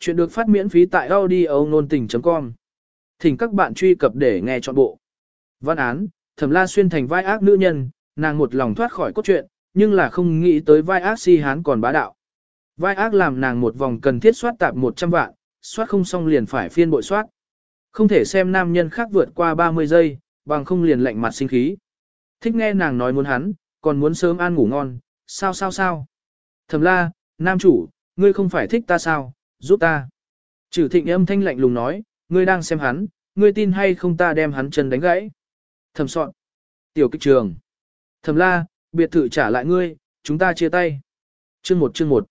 Chuyện được phát miễn phí tại audio nôn tình.com. Thỉnh các bạn truy cập để nghe trọn bộ. Văn án, Thẩm La xuyên thành vai ác nữ nhân, nàng một lòng thoát khỏi cốt truyện, nhưng là không nghĩ tới vai ác si hán còn bá đạo. Vai ác làm nàng một vòng cần thiết soát tạp 100 vạn, soát không xong liền phải phiên bội soát. Không thể xem nam nhân khác vượt qua 30 giây, bằng không liền lạnh mặt sinh khí. Thích nghe nàng nói muốn hắn, còn muốn sớm ăn ngủ ngon, sao sao sao. Thẩm la, nam chủ, ngươi không phải thích ta sao, giúp ta. Trừ thịnh âm thanh lạnh lùng nói, ngươi đang xem hắn, ngươi tin hay không ta đem hắn chân đánh gãy. Thẩm soạn. Tiểu kích trường. Thẩm la, biệt thự trả lại ngươi, chúng ta chia tay. Chương một chương một.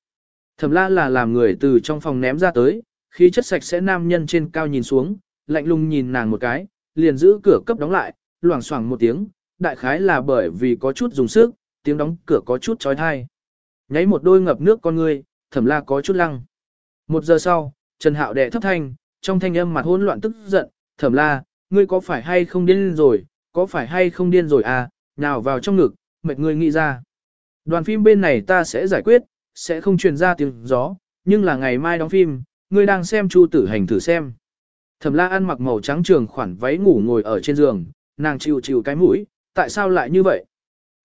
Thẩm la là làm người từ trong phòng ném ra tới, khí chất sạch sẽ nam nhân trên cao nhìn xuống, lạnh lùng nhìn nàng một cái, liền giữ cửa cấp đóng lại, loảng xoảng một tiếng, đại khái là bởi vì có chút dùng sức, tiếng đóng cửa có chút trói thai. Nháy một đôi ngập nước con ngươi, thẩm la có chút lăng. Một giờ sau, Trần Hạo đệ thấp thanh, trong thanh âm mặt hỗn loạn tức giận, thẩm la, ngươi có phải hay không điên rồi, có phải hay không điên rồi à, nào vào trong ngực, mệt ngươi nghĩ ra. Đoàn phim bên này ta sẽ giải quyết, sẽ không truyền ra tiếng gió, nhưng là ngày mai đóng phim, ngươi đang xem chu tử hành thử xem. Thẩm la ăn mặc màu trắng trường khoản váy ngủ ngồi ở trên giường, nàng chịu chịu cái mũi, tại sao lại như vậy?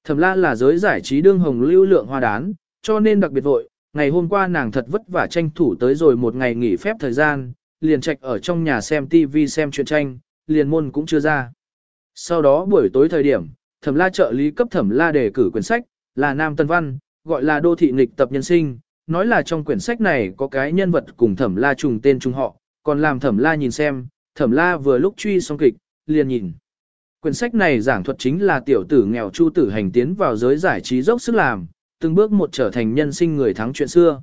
Thẩm la là giới giải trí đương hồng lưu lượng hoa đán, cho nên đặc biệt vội, ngày hôm qua nàng thật vất vả tranh thủ tới rồi một ngày nghỉ phép thời gian, liền trạch ở trong nhà xem TV xem truyện tranh, liền môn cũng chưa ra. Sau đó buổi tối thời điểm, thẩm la trợ lý cấp thẩm la đề cử quyển sách, là Nam Tân Văn, gọi là Đô thị nghịch tập nhân sinh, nói là trong quyển sách này có cái nhân vật cùng thẩm la trùng tên trùng họ, còn làm thẩm la nhìn xem, thẩm la vừa lúc truy xong kịch, liền nhìn. Quyển sách này giảng thuật chính là tiểu tử nghèo chu tử hành tiến vào giới giải trí dốc sức làm, từng bước một trở thành nhân sinh người thắng chuyện xưa.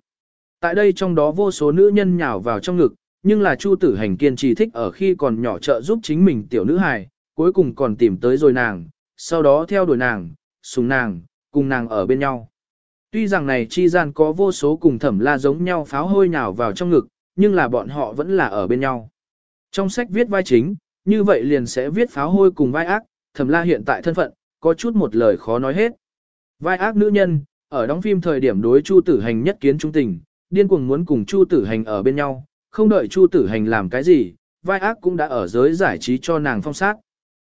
Tại đây trong đó vô số nữ nhân nhào vào trong ngực, nhưng là Chu Tử Hành kiên trì thích ở khi còn nhỏ trợ giúp chính mình tiểu nữ hài, cuối cùng còn tìm tới rồi nàng, sau đó theo đuổi nàng, sùng nàng, cùng nàng ở bên nhau. Tuy rằng này chi gian có vô số cùng thẩm la giống nhau pháo hôi nhào vào trong ngực, nhưng là bọn họ vẫn là ở bên nhau. Trong sách viết vai chính, như vậy liền sẽ viết pháo hôi cùng vai ác, thẩm la hiện tại thân phận, có chút một lời khó nói hết. Vai ác nữ nhân, ở đóng phim thời điểm đối Chu Tử Hành nhất kiến trung tình, điên cuồng muốn cùng Chu Tử Hành ở bên nhau, không đợi Chu Tử Hành làm cái gì, vai ác cũng đã ở giới giải trí cho nàng phong sát.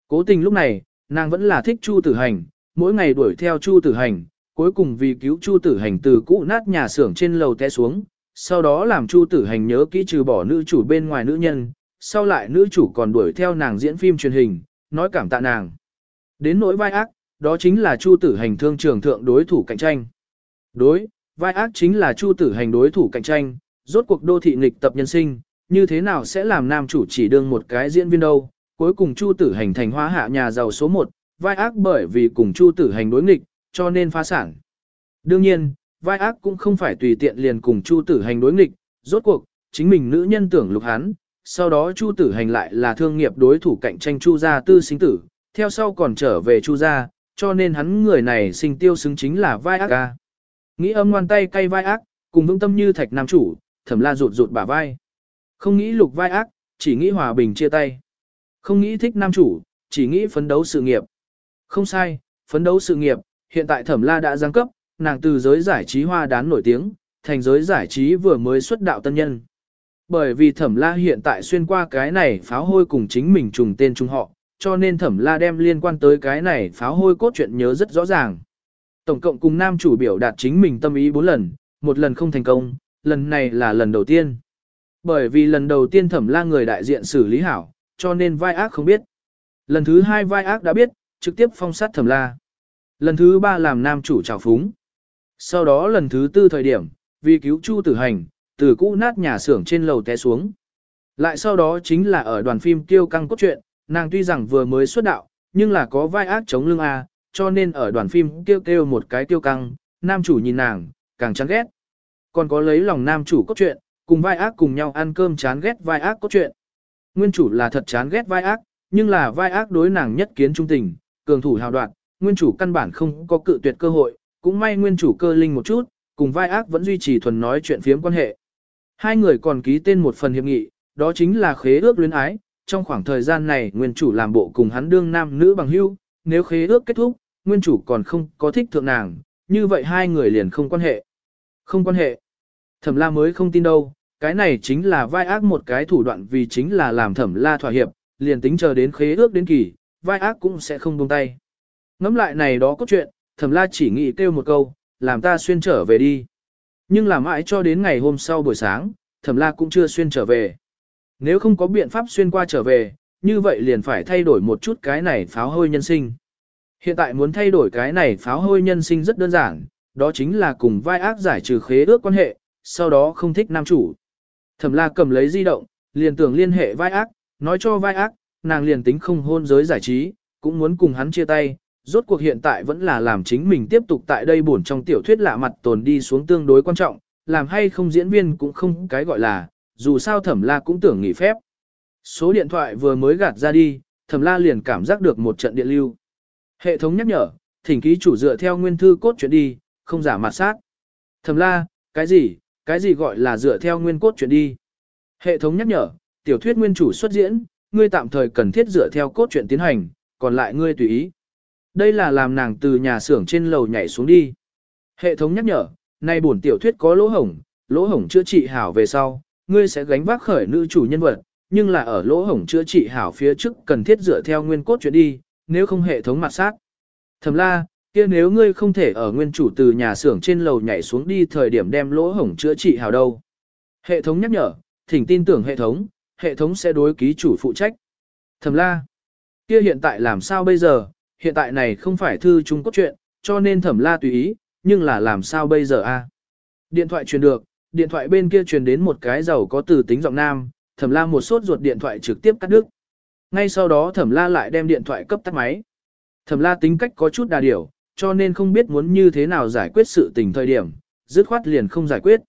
Cố tình lúc này, nàng vẫn là thích Chu Tử Hành, mỗi ngày đuổi theo Chu Tử Hành, cuối cùng vì cứu Chu Tử Hành từ cũ nát nhà xưởng trên lầu té xuống, sau đó làm Chu Tử Hành nhớ kỹ trừ bỏ nữ chủ bên ngoài nữ nhân, sau lại nữ chủ còn đuổi theo nàng diễn phim truyền hình, nói cảm tạ nàng. Đến nỗi vai ác, đó chính là Chu Tử Hành thương trường thượng đối thủ cạnh tranh. Đối, vai ác chính là Chu Tử Hành đối thủ cạnh tranh, rốt cuộc đô thị nghịch tập nhân sinh, như thế nào sẽ làm nam chủ chỉ đương một cái diễn viên đâu, cuối cùng Chu Tử Hành thành hóa hạ nhà giàu số 1, vai ác bởi vì cùng Chu Tử Hành đối nghịch, cho nên phá sản. Đương nhiên, vai ác cũng không phải tùy tiện liền cùng Chu Tử Hành đối nghịch, rốt cuộc, chính mình nữ nhân tưởng lục hắn, sau đó Chu Tử Hành lại là thương nghiệp đối thủ cạnh tranh Chu gia tư sinh tử, theo sau còn trở về Chu gia, cho nên hắn người này sinh tiêu xứng chính là vai ác ca. Nghĩ âm ngoan tay cay vai ác, cùng vững tâm như thạch nam chủ, thẩm la rụt rụt bả vai. Không nghĩ lục vai ác, chỉ nghĩ hòa bình chia tay. Không nghĩ thích nam chủ, chỉ nghĩ phấn đấu sự nghiệp. Không sai, phấn đấu sự nghiệp, hiện tại thẩm la đã giáng cấp, nàng từ giới giải trí hoa đán nổi tiếng, thành giới giải trí vừa mới xuất đạo tân nhân. Bởi vì thẩm la hiện tại xuyên qua cái này pháo hôi cùng chính mình trùng tên trùng họ, cho nên thẩm la đem liên quan tới cái này pháo hôi cốt chuyện nhớ rất rõ ràng. Tổng cộng cùng nam chủ biểu đạt chính mình tâm ý 4 lần, một lần không thành công, lần này là lần đầu tiên. Bởi vì lần đầu tiên thẩm la người đại diện xử lý hảo, cho nên vai ác không biết. Lần thứ hai vai ác đã biết, trực tiếp phong sát thẩm la. Lần thứ ba làm nam chủ trào phúng. Sau đó lần thứ tư thời điểm, vì cứu chu tử hành, từ cũ nát nhà xưởng trên lầu té xuống. Lại sau đó chính là ở đoàn phim tiêu căng cốt truyện, nàng tuy rằng vừa mới xuất đạo, nhưng là có vai ác chống lưng A, cho nên ở đoàn phim kêu kêu một cái tiêu căng, nam chủ nhìn nàng, càng chán ghét. Còn có lấy lòng nam chủ cốt truyện, cùng vai ác cùng nhau ăn cơm chán ghét vai ác cốt truyện. Nguyên chủ là thật chán ghét vai ác, nhưng là vai ác đối nàng nhất kiến trung tình, cường thủ hào đoạn, nguyên chủ căn bản không có cự tuyệt cơ hội, cũng may nguyên chủ cơ linh một chút, cùng vai ác vẫn duy trì thuần nói chuyện phiếm quan hệ. Hai người còn ký tên một phần hiệp nghị, đó chính là khế ước luyến ái, trong khoảng thời gian này nguyên chủ làm bộ cùng hắn đương nam nữ bằng hữu, nếu khế ước kết thúc, nguyên chủ còn không có thích thượng nàng, như vậy hai người liền không quan hệ. Không quan hệ. Thẩm la mới không tin đâu, cái này chính là vai ác một cái thủ đoạn vì chính là làm thẩm la thỏa hiệp, liền tính chờ đến khế ước đến kỳ, vai ác cũng sẽ không buông tay. Ngắm lại này đó có chuyện, thẩm la chỉ nghĩ kêu một câu, làm ta xuyên trở về đi. Nhưng làm mãi cho đến ngày hôm sau buổi sáng, thẩm la cũng chưa xuyên trở về. Nếu không có biện pháp xuyên qua trở về, như vậy liền phải thay đổi một chút cái này pháo hôi nhân sinh. Hiện tại muốn thay đổi cái này pháo hôi nhân sinh rất đơn giản, đó chính là cùng vai ác giải trừ khế ước quan hệ, sau đó không thích nam chủ. Thẩm la cầm lấy di động, liền tưởng liên hệ vai ác, nói cho vai ác, nàng liền tính không hôn giới giải trí, cũng muốn cùng hắn chia tay. Rốt cuộc hiện tại vẫn là làm chính mình tiếp tục tại đây buồn trong tiểu thuyết lạ mặt tồn đi xuống tương đối quan trọng, làm hay không diễn viên cũng không cái gọi là, dù sao thẩm la cũng tưởng nghỉ phép. Số điện thoại vừa mới gạt ra đi, thẩm la liền cảm giác được một trận điện lưu. Hệ thống nhắc nhở, thỉnh ký chủ dựa theo nguyên thư cốt chuyện đi, không giả mặt sát. Thẩm la, cái gì, cái gì gọi là dựa theo nguyên cốt chuyện đi. Hệ thống nhắc nhở, tiểu thuyết nguyên chủ xuất diễn, ngươi tạm thời cần thiết dựa theo cốt truyện tiến hành, còn lại ngươi tùy ý. Đây là làm nàng từ nhà xưởng trên lầu nhảy xuống đi. Hệ thống nhắc nhở, nay bổn tiểu thuyết có lỗ hổng, lỗ hổng chữa trị hảo về sau, ngươi sẽ gánh vác khởi nữ chủ nhân vật, nhưng là ở lỗ hổng chữa trị hảo phía trước cần thiết dựa theo nguyên cốt chuyện đi, nếu không hệ thống mặt sát. Thẩm la, kia nếu ngươi không thể ở nguyên chủ từ nhà xưởng trên lầu nhảy xuống đi thời điểm đem lỗ hổng chữa trị hảo đâu. Hệ thống nhắc nhở, thỉnh tin tưởng hệ thống, hệ thống sẽ đối ký chủ phụ trách. Thẩm la, kia hiện tại làm sao bây giờ, hiện tại này không phải thư trung cốt chuyện, cho nên thẩm la tùy ý, nhưng là làm sao bây giờ a? Điện thoại truyền được, điện thoại bên kia truyền đến một cái giàu có từ tính giọng nam, thẩm la một sốt ruột điện thoại trực tiếp cắt đứt. Ngay sau đó thẩm la lại đem điện thoại cấp tắt máy. Thẩm la tính cách có chút đà điểu, cho nên không biết muốn như thế nào giải quyết sự tình thời điểm, dứt khoát liền không giải quyết.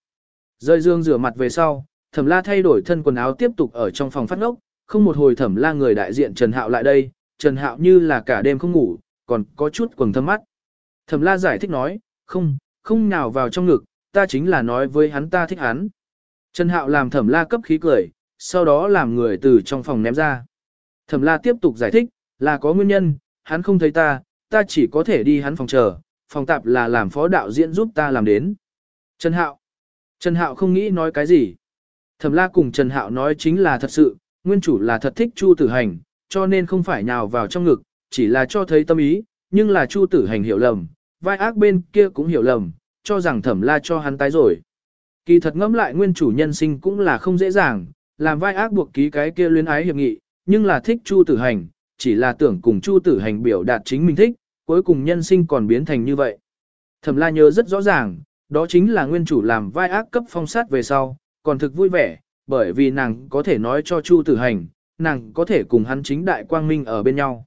Rơi dương rửa mặt về sau, thẩm la thay đổi thân quần áo tiếp tục ở trong phòng phát ngốc, không một hồi thẩm la người đại diện Trần Hạo lại đây, Trần Hạo như là cả đêm không ngủ, còn có chút quầng thâm mắt. Thẩm la giải thích nói, không, không nào vào trong ngực, ta chính là nói với hắn ta thích hắn. Trần Hạo làm thẩm la cấp khí cười, sau đó làm người từ trong phòng ném ra. Thẩm la tiếp tục giải thích, là có nguyên nhân, hắn không thấy ta, ta chỉ có thể đi hắn phòng chờ, phòng tạp là làm phó đạo diễn giúp ta làm đến. Trần Hạo. Trần Hạo không nghĩ nói cái gì. Thẩm la cùng Trần Hạo nói chính là thật sự, nguyên chủ là thật thích Chu Tử Hành, cho nên không phải nhào vào trong ngực, chỉ là cho thấy tâm ý, nhưng là Chu Tử Hành hiểu lầm, vai ác bên kia cũng hiểu lầm, cho rằng thẩm la cho hắn tái rồi. Kỳ thật ngẫm lại nguyên chủ nhân sinh cũng là không dễ dàng, làm vai ác buộc ký cái kia luyến ái hiệp nghị, nhưng là thích Chu Tử Hành, chỉ là tưởng cùng Chu Tử Hành biểu đạt chính mình thích, cuối cùng nhân sinh còn biến thành như vậy. Thẩm la nhớ rất rõ ràng, đó chính là nguyên chủ làm vai ác cấp phong sát về sau, còn thực vui vẻ, bởi vì nàng có thể nói cho Chu Tử Hành, nàng có thể cùng hắn chính đại quang minh ở bên nhau.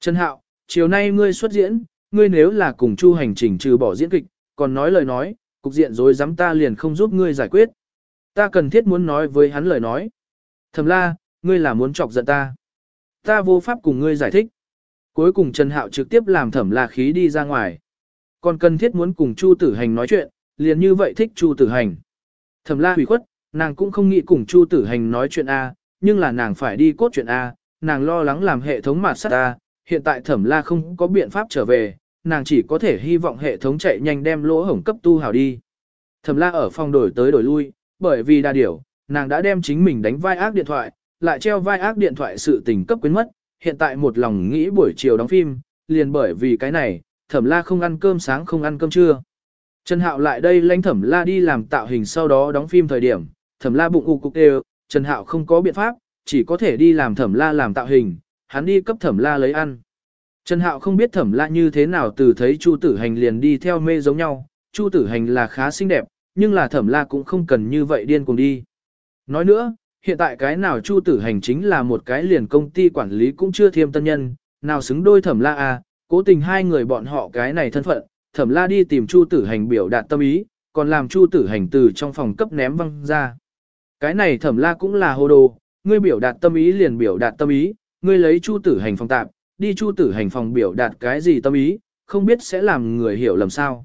Trần Hạo, chiều nay ngươi xuất diễn, ngươi nếu là cùng Chu hành trình trừ bỏ diễn kịch, còn nói lời nói, cục diện rối rắm ta liền không giúp ngươi giải quyết. Ta cần thiết muốn nói với hắn lời nói. Thẩm la, ngươi là muốn chọc giận ta. Ta vô pháp cùng ngươi giải thích. Cuối cùng Trần Hạo trực tiếp làm thẩm la khí đi ra ngoài. Còn cần thiết muốn cùng Chu Tử Hành nói chuyện, liền như vậy thích Chu Tử Hành. Thẩm la hủy khuất, nàng cũng không nghĩ cùng Chu Tử Hành nói chuyện A, nhưng là nàng phải đi cốt chuyện A, nàng lo lắng làm hệ thống mạt sát A, hiện tại thẩm la không có biện pháp trở về, nàng chỉ có thể hy vọng hệ thống chạy nhanh đem lỗ hổng cấp tu hào đi. Thẩm la ở phòng đổi tới đổi lui, bởi vì đa điểu, nàng đã đem chính mình đánh vai ác điện thoại, lại treo vai ác điện thoại sự tình cấp quyến mất, hiện tại một lòng nghĩ buổi chiều đóng phim, liền bởi vì cái này, thẩm la không ăn cơm sáng không ăn cơm trưa. Trần Hạo lại đây lãnh thẩm la đi làm tạo hình sau đó đóng phim thời điểm, thẩm la bụng u cục đều, Trần Hạo không có biện pháp, chỉ có thể đi làm thẩm la làm tạo hình, hắn đi cấp thẩm la lấy ăn. Trần Hạo không biết thẩm la như thế nào từ thấy Chu tử hành liền đi theo mê giống nhau, Chu tử hành là khá xinh đẹp, nhưng là thẩm la cũng không cần như vậy điên cùng đi. Nói nữa, hiện tại cái nào Chu tử hành chính là một cái liền công ty quản lý cũng chưa thêm tân nhân, nào xứng đôi thẩm la à, cố tình hai người bọn họ cái này thân phận, thẩm la đi tìm Chu tử hành biểu đạt tâm ý, còn làm Chu tử hành từ trong phòng cấp ném văng ra. Cái này thẩm la cũng là hồ đồ, ngươi biểu đạt tâm ý liền biểu đạt tâm ý, ngươi lấy Chu tử hành phòng tạp, đi Chu tử hành phòng biểu đạt cái gì tâm ý, không biết sẽ làm người hiểu lầm sao.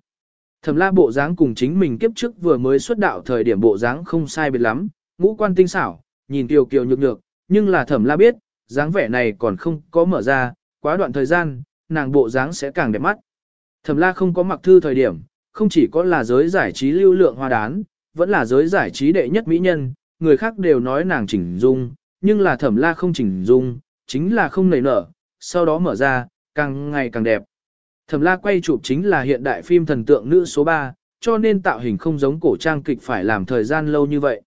Thẩm la bộ dáng cùng chính mình kiếp trước vừa mới xuất đạo thời điểm bộ dáng không sai biệt lắm, ngũ quan tinh xảo, nhìn kiều kiều nhược nhược, nhưng là thẩm la biết, dáng vẻ này còn không có mở ra, quá đoạn thời gian, nàng bộ dáng sẽ càng đẹp mắt. Thẩm la không có mặc thư thời điểm, không chỉ có là giới giải trí lưu lượng hoa đán, vẫn là giới giải trí đệ nhất mỹ nhân, người khác đều nói nàng chỉnh dung, nhưng là thẩm la không chỉnh dung, chính là không nảy nở, sau đó mở ra, càng ngày càng đẹp. Thẩm la quay chụp chính là hiện đại phim thần tượng nữ số 3, cho nên tạo hình không giống cổ trang kịch phải làm thời gian lâu như vậy.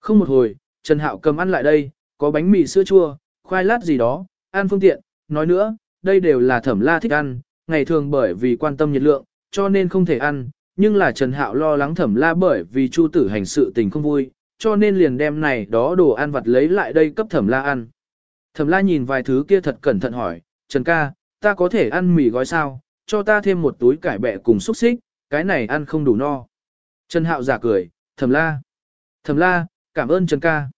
Không một hồi, Trần Hạo cầm ăn lại đây, có bánh mì sữa chua, khoai lát gì đó, ăn phương tiện, nói nữa, đây đều là thẩm la thích ăn, ngày thường bởi vì quan tâm nhiệt lượng, cho nên không thể ăn, nhưng là Trần Hạo lo lắng thẩm la bởi vì Chu tử hành sự tình không vui, cho nên liền đem này đó đồ ăn vặt lấy lại đây cấp thẩm la ăn. Thẩm la nhìn vài thứ kia thật cẩn thận hỏi, Trần ca, ta có thể ăn mì gói sao, cho ta thêm một túi cải bẹ cùng xúc xích, cái này ăn không đủ no. Trần Hạo giả cười, thẩm la. Thẩm la, cảm ơn Trần ca.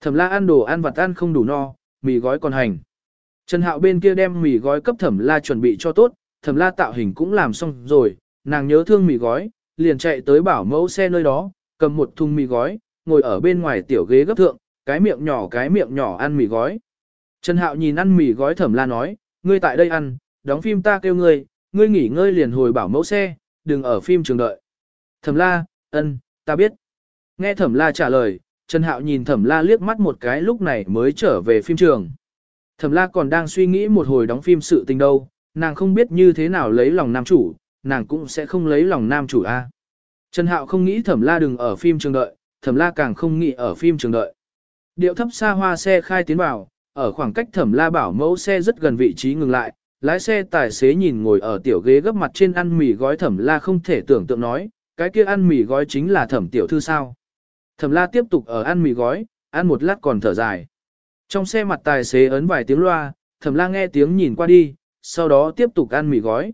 Thẩm la ăn đồ ăn vặt ăn không đủ no, mì gói còn hành. Trần Hạo bên kia đem mì gói cấp thẩm la chuẩn bị cho tốt, thẩm la tạo hình cũng làm xong rồi, nàng nhớ thương mì gói, liền chạy tới bảo mẫu xe nơi đó, cầm một thùng mì gói, ngồi ở bên ngoài tiểu ghế gấp thượng, cái miệng nhỏ cái miệng nhỏ ăn mì gói. Trần Hạo nhìn ăn mì gói thẩm la nói, ngươi tại đây ăn, đóng phim ta kêu ngươi, ngươi nghỉ ngơi liền hồi bảo mẫu xe, đừng ở phim trường đợi. Thẩm la, ân, ta biết. Nghe thẩm la trả lời, Trần Hạo nhìn thẩm la liếc mắt một cái lúc này mới trở về phim trường. Thẩm la còn đang suy nghĩ một hồi đóng phim sự tình đâu, nàng không biết như thế nào lấy lòng nam chủ, nàng cũng sẽ không lấy lòng nam chủ a. Trần Hạo không nghĩ thẩm la đừng ở phim trường đợi, thẩm la càng không nghĩ ở phim trường đợi. Điệu thấp xa hoa xe khai tiến vào, ở khoảng cách thẩm la bảo mẫu xe rất gần vị trí ngừng lại, lái xe tài xế nhìn ngồi ở tiểu ghế gấp mặt trên ăn mì gói thẩm la không thể tưởng tượng nói, cái kia ăn mì gói chính là thẩm tiểu thư sao. Thẩm la tiếp tục ở ăn mì gói, ăn một lát còn thở dài. Trong xe mặt tài xế ấn vài tiếng loa, thẩm la nghe tiếng nhìn qua đi, sau đó tiếp tục ăn mì gói.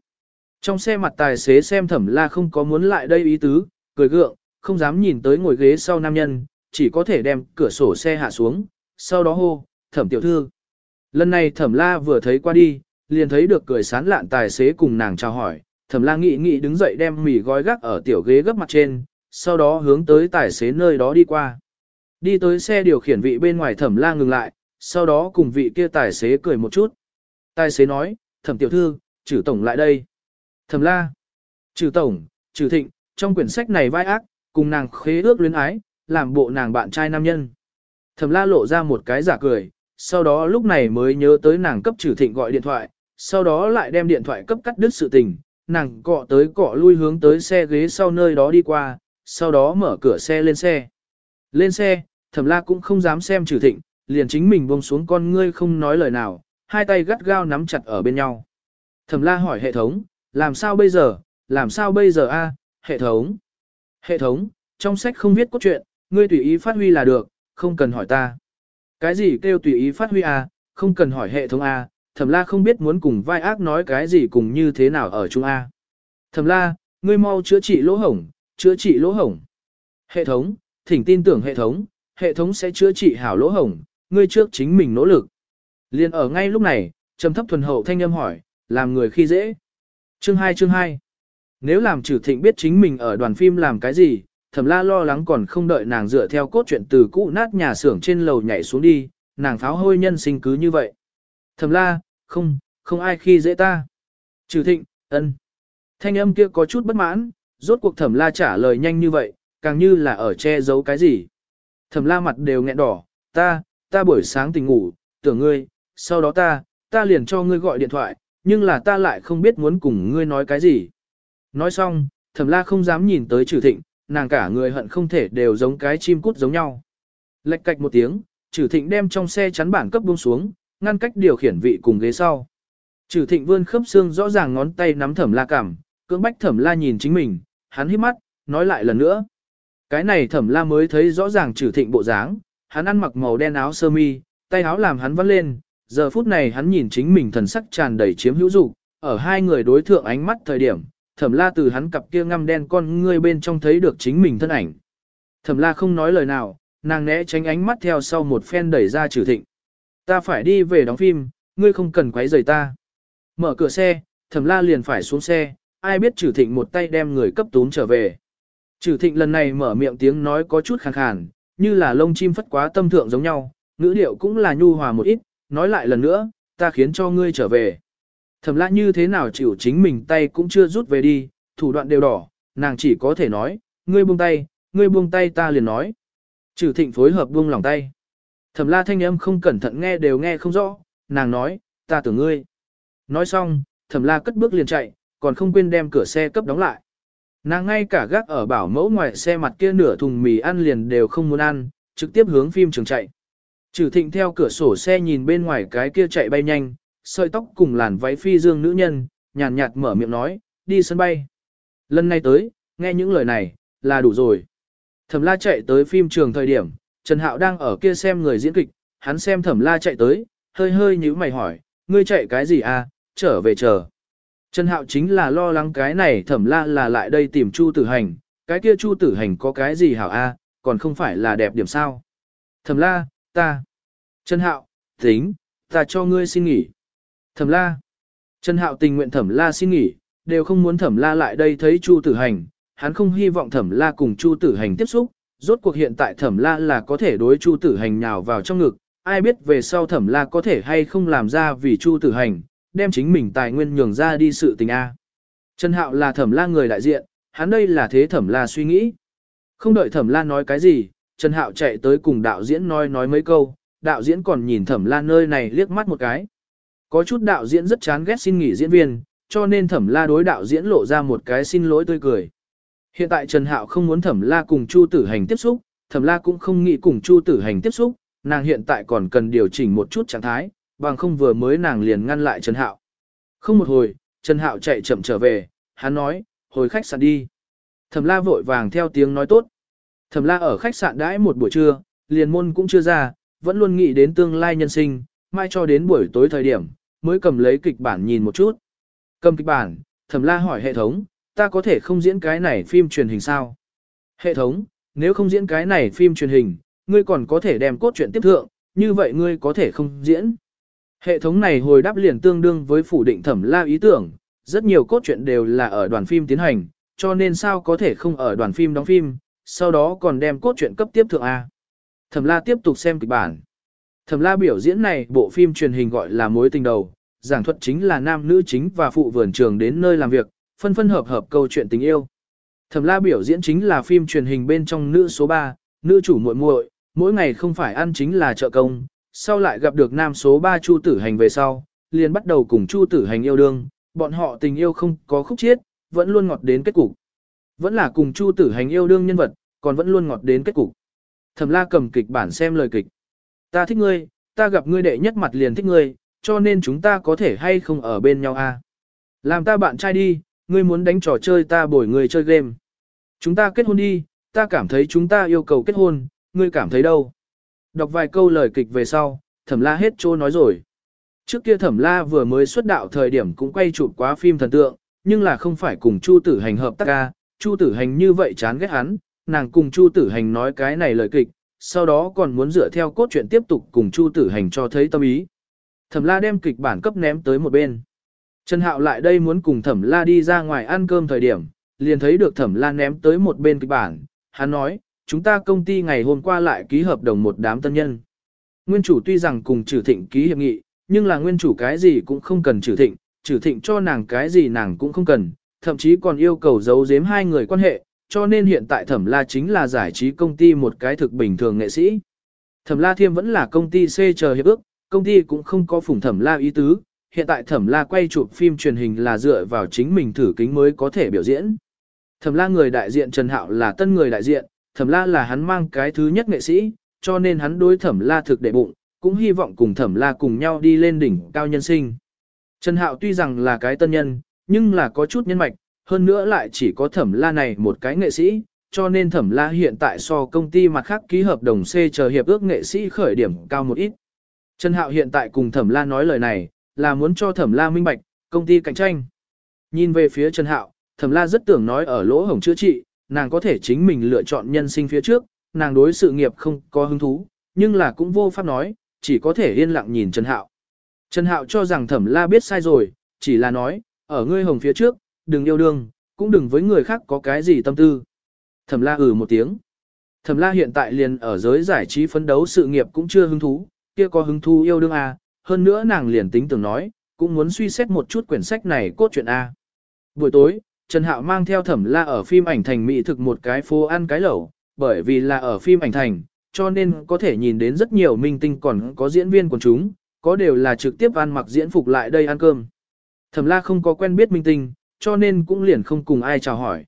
Trong xe mặt tài xế xem thẩm la không có muốn lại đây ý tứ, cười gượng, không dám nhìn tới ngồi ghế sau nam nhân, chỉ có thể đem cửa sổ xe hạ xuống, sau đó hô, thẩm tiểu thư. Lần này thẩm la vừa thấy qua đi, liền thấy được cười sán lạn tài xế cùng nàng chào hỏi, thẩm la nghĩ nghĩ đứng dậy đem mì gói gác ở tiểu ghế gấp mặt trên, sau đó hướng tới tài xế nơi đó đi qua. Đi tới xe điều khiển vị bên ngoài thẩm la ngừng lại, sau đó cùng vị kia tài xế cười một chút. Tài xế nói, thẩm tiểu thư, trừ tổng lại đây. Thẩm la, trừ tổng, trừ thịnh, trong quyển sách này vai ác, cùng nàng khế ước luyến ái, làm bộ nàng bạn trai nam nhân. Thẩm la lộ ra một cái giả cười, sau đó lúc này mới nhớ tới nàng cấp trừ thịnh gọi điện thoại, sau đó lại đem điện thoại cấp cắt đứt sự tình, nàng cọ tới cọ lui hướng tới xe ghế sau nơi đó đi qua, sau đó mở cửa xe lên xe. Lên xe, thẩm la cũng không dám xem trừ thịnh, liền chính mình buông xuống con ngươi không nói lời nào, hai tay gắt gao nắm chặt ở bên nhau. Thẩm la hỏi hệ thống, làm sao bây giờ, làm sao bây giờ a? hệ thống. Hệ thống, trong sách không viết cốt truyện, ngươi tùy ý phát huy là được, không cần hỏi ta. Cái gì kêu tùy ý phát huy a, không cần hỏi hệ thống a, thẩm la không biết muốn cùng vai ác nói cái gì cùng như thế nào ở chung a. Thẩm la, ngươi mau chữa trị lỗ hổng, chữa trị lỗ hổng. Hệ thống, thỉnh tin tưởng hệ thống, hệ thống sẽ chữa trị hảo lỗ hổng, ngươi trước chính mình nỗ lực. Liên ở ngay lúc này, trầm thấp thuần hậu thanh âm hỏi, làm người khi dễ. Chương 2 chương 2 Nếu làm trừ thịnh biết chính mình ở đoàn phim làm cái gì, thẩm la lo lắng còn không đợi nàng dựa theo cốt truyện từ cũ nát nhà xưởng trên lầu nhảy xuống đi, nàng pháo hôi nhân sinh cứ như vậy. Thẩm la, không, không ai khi dễ ta. Trừ thịnh, ân. Thanh âm kia có chút bất mãn, rốt cuộc thẩm la trả lời nhanh như vậy, càng như là ở che giấu cái gì. Thẩm la mặt đều nghẹn đỏ, ta, ta buổi sáng tỉnh ngủ, tưởng ngươi, sau đó ta, ta liền cho ngươi gọi điện thoại, nhưng là ta lại không biết muốn cùng ngươi nói cái gì. Nói xong, thẩm la không dám nhìn tới trừ thịnh, nàng cả người hận không thể đều giống cái chim cút giống nhau. Lệch cạch một tiếng, trừ thịnh đem trong xe chắn bản cấp buông xuống, ngăn cách điều khiển vị cùng ghế sau. Trừ thịnh vươn khớp xương rõ ràng ngón tay nắm thẩm la cảm, cưỡng bách thẩm la nhìn chính mình, hắn hít mắt, nói lại lần nữa. Cái này thẩm la mới thấy rõ ràng trừ thịnh bộ dáng, hắn ăn mặc màu đen áo sơ mi, tay áo làm hắn vắt lên, giờ phút này hắn nhìn chính mình thần sắc tràn đầy chiếm hữu dục, ở hai người đối thượng ánh mắt thời điểm, thẩm la từ hắn cặp kia ngăm đen con ngươi bên trong thấy được chính mình thân ảnh. Thẩm la không nói lời nào, nàng né tránh ánh mắt theo sau một phen đẩy ra trừ thịnh. Ta phải đi về đóng phim, ngươi không cần quấy rầy ta. Mở cửa xe, thẩm la liền phải xuống xe, ai biết trừ thịnh một tay đem người cấp tún trở về. Trừ thịnh lần này mở miệng tiếng nói có chút khàn khàn, như là lông chim phất quá tâm thượng giống nhau, ngữ điệu cũng là nhu hòa một ít, nói lại lần nữa, ta khiến cho ngươi trở về. Thẩm la như thế nào chịu chính mình tay cũng chưa rút về đi, thủ đoạn đều đỏ, nàng chỉ có thể nói, ngươi buông tay, ngươi buông tay ta liền nói. Trừ thịnh phối hợp buông lòng tay. Thẩm la thanh âm không cẩn thận nghe đều nghe không rõ, nàng nói, ta tưởng ngươi. Nói xong, thẩm la cất bước liền chạy, còn không quên đem cửa xe cấp đóng lại. Nàng ngay cả gác ở bảo mẫu ngoài xe mặt kia nửa thùng mì ăn liền đều không muốn ăn, trực tiếp hướng phim trường chạy. Trừ thịnh theo cửa sổ xe nhìn bên ngoài cái kia chạy bay nhanh, sợi tóc cùng làn váy phi dương nữ nhân, nhàn nhạt mở miệng nói, đi sân bay. Lần này tới, nghe những lời này, là đủ rồi. Thẩm la chạy tới phim trường thời điểm, Trần Hạo đang ở kia xem người diễn kịch, hắn xem thẩm la chạy tới, hơi hơi nhíu mày hỏi, ngươi chạy cái gì à, trở về chờ. Trần Hạo chính là lo lắng cái này thẩm la là lại đây tìm Chu tử hành, cái kia Chu tử hành có cái gì hảo a, còn không phải là đẹp điểm sao. Thẩm la, ta. Trần Hạo, tính, ta cho ngươi xin nghỉ. Thẩm la. Trần Hạo tình nguyện thẩm la xin nghỉ, đều không muốn thẩm la lại đây thấy Chu tử hành, hắn không hy vọng thẩm la cùng Chu tử hành tiếp xúc, rốt cuộc hiện tại thẩm la là có thể đối Chu tử hành nhào vào trong ngực, ai biết về sau thẩm la có thể hay không làm ra vì Chu tử hành, đem chính mình tài nguyên nhường ra đi sự tình A. Trần Hạo là thẩm la người đại diện, hắn đây là thế thẩm la suy nghĩ. Không đợi thẩm la nói cái gì, Trần Hạo chạy tới cùng đạo diễn nói nói mấy câu, đạo diễn còn nhìn thẩm la nơi này liếc mắt một cái. Có chút đạo diễn rất chán ghét xin nghỉ diễn viên, cho nên thẩm la đối đạo diễn lộ ra một cái xin lỗi tươi cười. Hiện tại Trần Hạo không muốn thẩm la cùng Chu Tử Hành tiếp xúc, thẩm la cũng không nghĩ cùng Chu Tử Hành tiếp xúc, nàng hiện tại còn cần điều chỉnh một chút trạng thái, bằng không vừa mới nàng liền ngăn lại Trần Hạo. Không một hồi, Trần Hạo chạy chậm trở về, hắn nói, hồi khách sạn đi. Thẩm la vội vàng theo tiếng nói tốt. Thẩm la ở khách sạn đãi một buổi trưa, liền môn cũng chưa ra, vẫn luôn nghĩ đến tương lai nhân sinh, mai cho đến buổi tối thời điểm, mới cầm lấy kịch bản nhìn một chút. Cầm kịch bản, thẩm la hỏi hệ thống, ta có thể không diễn cái này phim truyền hình sao? Hệ thống, nếu không diễn cái này phim truyền hình, ngươi còn có thể đem cốt truyện tiếp thượng, như vậy ngươi có thể không diễn. Hệ thống này hồi đáp liền tương đương với phủ định thẩm la ý tưởng, rất nhiều cốt truyện đều là ở đoàn phim tiến hành, cho nên sao có thể không ở đoàn phim đóng phim, sau đó còn đem cốt truyện cấp tiếp thượng A. Thẩm la tiếp tục xem kịch bản. Thẩm la biểu diễn này bộ phim truyền hình gọi là mối tình đầu, giảng thuật chính là nam nữ chính và phụ vườn trường đến nơi làm việc, phân phân hợp hợp câu chuyện tình yêu. Thẩm la biểu diễn chính là phim truyền hình bên trong nữ số 3, nữ chủ muội muội, mỗi ngày không phải ăn chính là trợ công, sau lại gặp được nam số 3 Chu Tử Hành về sau, liền bắt đầu cùng Chu Tử Hành yêu đương, bọn họ tình yêu không có khúc chiết, vẫn luôn ngọt đến kết cục. Vẫn là cùng Chu Tử Hành yêu đương nhân vật, còn vẫn luôn ngọt đến kết cục. Thẩm La cầm kịch bản xem lời kịch. Ta thích ngươi, ta gặp ngươi đệ nhất mặt liền thích ngươi, cho nên chúng ta có thể hay không ở bên nhau a? À? Làm ta bạn trai đi, ngươi muốn đánh trò chơi ta bồi người chơi game. Chúng ta kết hôn đi, ta cảm thấy chúng ta yêu cầu kết hôn, ngươi cảm thấy đâu? Đọc vài câu lời kịch về sau, thẩm la hết trô nói rồi. Trước kia thẩm la vừa mới xuất đạo thời điểm cũng quay chụp quá phim thần tượng, nhưng là không phải cùng Chu tử hành hợp tác ca, Chu tử hành như vậy chán ghét hắn, nàng cùng Chu tử hành nói cái này lời kịch, sau đó còn muốn dựa theo cốt truyện tiếp tục cùng Chu tử hành cho thấy tâm ý. Thẩm la đem kịch bản cấp ném tới một bên. Trần Hạo lại đây muốn cùng Thẩm la đi ra ngoài ăn cơm thời điểm, liền thấy được Thẩm la ném tới một bên kịch bản, hắn nói, chúng ta công ty ngày hôm qua lại ký hợp đồng một đám tân nhân. Nguyên chủ tuy rằng cùng trừ thịnh ký hiệp nghị, nhưng là nguyên chủ cái gì cũng không cần trừ thịnh, trừ thịnh cho nàng cái gì nàng cũng không cần, thậm chí còn yêu cầu giấu giếm hai người quan hệ, cho nên hiện tại Thẩm La chính là giải trí công ty một cái thực bình thường nghệ sĩ. Thẩm La Thiêm vẫn là công ty C chờ hiệp ước, công ty cũng không có phủng Thẩm La ý tứ, hiện tại Thẩm La quay chụp phim truyền hình là dựa vào chính mình thử kính mới có thể biểu diễn. Thẩm La người đại diện Trần Hạo là tân người đại diện, thẩm la là hắn mang cái thứ nhất nghệ sĩ, cho nên hắn đối thẩm la thực đệ bụng, cũng hy vọng cùng thẩm la cùng nhau đi lên đỉnh cao nhân sinh. Trần Hạo tuy rằng là cái tân nhân, nhưng là có chút nhân mạch, hơn nữa lại chỉ có thẩm la này một cái nghệ sĩ, cho nên thẩm la hiện tại so công ty mặt khác ký hợp đồng C chờ hiệp ước nghệ sĩ khởi điểm cao một ít. Trần Hạo hiện tại cùng thẩm la nói lời này, là muốn cho thẩm la minh bạch, công ty cạnh tranh. Nhìn về phía Trần Hạo, thẩm la rất tưởng nói ở lỗ hổng chữa trị, nàng có thể chính mình lựa chọn nhân sinh phía trước, nàng đối sự nghiệp không có hứng thú, nhưng là cũng vô pháp nói, chỉ có thể yên lặng nhìn Trần Hạo. Trần Hạo cho rằng Thẩm La biết sai rồi, chỉ là nói, ở ngươi hồng phía trước, đừng yêu đương, cũng đừng với người khác có cái gì tâm tư. Thẩm La ừ một tiếng. Thẩm La hiện tại liền ở giới giải trí phấn đấu sự nghiệp cũng chưa hứng thú, kia có hứng thú yêu đương à, hơn nữa nàng liền tính tưởng nói, cũng muốn suy xét một chút quyển sách này cốt truyện a. À. Buổi tối, Trần Hạo mang theo thẩm la ở phim ảnh thành mỹ thực một cái phố ăn cái lẩu, bởi vì là ở phim ảnh thành, cho nên có thể nhìn đến rất nhiều minh tinh còn có diễn viên của chúng, có đều là trực tiếp ăn mặc diễn phục lại đây ăn cơm. Thẩm la không có quen biết minh tinh, cho nên cũng liền không cùng ai chào hỏi.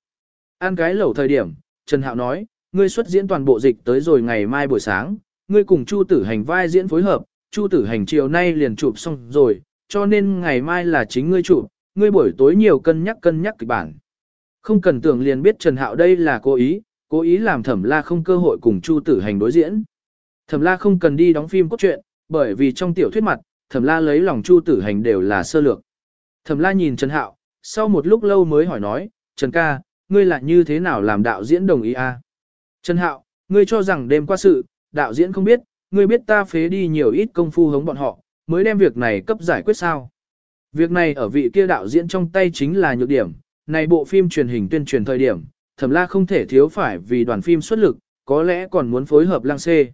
Ăn cái lẩu thời điểm, Trần Hạo nói, ngươi xuất diễn toàn bộ dịch tới rồi ngày mai buổi sáng, ngươi cùng Chu Tử Hành vai diễn phối hợp, Chu Tử Hành chiều nay liền chụp xong rồi, cho nên ngày mai là chính ngươi chụp, ngươi buổi tối nhiều cân nhắc cân nhắc kịch bản. Không cần tưởng liền biết Trần Hạo đây là cố ý, cố ý làm Thẩm La không cơ hội cùng Chu Tử Hành đối diễn. Thẩm La không cần đi đóng phim cốt truyện, bởi vì trong tiểu thuyết mặt, Thẩm La lấy lòng Chu Tử Hành đều là sơ lược. Thẩm La nhìn Trần Hạo, sau một lúc lâu mới hỏi nói, Trần ca, ngươi là như thế nào làm đạo diễn đồng ý a? À? Trần Hạo, ngươi cho rằng đêm qua sự, đạo diễn không biết, ngươi biết ta phế đi nhiều ít công phu hống bọn họ, mới đem việc này cấp giải quyết sao. Việc này ở vị kia đạo diễn trong tay chính là nhược điểm, này bộ phim truyền hình tuyên truyền thời điểm, thẩm la không thể thiếu phải vì đoàn phim xuất lực, có lẽ còn muốn phối hợp lang xê.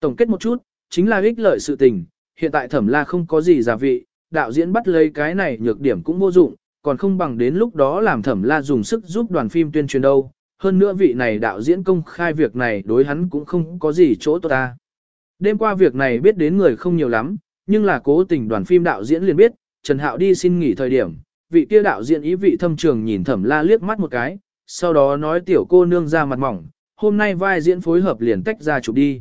Tổng kết một chút, chính là ích lợi sự tình, hiện tại thẩm la không có gì giả vị, đạo diễn bắt lấy cái này nhược điểm cũng vô dụng, còn không bằng đến lúc đó làm thẩm la dùng sức giúp đoàn phim tuyên truyền đâu. Hơn nữa vị này đạo diễn công khai việc này đối hắn cũng không có gì chỗ tốt ta. Đêm qua việc này biết đến người không nhiều lắm, nhưng là cố tình đoàn phim đạo diễn liền biết, Trần Hạo đi xin nghỉ thời điểm, vị kia đạo diễn ý vị thâm trường nhìn thẩm la liếc mắt một cái, sau đó nói tiểu cô nương ra mặt mỏng, hôm nay vai diễn phối hợp liền tách ra chụp đi.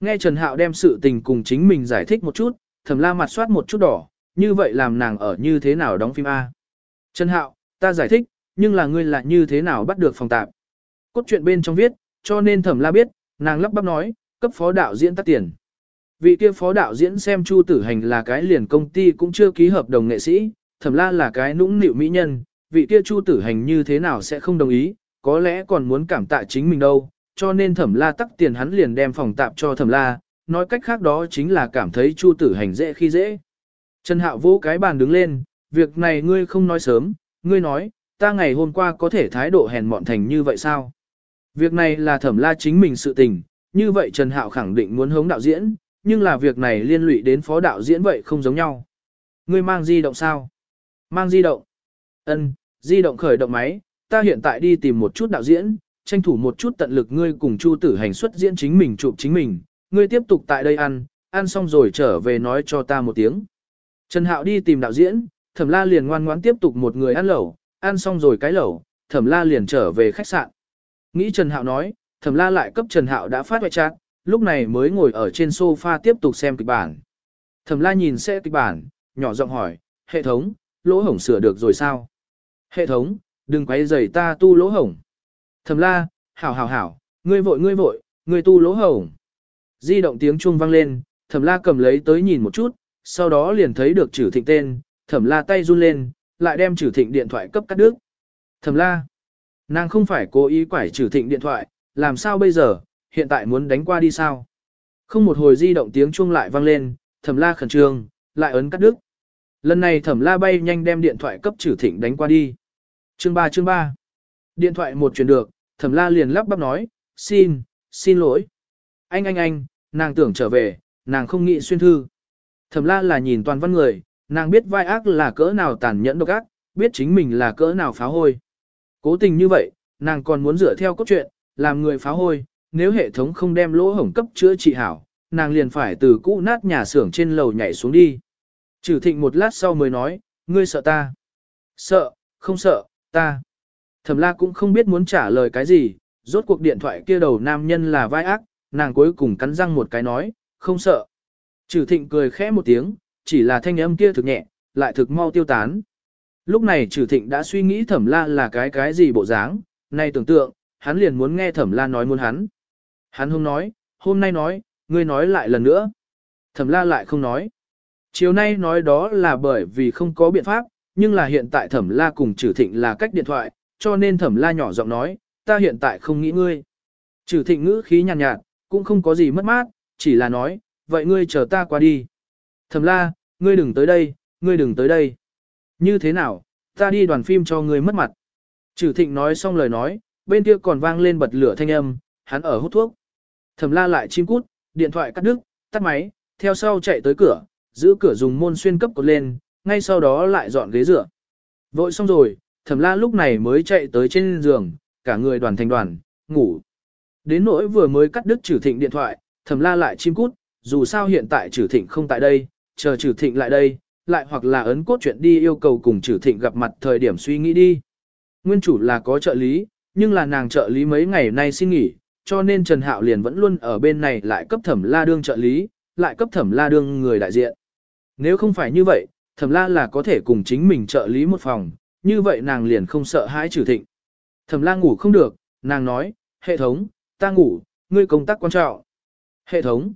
Nghe Trần Hạo đem sự tình cùng chính mình giải thích một chút, thẩm la mặt soát một chút đỏ, như vậy làm nàng ở như thế nào đóng phim A. Trần Hạo, ta giải thích, nhưng là ngươi là như thế nào bắt được phòng tạp. Cốt truyện bên trong viết, cho nên thẩm la biết, nàng lắp bắp nói, cấp phó đạo diễn tắt tiền. Vị kia phó đạo diễn xem Chu Tử Hành là cái liền công ty cũng chưa ký hợp đồng nghệ sĩ, thẩm la là cái nũng nịu mỹ nhân, vị kia Chu Tử Hành như thế nào sẽ không đồng ý, có lẽ còn muốn cảm tạ chính mình đâu, cho nên thẩm la tắc tiền hắn liền đem phòng tạm cho thẩm la, nói cách khác đó chính là cảm thấy Chu Tử Hành dễ khi dễ. Trần Hạo vỗ cái bàn đứng lên, việc này ngươi không nói sớm, ngươi nói, ta ngày hôm qua có thể thái độ hèn mọn thành như vậy sao? Việc này là thẩm la chính mình sự tình, như vậy Trần Hạo khẳng định muốn hống đạo diễn, nhưng là việc này liên lụy đến phó đạo diễn vậy không giống nhau. Ngươi mang di động sao? Mang di động. Ân, di động khởi động máy, ta hiện tại đi tìm một chút đạo diễn, tranh thủ một chút tận lực ngươi cùng Chu Tử Hành xuất diễn chính mình chụp chính mình, ngươi tiếp tục tại đây ăn, ăn xong rồi trở về nói cho ta một tiếng. Trần Hạo đi tìm đạo diễn, Thẩm La liền ngoan ngoãn tiếp tục một người ăn lẩu, ăn xong rồi cái lẩu, Thẩm La liền trở về khách sạn. Nghĩ Trần Hạo nói, Thẩm La lại cấp Trần Hạo đã phát hoại chat, lúc này mới ngồi ở trên sofa tiếp tục xem kịch bản. Thẩm La nhìn xe kịch bản, nhỏ giọng hỏi, hệ thống, lỗ hổng sửa được rồi sao? Hệ thống, đừng quấy rầy ta tu lỗ hổng. Thẩm La, hảo hảo hảo, ngươi vội ngươi vội, ngươi tu lỗ hổng. Di động tiếng chuông vang lên, Thẩm La cầm lấy tới nhìn một chút, sau đó liền thấy được chữ Thịnh tên, Thẩm La tay run lên, lại đem trừ Thịnh điện thoại cấp cắt đứt. Thẩm La, nàng không phải cố ý quải trừ Thịnh điện thoại, làm sao bây giờ, hiện tại muốn đánh qua đi sao? Không một hồi di động tiếng chuông lại vang lên, Thẩm La khẩn trương, lại ấn cắt đứt. Lần này Thẩm La bay nhanh đem điện thoại cấp trừ Thịnh đánh qua đi. Chương 3 chương 3. Điện thoại một truyền được, Thẩm La liền lắp bắp nói, "Xin, xin lỗi." "Anh anh anh, nàng tưởng trở về, nàng không nghĩ xuyên thư." Thẩm La là nhìn toàn văn người, nàng biết vai ác là cỡ nào tàn nhẫn độc ác, biết chính mình là cỡ nào phá hôi. Cố tình như vậy, nàng còn muốn dựa theo cốt truyện, làm người phá hôi, nếu hệ thống không đem lỗ hổng cấp chữa trị hảo, nàng liền phải từ cũ nát nhà xưởng trên lầu nhảy xuống đi. Trừ thịnh một lát sau mới nói, ngươi sợ ta. Sợ, không sợ, ta. Thẩm la cũng không biết muốn trả lời cái gì, rốt cuộc điện thoại kia đầu nam nhân là vai ác, nàng cuối cùng cắn răng một cái nói, không sợ. Trừ thịnh cười khẽ một tiếng, chỉ là thanh âm kia thực nhẹ, lại thực mau tiêu tán. Lúc này trừ thịnh đã suy nghĩ thẩm la là cái cái gì bộ dáng, nay tưởng tượng, hắn liền muốn nghe thẩm la nói muốn hắn. Hắn không nói, hôm nay nói, ngươi nói lại lần nữa. Thẩm la lại không nói. Chiều nay nói đó là bởi vì không có biện pháp, nhưng là hiện tại thẩm la cùng trừ thịnh là cách điện thoại, cho nên thẩm la nhỏ giọng nói, ta hiện tại không nghĩ ngươi. Trừ thịnh ngữ khí nhàn nhạt, nhạt, cũng không có gì mất mát, chỉ là nói, vậy ngươi chờ ta qua đi. Thẩm la, ngươi đừng tới đây, ngươi đừng tới đây. Như thế nào, ta đi đoàn phim cho ngươi mất mặt. Chử thịnh nói xong lời nói, bên kia còn vang lên bật lửa thanh âm, hắn ở hút thuốc. Thẩm la lại chim cút, điện thoại cắt đứt, tắt máy, theo sau chạy tới cửa, giữ cửa dùng môn xuyên cấp cột lên, ngay sau đó lại dọn ghế rửa. Vội xong rồi, thẩm la lúc này mới chạy tới trên giường, cả người đoàn thành đoàn, ngủ. Đến nỗi vừa mới cắt đứt trừ thịnh điện thoại, thẩm la lại chim cút, dù sao hiện tại trừ thịnh không tại đây, chờ trừ thịnh lại đây, lại hoặc là ấn cốt chuyện đi yêu cầu cùng trừ thịnh gặp mặt thời điểm suy nghĩ đi. Nguyên chủ là có trợ lý, nhưng là nàng trợ lý mấy ngày nay xin nghỉ, cho nên Trần Hạo liền vẫn luôn ở bên này lại cấp thẩm la đương trợ lý, lại cấp thẩm la đương người đại diện. Nếu không phải như vậy, thẩm la là có thể cùng chính mình trợ lý một phòng, như vậy nàng liền không sợ hãi trừ thịnh. Thẩm la ngủ không được, nàng nói, hệ thống, ta ngủ, ngươi công tác quan trọng. Hệ thống,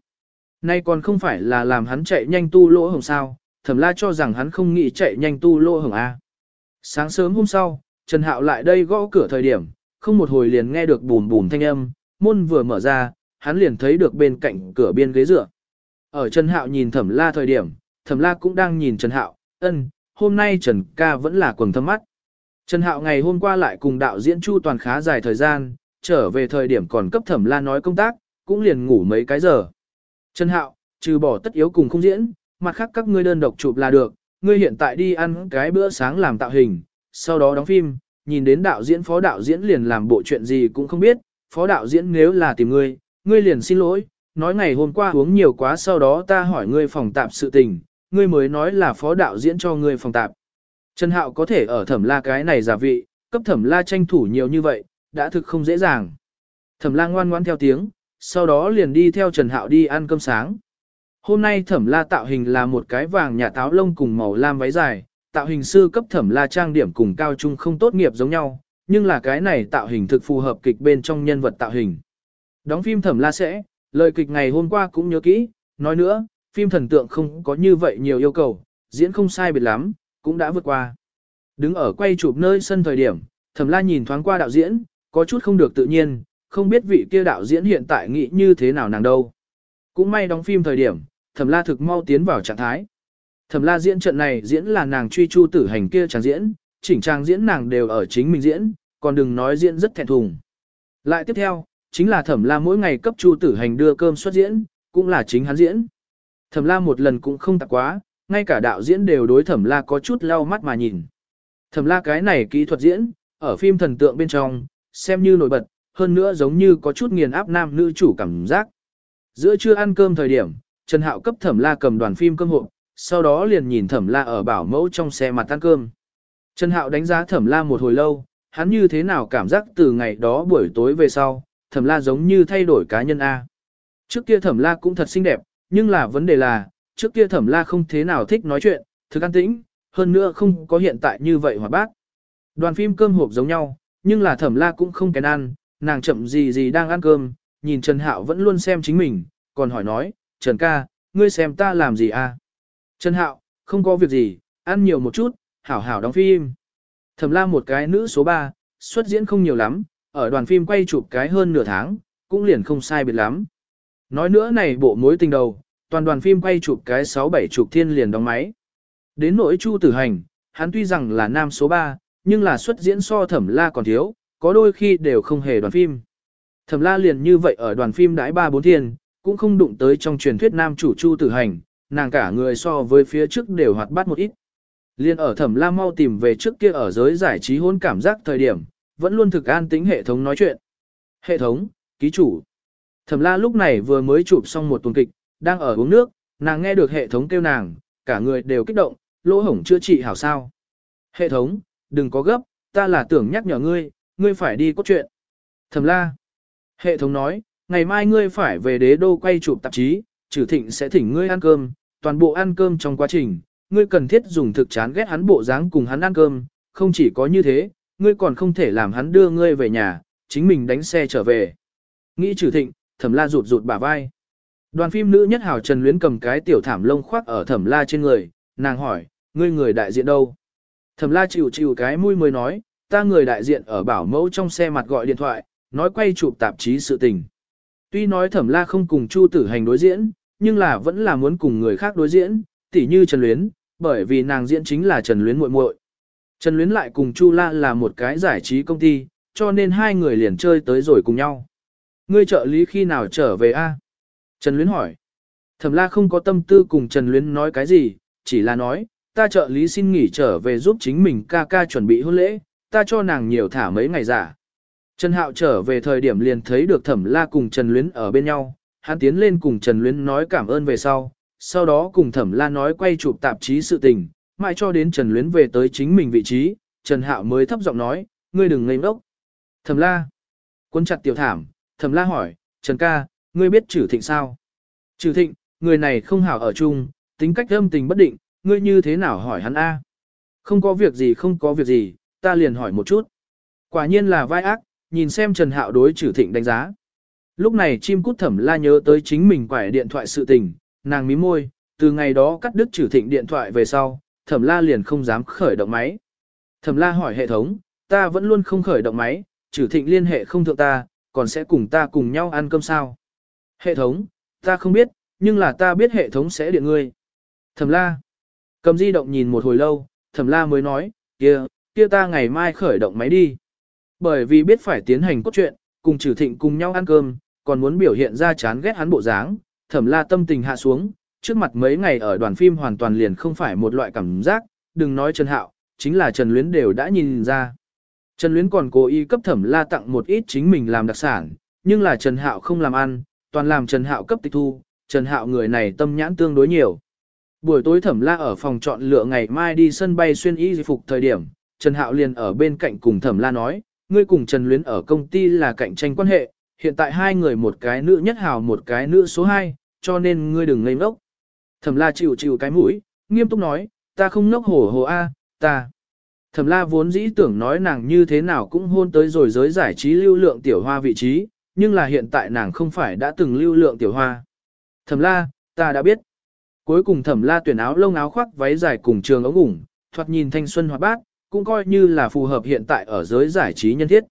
nay còn không phải là làm hắn chạy nhanh tu lỗ hồng sao, thẩm la cho rằng hắn không nghĩ chạy nhanh tu lỗ hồng A. À. Sáng sớm hôm sau, Trần Hạo lại đây gõ cửa thời điểm, không một hồi liền nghe được bùm bùm thanh âm, môn vừa mở ra, hắn liền thấy được bên cạnh cửa biên ghế dựa. Ở Trần Hạo nhìn thẩm la thời điểm, thẩm la cũng đang nhìn Trần Hạo, ân, hôm nay Trần ca vẫn là quần thâm mắt. Trần Hạo ngày hôm qua lại cùng đạo diễn Chu Toàn khá dài thời gian, trở về thời điểm còn cấp thẩm la nói công tác, cũng liền ngủ mấy cái giờ. Trần Hạo, trừ bỏ tất yếu cùng không diễn, mặt khác các ngươi đơn độc chụp là được, ngươi hiện tại đi ăn cái bữa sáng làm tạo hình, sau đó đóng phim, nhìn đến đạo diễn phó đạo diễn liền làm bộ chuyện gì cũng không biết, phó đạo diễn nếu là tìm ngươi, ngươi liền xin lỗi, nói ngày hôm qua uống nhiều quá sau đó ta hỏi ngươi phòng tạp sự tình, ngươi mới nói là phó đạo diễn cho ngươi phòng tạp. Trần Hạo có thể ở thẩm la cái này giả vị, cấp thẩm la tranh thủ nhiều như vậy, đã thực không dễ dàng. Thẩm la ngoan ngoan theo tiếng, sau đó liền đi theo Trần Hạo đi ăn cơm sáng. Hôm nay thẩm la tạo hình là một cái vàng nhà táo lông cùng màu lam váy dài, tạo hình sư cấp thẩm la trang điểm cùng cao trung không tốt nghiệp giống nhau, nhưng là cái này tạo hình thực phù hợp kịch bên trong nhân vật tạo hình. Đóng phim thẩm la sẽ, lời kịch ngày hôm qua cũng nhớ kỹ, nói nữa, phim thần tượng không có như vậy nhiều yêu cầu, diễn không sai biệt lắm, cũng đã vượt qua. Đứng ở quay chụp nơi sân thời điểm, thẩm la nhìn thoáng qua đạo diễn, có chút không được tự nhiên, không biết vị kia đạo diễn hiện tại nghĩ như thế nào nàng đâu. Cũng may đóng phim thời điểm, thẩm la thực mau tiến vào trạng thái. Thẩm la diễn trận này diễn là nàng truy chu tử hành kia trang diễn, chỉnh trang diễn nàng đều ở chính mình diễn, còn đừng nói diễn rất thẹn thùng. Lại tiếp theo, chính là thẩm la mỗi ngày cấp chu tử hành đưa cơm xuất diễn, cũng là chính hắn diễn. Thẩm la một lần cũng không tạc quá, ngay cả đạo diễn đều đối thẩm la có chút lau mắt mà nhìn. Thẩm la cái này kỹ thuật diễn, ở phim thần tượng bên trong, xem như nổi bật, hơn nữa giống như có chút nghiền áp nam nữ chủ cảm giác. Giữa trưa ăn cơm thời điểm, Trần Hạo cấp thẩm la cầm đoàn phim cơm hộp, sau đó liền nhìn thẩm la ở bảo mẫu trong xe mặt ăn cơm. Trần Hạo đánh giá thẩm la một hồi lâu, hắn như thế nào cảm giác từ ngày đó buổi tối về sau, thẩm la giống như thay đổi cá nhân A. Trước kia thẩm la cũng thật xinh đẹp, nhưng là vấn đề là, trước kia thẩm la không thế nào thích nói chuyện, thực an tĩnh, hơn nữa không có hiện tại như vậy hoạt bác. Đoàn phim cơm hộp giống nhau, nhưng là thẩm la cũng không kén ăn, nàng chậm gì gì đang ăn cơm, nhìn Trần Hạo vẫn luôn xem chính mình, còn hỏi nói, Trần ca, ngươi xem ta làm gì à? Trần Hạo, không có việc gì, ăn nhiều một chút, hảo hảo đóng phim. Thẩm la một cái nữ số 3, xuất diễn không nhiều lắm, ở đoàn phim quay chụp cái hơn nửa tháng, cũng liền không sai biệt lắm. Nói nữa này bộ mối tình đầu, toàn đoàn phim quay chụp cái 6-7 chục thiên liền đóng máy. Đến nỗi Chu Tử Hành, hắn tuy rằng là nam số 3, nhưng là xuất diễn so thẩm la còn thiếu, có đôi khi đều không hề đoàn phim. Thẩm la liền như vậy ở đoàn phim đãi ba bốn thiên, cũng không đụng tới trong truyền thuyết nam chủ Chu Tử Hành, nàng cả người so với phía trước đều hoạt bát một ít. Liên ở thẩm la mau tìm về trước kia ở giới giải trí hôn cảm giác thời điểm, vẫn luôn thực an tính hệ thống nói chuyện. Hệ thống, ký chủ. Thẩm la lúc này vừa mới chụp xong một tuần kịch, đang ở uống nước, nàng nghe được hệ thống kêu nàng, cả người đều kích động, lỗ hổng chữa trị hảo sao. Hệ thống, đừng có gấp, ta là tưởng nhắc nhở ngươi, ngươi phải đi cốt truyện. Thẩm la. Hệ thống nói, ngày mai ngươi phải về đế đô quay chụp tạp chí, trừ thịnh sẽ thỉnh ngươi ăn cơm, toàn bộ ăn cơm trong quá trình, ngươi cần thiết dùng thực chán ghét hắn bộ dáng cùng hắn ăn cơm, không chỉ có như thế, ngươi còn không thể làm hắn đưa ngươi về nhà, chính mình đánh xe trở về. Nghĩ trừ thịnh, thẩm la rụt rụt bả vai. Đoàn phim nữ nhất hào Trần Luyến cầm cái tiểu thảm lông khoác ở thẩm la trên người, nàng hỏi, ngươi người đại diện đâu? Thẩm la chịu chịu cái mũi mới nói, ta người đại diện ở bảo mẫu trong xe mặt gọi điện thoại, nói quay chụp tạp chí sự tình. Tuy nói thẩm la không cùng Chu tử hành đối diễn, nhưng là vẫn là muốn cùng người khác đối diễn, tỉ như Trần Luyến, bởi vì nàng diễn chính là Trần Luyến muội muội. Trần Luyến lại cùng Chu La là một cái giải trí công ty, cho nên hai người liền chơi tới rồi cùng nhau. Ngươi trợ lý khi nào trở về a? Trần Luyến hỏi. Thẩm la không có tâm tư cùng Trần Luyến nói cái gì, chỉ là nói, ta trợ lý xin nghỉ trở về giúp chính mình ca ca chuẩn bị hôn lễ, ta cho nàng nhiều thả mấy ngày giả. Trần Hạo trở về thời điểm liền thấy được Thẩm La cùng Trần Luyến ở bên nhau, hắn tiến lên cùng Trần Luyến nói cảm ơn về sau, sau đó cùng Thẩm La nói quay chụp tạp chí sự tình, mãi cho đến Trần Luyến về tới chính mình vị trí, Trần Hạo mới thấp giọng nói, ngươi đừng ngây ngốc. Thẩm La, quân chặt tiểu thảm, Thẩm La hỏi, Trần ca, ngươi biết Trử Thịnh sao? Trử Thịnh, người này không hảo ở chung, tính cách âm tình bất định, ngươi như thế nào hỏi hắn a? Không có việc gì không có việc gì, ta liền hỏi một chút. Quả nhiên là vai ác, nhìn xem Trần Hạo đối trừ Thịnh đánh giá. Lúc này chim cút thẩm la nhớ tới chính mình quải điện thoại sự tình, nàng mím môi, từ ngày đó cắt đứt trừ Thịnh điện thoại về sau, thẩm la liền không dám khởi động máy. Thẩm la hỏi hệ thống, ta vẫn luôn không khởi động máy, trừ Thịnh liên hệ không thượng ta, còn sẽ cùng ta cùng nhau ăn cơm sao. Hệ thống, ta không biết, nhưng là ta biết hệ thống sẽ điện ngươi. Thẩm la, cầm di động nhìn một hồi lâu, thẩm la mới nói, kia, kia ta ngày mai khởi động máy đi. Bởi vì biết phải tiến hành cốt truyện, cùng trừ thịnh cùng nhau ăn cơm, còn muốn biểu hiện ra chán ghét hắn bộ dáng, thẩm la tâm tình hạ xuống, trước mặt mấy ngày ở đoàn phim hoàn toàn liền không phải một loại cảm giác, đừng nói Trần Hạo, chính là Trần Luyến đều đã nhìn ra. Trần Luyến còn cố ý cấp thẩm la tặng một ít chính mình làm đặc sản, nhưng là Trần Hạo không làm ăn, toàn làm Trần Hạo cấp tịch thu, Trần Hạo người này tâm nhãn tương đối nhiều. Buổi tối thẩm la ở phòng chọn lựa ngày mai đi sân bay xuyên y phục thời điểm, Trần Hạo liền ở bên cạnh cùng thẩm la nói, ngươi cùng Trần Luyến ở công ty là cạnh tranh quan hệ, hiện tại hai người một cái nữ nhất hào một cái nữ số hai, cho nên ngươi đừng ngây ngốc. Thẩm la chịu chịu cái mũi, nghiêm túc nói, ta không ngốc hổ hồ a, ta. Thẩm la vốn dĩ tưởng nói nàng như thế nào cũng hôn tới rồi giới giải trí lưu lượng tiểu hoa vị trí, nhưng là hiện tại nàng không phải đã từng lưu lượng tiểu hoa. Thẩm la, ta đã biết. Cuối cùng thẩm la tuyển áo lông áo khoác váy dài cùng trường ống ủng, thoạt nhìn thanh xuân hoạt bát, cũng coi như là phù hợp hiện tại ở giới giải trí nhân thiết.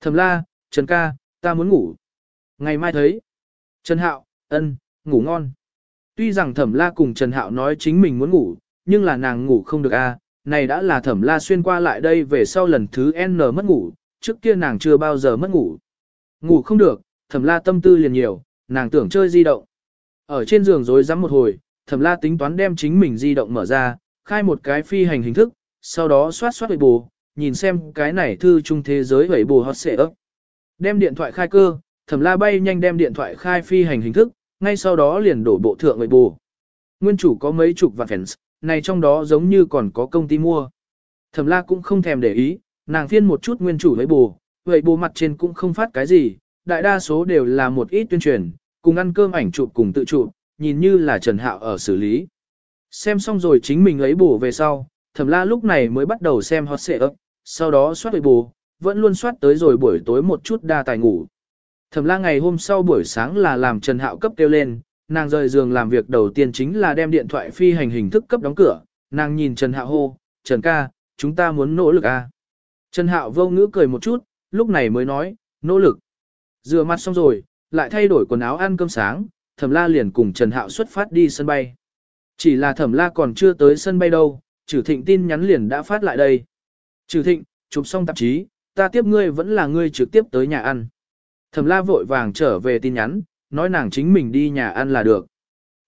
Thẩm la, Trần ca, ta muốn ngủ. Ngày mai thấy. Trần Hạo, ân, ngủ ngon. Tuy rằng thẩm la cùng Trần Hạo nói chính mình muốn ngủ, nhưng là nàng ngủ không được a. này đã là thẩm la xuyên qua lại đây về sau lần thứ N mất ngủ, trước kia nàng chưa bao giờ mất ngủ. Ngủ không được, thẩm la tâm tư liền nhiều, nàng tưởng chơi di động. Ở trên giường rối rắm một hồi, thẩm la tính toán đem chính mình di động mở ra, khai một cái phi hành hình thức, sau đó xoát xoát bù, nhìn xem cái này thư trung thế giới vậy bù hot xệ ấp. Đem điện thoại khai cơ, thẩm la bay nhanh đem điện thoại khai phi hành hình thức, ngay sau đó liền đổ bộ thượng vậy bù. Nguyên chủ có mấy chục vạn fans, này trong đó giống như còn có công ty mua. Thẩm la cũng không thèm để ý, nàng phiên một chút nguyên chủ với bù, vậy bù mặt trên cũng không phát cái gì, đại đa số đều là một ít tuyên truyền, cùng ăn cơm ảnh chụp cùng tự chụp, nhìn như là Trần Hạo ở xử lý. Xem xong rồi chính mình lấy bù về sau, thẩm la lúc này mới bắt đầu xem hot xệ ấp, sau đó soát bề bù, vẫn luôn soát tới rồi buổi tối một chút đa tài ngủ. Thẩm la ngày hôm sau buổi sáng là làm Trần Hạo cấp kêu lên, nàng rời giường làm việc đầu tiên chính là đem điện thoại phi hành hình thức cấp đóng cửa, nàng nhìn Trần Hạo hô, Trần ca, chúng ta muốn nỗ lực à. Trần Hạo vô ngữ cười một chút, lúc này mới nói, nỗ lực. Rửa mặt xong rồi, lại thay đổi quần áo ăn cơm sáng, Thẩm La liền cùng Trần Hạo xuất phát đi sân bay. Chỉ là Thẩm La còn chưa tới sân bay đâu, Trử Thịnh tin nhắn liền đã phát lại đây. Trử Thịnh, chụp xong tạp chí, ta tiếp ngươi vẫn là ngươi trực tiếp tới nhà ăn. Thẩm La vội vàng trở về tin nhắn, nói nàng chính mình đi nhà ăn là được.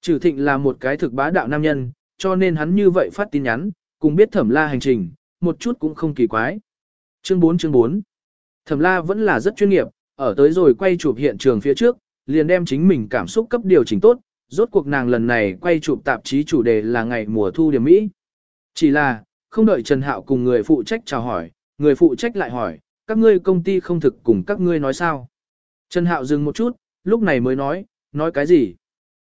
Trử Thịnh là một cái thực bá đạo nam nhân, cho nên hắn như vậy phát tin nhắn, cùng biết Thẩm La hành trình, một chút cũng không kỳ quái. Chương 4 chương 4 Thẩm La vẫn là rất chuyên nghiệp, ở tới rồi quay chụp hiện trường phía trước, liền đem chính mình cảm xúc cấp điều chỉnh tốt, rốt cuộc nàng lần này quay chụp tạp chí chủ đề là ngày mùa thu điểm Mỹ. Chỉ là, không đợi Trần Hạo cùng người phụ trách chào hỏi, người phụ trách lại hỏi, các ngươi công ty không thực cùng các ngươi nói sao. Trần Hạo dừng một chút, lúc này mới nói, nói cái gì?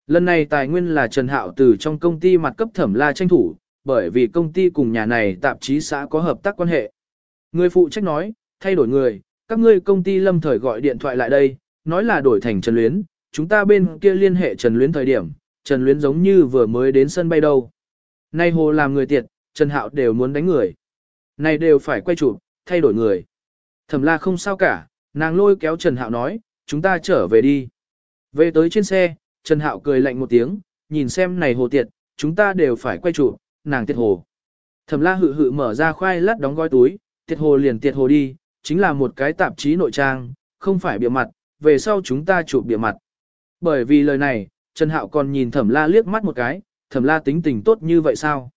Lần này tài nguyên là Trần Hạo từ trong công ty mặt cấp thẩm la tranh thủ, bởi vì công ty cùng nhà này tạp chí xã có hợp tác quan hệ. Người phụ trách nói, thay đổi người, các ngươi công ty lâm thời gọi điện thoại lại đây, nói là đổi thành Trần Luyến, chúng ta bên kia liên hệ Trần Luyến thời điểm, Trần Luyến giống như vừa mới đến sân bay đâu. Nay hồ làm người tiệt, Trần Hạo đều muốn đánh người. Này đều phải quay chụp, thay đổi người. Thẩm la không sao cả, nàng lôi kéo Trần Hạo nói, chúng ta trở về đi. Về tới trên xe, Trần Hạo cười lạnh một tiếng, nhìn xem này hồ tiệt, chúng ta đều phải quay chụp, nàng tiệt hồ. Thẩm la hự hự mở ra khoai lát đóng gói túi, tiệt hồ liền tiệt hồ đi, chính là một cái tạp chí nội trang, không phải bịa mặt, về sau chúng ta chụp bịa mặt. Bởi vì lời này, Trần Hạo còn nhìn Thẩm La liếc mắt một cái, Thẩm La tính tình tốt như vậy sao?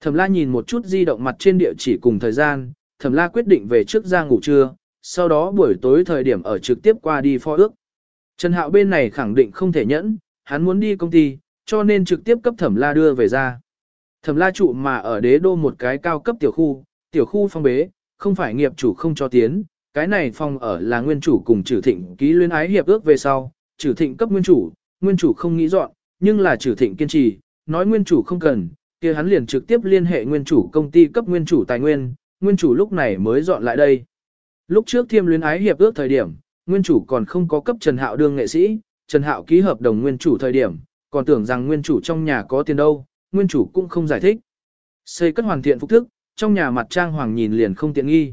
Thẩm La nhìn một chút di động mặt trên địa chỉ cùng thời gian, Thẩm La quyết định về trước ra ngủ trưa, sau đó buổi tối thời điểm ở trực tiếp qua đi phó ước. Trần Hạo bên này khẳng định không thể nhẫn, hắn muốn đi công ty, cho nên trực tiếp cấp thẩm la đưa về ra. Thẩm la trụ mà ở đế đô một cái cao cấp tiểu khu, tiểu khu phong bế, không phải nghiệp chủ không cho tiến, cái này phòng ở là nguyên chủ cùng trừ thịnh ký luyến ái hiệp ước về sau, trừ thịnh cấp nguyên chủ, nguyên chủ không nghĩ dọn, nhưng là trừ thịnh kiên trì, nói nguyên chủ không cần, kia hắn liền trực tiếp liên hệ nguyên chủ công ty cấp nguyên chủ tài nguyên, nguyên chủ lúc này mới dọn lại đây. Lúc trước thiêm luyến ái hiệp ước thời điểm, nguyên chủ còn không có cấp Trần Hạo đương nghệ sĩ, Trần Hạo ký hợp đồng nguyên chủ thời điểm, còn tưởng rằng nguyên chủ trong nhà có tiền đâu, nguyên chủ cũng không giải thích. Xây cất hoàn thiện phục thức, trong nhà mặt trang hoàng nhìn liền không tiện nghi.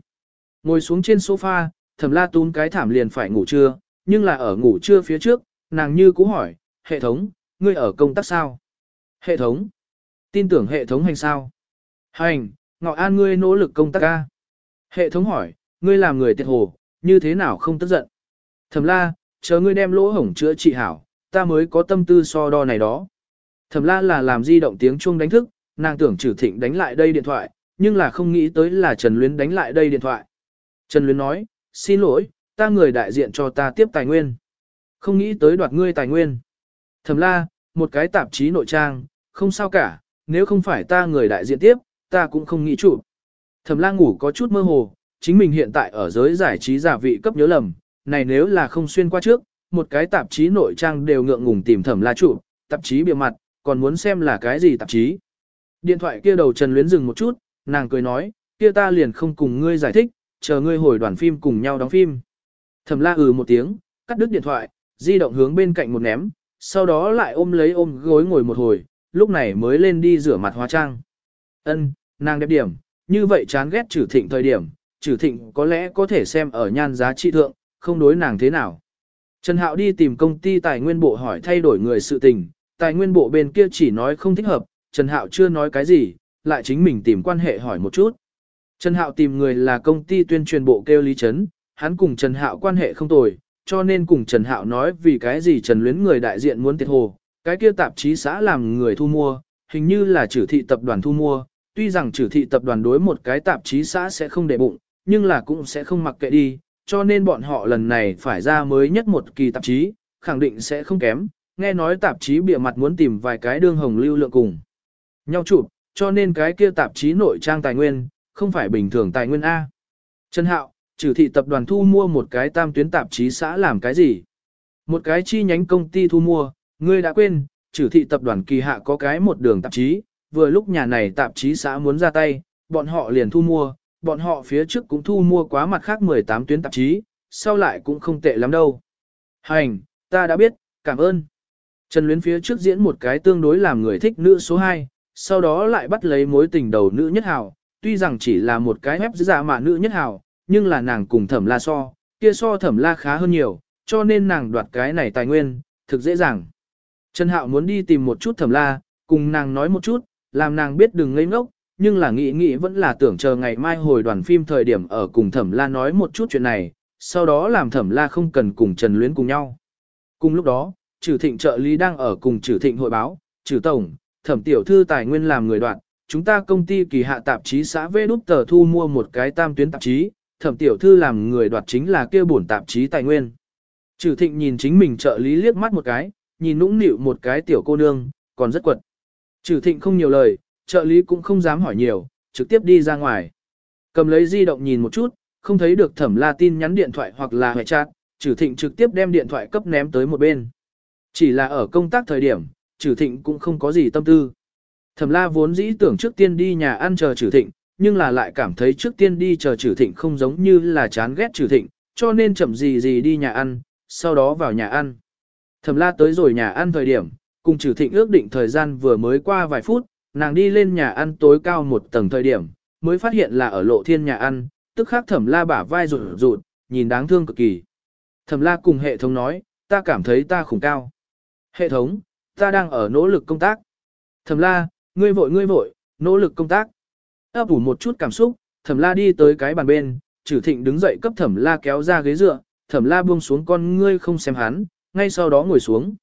Ngồi xuống trên sofa, thẩm la tún cái thảm liền phải ngủ trưa, nhưng là ở ngủ trưa phía trước, nàng như cũ hỏi, hệ thống, ngươi ở công tác sao? Hệ thống, tin tưởng hệ thống hành sao? Hành, ngọ an ngươi nỗ lực công tác ca. Hệ thống hỏi, ngươi làm người tiệt hồ, như thế nào không tức giận? Thẩm la, chờ ngươi đem lỗ hổng chữa trị hảo, ta mới có tâm tư so đo này đó. Thẩm la là làm di động tiếng chuông đánh thức, nàng tưởng trừ thịnh đánh lại đây điện thoại, nhưng là không nghĩ tới là Trần Luyến đánh lại đây điện thoại. Trần Luyến nói, xin lỗi, ta người đại diện cho ta tiếp tài nguyên. Không nghĩ tới đoạt ngươi tài nguyên. Thẩm la, một cái tạp chí nội trang, không sao cả, nếu không phải ta người đại diện tiếp, ta cũng không nghĩ chủ. Thẩm Lang ngủ có chút mơ hồ, chính mình hiện tại ở giới giải trí giả vị cấp nhớ lầm, này nếu là không xuyên qua trước, một cái tạp chí nội trang đều ngượng ngùng tìm thẩm la chủ, tạp chí bìa mặt, còn muốn xem là cái gì tạp chí. Điện thoại kia đầu Trần Luyến dừng một chút, nàng cười nói, kia ta liền không cùng ngươi giải thích, chờ ngươi hồi đoàn phim cùng nhau đóng phim. Thẩm la ừ một tiếng, cắt đứt điện thoại, di động hướng bên cạnh một ném, sau đó lại ôm lấy ôm gối ngồi một hồi, lúc này mới lên đi rửa mặt hóa trang. Ân, nàng đẹp điểm, như vậy chán ghét trừ thịnh thời điểm, trừ thịnh có lẽ có thể xem ở nhan giá trị thượng, không đối nàng thế nào. Trần Hạo đi tìm công ty tài nguyên bộ hỏi thay đổi người sự tình, tài nguyên bộ bên kia chỉ nói không thích hợp, Trần Hạo chưa nói cái gì, lại chính mình tìm quan hệ hỏi một chút. Trần Hạo tìm người là công ty tuyên truyền bộ kêu Lý Trấn, hắn cùng Trần Hạo quan hệ không tồi, cho nên cùng Trần Hạo nói vì cái gì Trần Luyến người đại diện muốn tiệt hồ, cái kia tạp chí xã làm người thu mua, hình như là trừ thị tập đoàn thu mua, tuy rằng trừ thị tập đoàn đối một cái tạp chí xã sẽ không để bụng, nhưng là cũng sẽ không mặc kệ đi, cho nên bọn họ lần này phải ra mới nhất một kỳ tạp chí, khẳng định sẽ không kém, nghe nói tạp chí bịa mặt muốn tìm vài cái đương hồng lưu lượng cùng nhau chụp, cho nên cái kia tạp chí nội trang tài nguyên, không phải bình thường tài nguyên A. Trần Hạo, trừ thị tập đoàn thu mua một cái tam tuyến tạp chí xã làm cái gì? Một cái chi nhánh công ty thu mua, ngươi đã quên, trừ thị tập đoàn kỳ hạ có cái một đường tạp chí, vừa lúc nhà này tạp chí xã muốn ra tay, bọn họ liền thu mua, bọn họ phía trước cũng thu mua quá mặt khác 18 tuyến tạp chí, sau lại cũng không tệ lắm đâu. Hành, ta đã biết, cảm ơn. Trần Luyến phía trước diễn một cái tương đối làm người thích nữ số 2, sau đó lại bắt lấy mối tình đầu nữ nhất hào, tuy rằng chỉ là một cái ép giả mà nữ nhất hào, nhưng là nàng cùng thẩm la so, kia so thẩm la khá hơn nhiều, cho nên nàng đoạt cái này tài nguyên, thực dễ dàng. Trần Hạo muốn đi tìm một chút thẩm la, cùng nàng nói một chút, làm nàng biết đừng ngây ngốc, nhưng là nghĩ nghĩ vẫn là tưởng chờ ngày mai hồi đoàn phim thời điểm ở cùng thẩm la nói một chút chuyện này, sau đó làm thẩm la không cần cùng Trần Luyến cùng nhau. Cùng lúc đó, trừ thịnh trợ lý đang ở cùng trừ thịnh hội báo, trừ tổng, thẩm tiểu thư tài nguyên làm người đoạn, chúng ta công ty kỳ hạ tạp chí xã Vê đúc tờ thu mua một cái tam tuyến tạp chí, thẩm tiểu thư làm người đoạt chính là kia bổn tạp chí tài nguyên. Trừ thịnh nhìn chính mình trợ lý liếc mắt một cái, nhìn nũng nịu một cái tiểu cô nương, còn rất quật. Trừ thịnh không nhiều lời, trợ lý cũng không dám hỏi nhiều, trực tiếp đi ra ngoài. Cầm lấy di động nhìn một chút, không thấy được thẩm la tin nhắn điện thoại hoặc là hệ chat, trừ thịnh trực tiếp đem điện thoại cấp ném tới một bên. Chỉ là ở công tác thời điểm, trừ thịnh cũng không có gì tâm tư. Thẩm la vốn dĩ tưởng trước tiên đi nhà ăn chờ trừ thịnh, nhưng là lại cảm thấy trước tiên đi chờ trừ thịnh không giống như là chán ghét trừ thịnh, cho nên chậm gì gì đi nhà ăn, sau đó vào nhà ăn. Thẩm la tới rồi nhà ăn thời điểm, cùng trừ thịnh ước định thời gian vừa mới qua vài phút, nàng đi lên nhà ăn tối cao một tầng thời điểm, mới phát hiện là ở lộ thiên nhà ăn, tức khắc thẩm la bả vai rụt rụt, nhìn đáng thương cực kỳ. Thẩm la cùng hệ thống nói, ta cảm thấy ta khủng cao. Hệ thống, ta đang ở nỗ lực công tác. Thẩm la, ngươi vội ngươi vội, nỗ lực công tác. ấp ủ một chút cảm xúc, thẩm la đi tới cái bàn bên, trừ thịnh đứng dậy cấp thẩm la kéo ra ghế dựa, thẩm la buông xuống con ngươi không xem hắn, ngay sau đó ngồi xuống.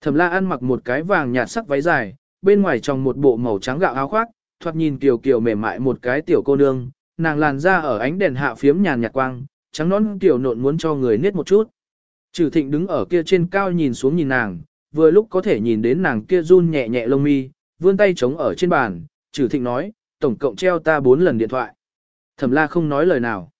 Thẩm la ăn mặc một cái vàng nhạt sắc váy dài, bên ngoài trong một bộ màu trắng gạo áo khoác, thoạt nhìn kiều kiều mềm mại một cái tiểu cô nương, nàng làn da ở ánh đèn hạ phiếm nhàn nhạt quang, trắng nón tiểu nộn muốn cho người niết một chút. Trừ thịnh đứng ở kia trên cao nhìn xuống nhìn nàng, vừa lúc có thể nhìn đến nàng kia run nhẹ nhẹ lông mi, vươn tay chống ở trên bàn, trừ thịnh nói, tổng cộng treo ta 4 lần điện thoại. Thẩm la không nói lời nào.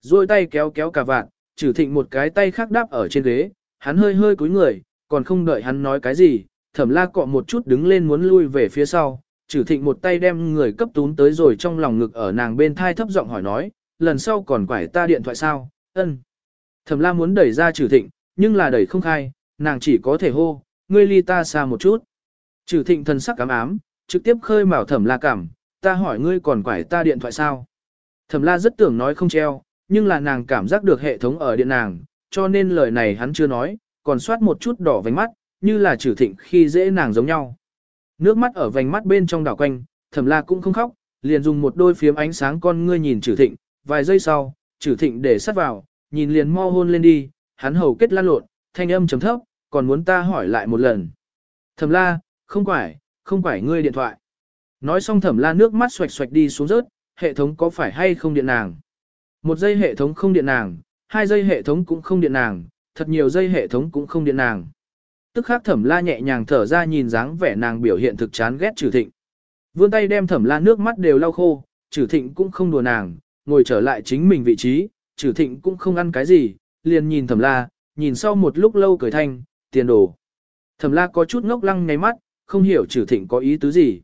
Rồi tay kéo kéo cả vạn, trừ thịnh một cái tay khác đáp ở trên ghế, hắn hơi hơi cúi người, còn không đợi hắn nói cái gì, thẩm la cọ một chút đứng lên muốn lui về phía sau, trừ thịnh một tay đem người cấp tún tới rồi trong lòng ngực ở nàng bên thai thấp giọng hỏi nói, lần sau còn quải ta điện thoại sao, ân. Thẩm la muốn đẩy ra trừ thịnh, nhưng là đẩy không khai, nàng chỉ có thể hô, ngươi ly ta xa một chút. Trừ thịnh thần sắc cám ám, trực tiếp khơi mào thẩm la cảm, ta hỏi ngươi còn quải ta điện thoại sao. Thẩm la rất tưởng nói không treo, nhưng là nàng cảm giác được hệ thống ở điện nàng, cho nên lời này hắn chưa nói, còn soát một chút đỏ vành mắt, như là trừ thịnh khi dễ nàng giống nhau. Nước mắt ở vành mắt bên trong đảo quanh, thẩm la cũng không khóc, liền dùng một đôi phiếm ánh sáng con ngươi nhìn trừ thịnh, vài giây sau, trừ thịnh để sát vào, nhìn liền mo hôn lên đi, hắn hầu kết lan lộn, thanh âm chấm thấp, còn muốn ta hỏi lại một lần. Thẩm la, không phải, không phải ngươi điện thoại. Nói xong thẩm la nước mắt xoạch xoạch đi xuống rớt, hệ thống có phải hay không điện nàng. Một giây hệ thống không điện nàng, hai dây hệ thống cũng không điện nàng, thật nhiều dây hệ thống cũng không điện nàng. Tức khắc thẩm la nhẹ nhàng thở ra nhìn dáng vẻ nàng biểu hiện thực chán ghét trừ thịnh. Vươn tay đem thẩm la nước mắt đều lau khô, trừ thịnh cũng không đùa nàng, ngồi trở lại chính mình vị trí, trừ thịnh cũng không ăn cái gì, liền nhìn thẩm la, nhìn sau một lúc lâu cười thanh, tiền đồ. Thẩm la có chút ngốc lăng ngay mắt, không hiểu trừ thịnh có ý tứ gì.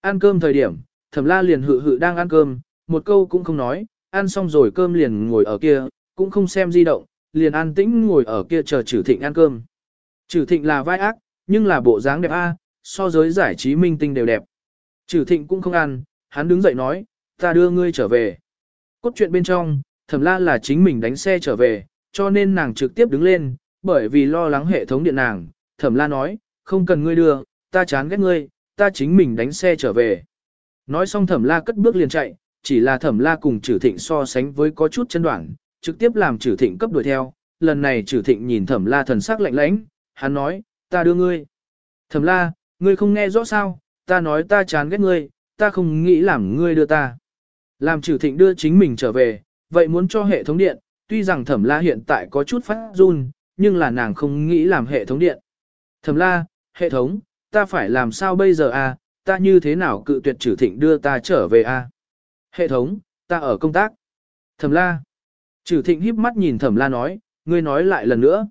Ăn cơm thời điểm, thẩm la liền hự hự đang ăn cơm, một câu cũng không nói, ăn xong rồi cơm liền ngồi ở kia, cũng không xem di động, liền an tĩnh ngồi ở kia chờ Trử thịnh ăn cơm. Trử thịnh là vai ác, nhưng là bộ dáng đẹp a, so giới giải trí minh tinh đều đẹp. Trử thịnh cũng không ăn, hắn đứng dậy nói, ta đưa ngươi trở về. Cốt truyện bên trong, thẩm la là chính mình đánh xe trở về, cho nên nàng trực tiếp đứng lên, bởi vì lo lắng hệ thống điện nàng, thẩm la nói, không cần ngươi đưa, ta chán ghét ngươi, ta chính mình đánh xe trở về. Nói xong thẩm la cất bước liền chạy, chỉ là thẩm la cùng Trử thịnh so sánh với có chút chân đoạn, trực tiếp làm trừ thịnh cấp đuổi theo. Lần này trừ thịnh nhìn thẩm la thần sắc lạnh lãnh, hắn nói, ta đưa ngươi. Thẩm la, ngươi không nghe rõ sao, ta nói ta chán ghét ngươi, ta không nghĩ làm ngươi đưa ta. Làm trừ thịnh đưa chính mình trở về, vậy muốn cho hệ thống điện, tuy rằng thẩm la hiện tại có chút phát run, nhưng là nàng không nghĩ làm hệ thống điện. Thẩm la, hệ thống, ta phải làm sao bây giờ à? ta như thế nào cự tuyệt trừ thịnh đưa ta trở về à? Hệ thống, ta ở công tác. Thẩm la. Trừ thịnh híp mắt nhìn thẩm la nói, ngươi nói lại lần nữa.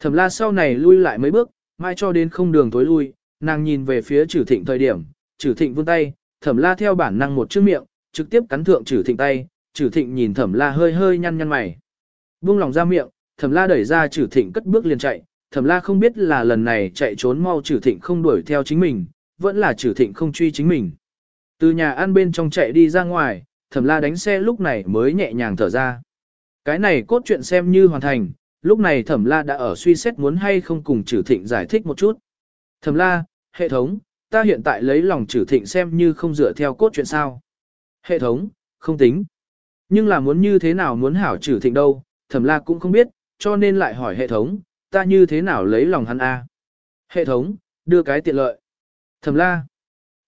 Thẩm la sau này lui lại mấy bước, mai cho đến không đường tối lui, nàng nhìn về phía trừ thịnh thời điểm, trừ thịnh vươn tay, thẩm la theo bản năng một chữ miệng, trực tiếp cắn thượng trừ thịnh tay, trừ thịnh nhìn thẩm la hơi hơi nhăn nhăn mày. Buông lòng ra miệng, thẩm la đẩy ra trừ thịnh cất bước liền chạy, thẩm la không biết là lần này chạy trốn mau trừ thịnh không đuổi theo chính mình, vẫn là trừ thịnh không truy chính mình. Từ nhà ăn bên trong chạy đi ra ngoài, thẩm la đánh xe lúc này mới nhẹ nhàng thở ra. Cái này cốt truyện xem như hoàn thành, lúc này thẩm la đã ở suy xét muốn hay không cùng trừ thịnh giải thích một chút. Thẩm la, hệ thống, ta hiện tại lấy lòng trừ thịnh xem như không dựa theo cốt truyện sao. Hệ thống, không tính. Nhưng là muốn như thế nào muốn hảo trừ thịnh đâu, thẩm la cũng không biết, cho nên lại hỏi hệ thống, ta như thế nào lấy lòng hắn a? Hệ thống, đưa cái tiện lợi. Thẩm la.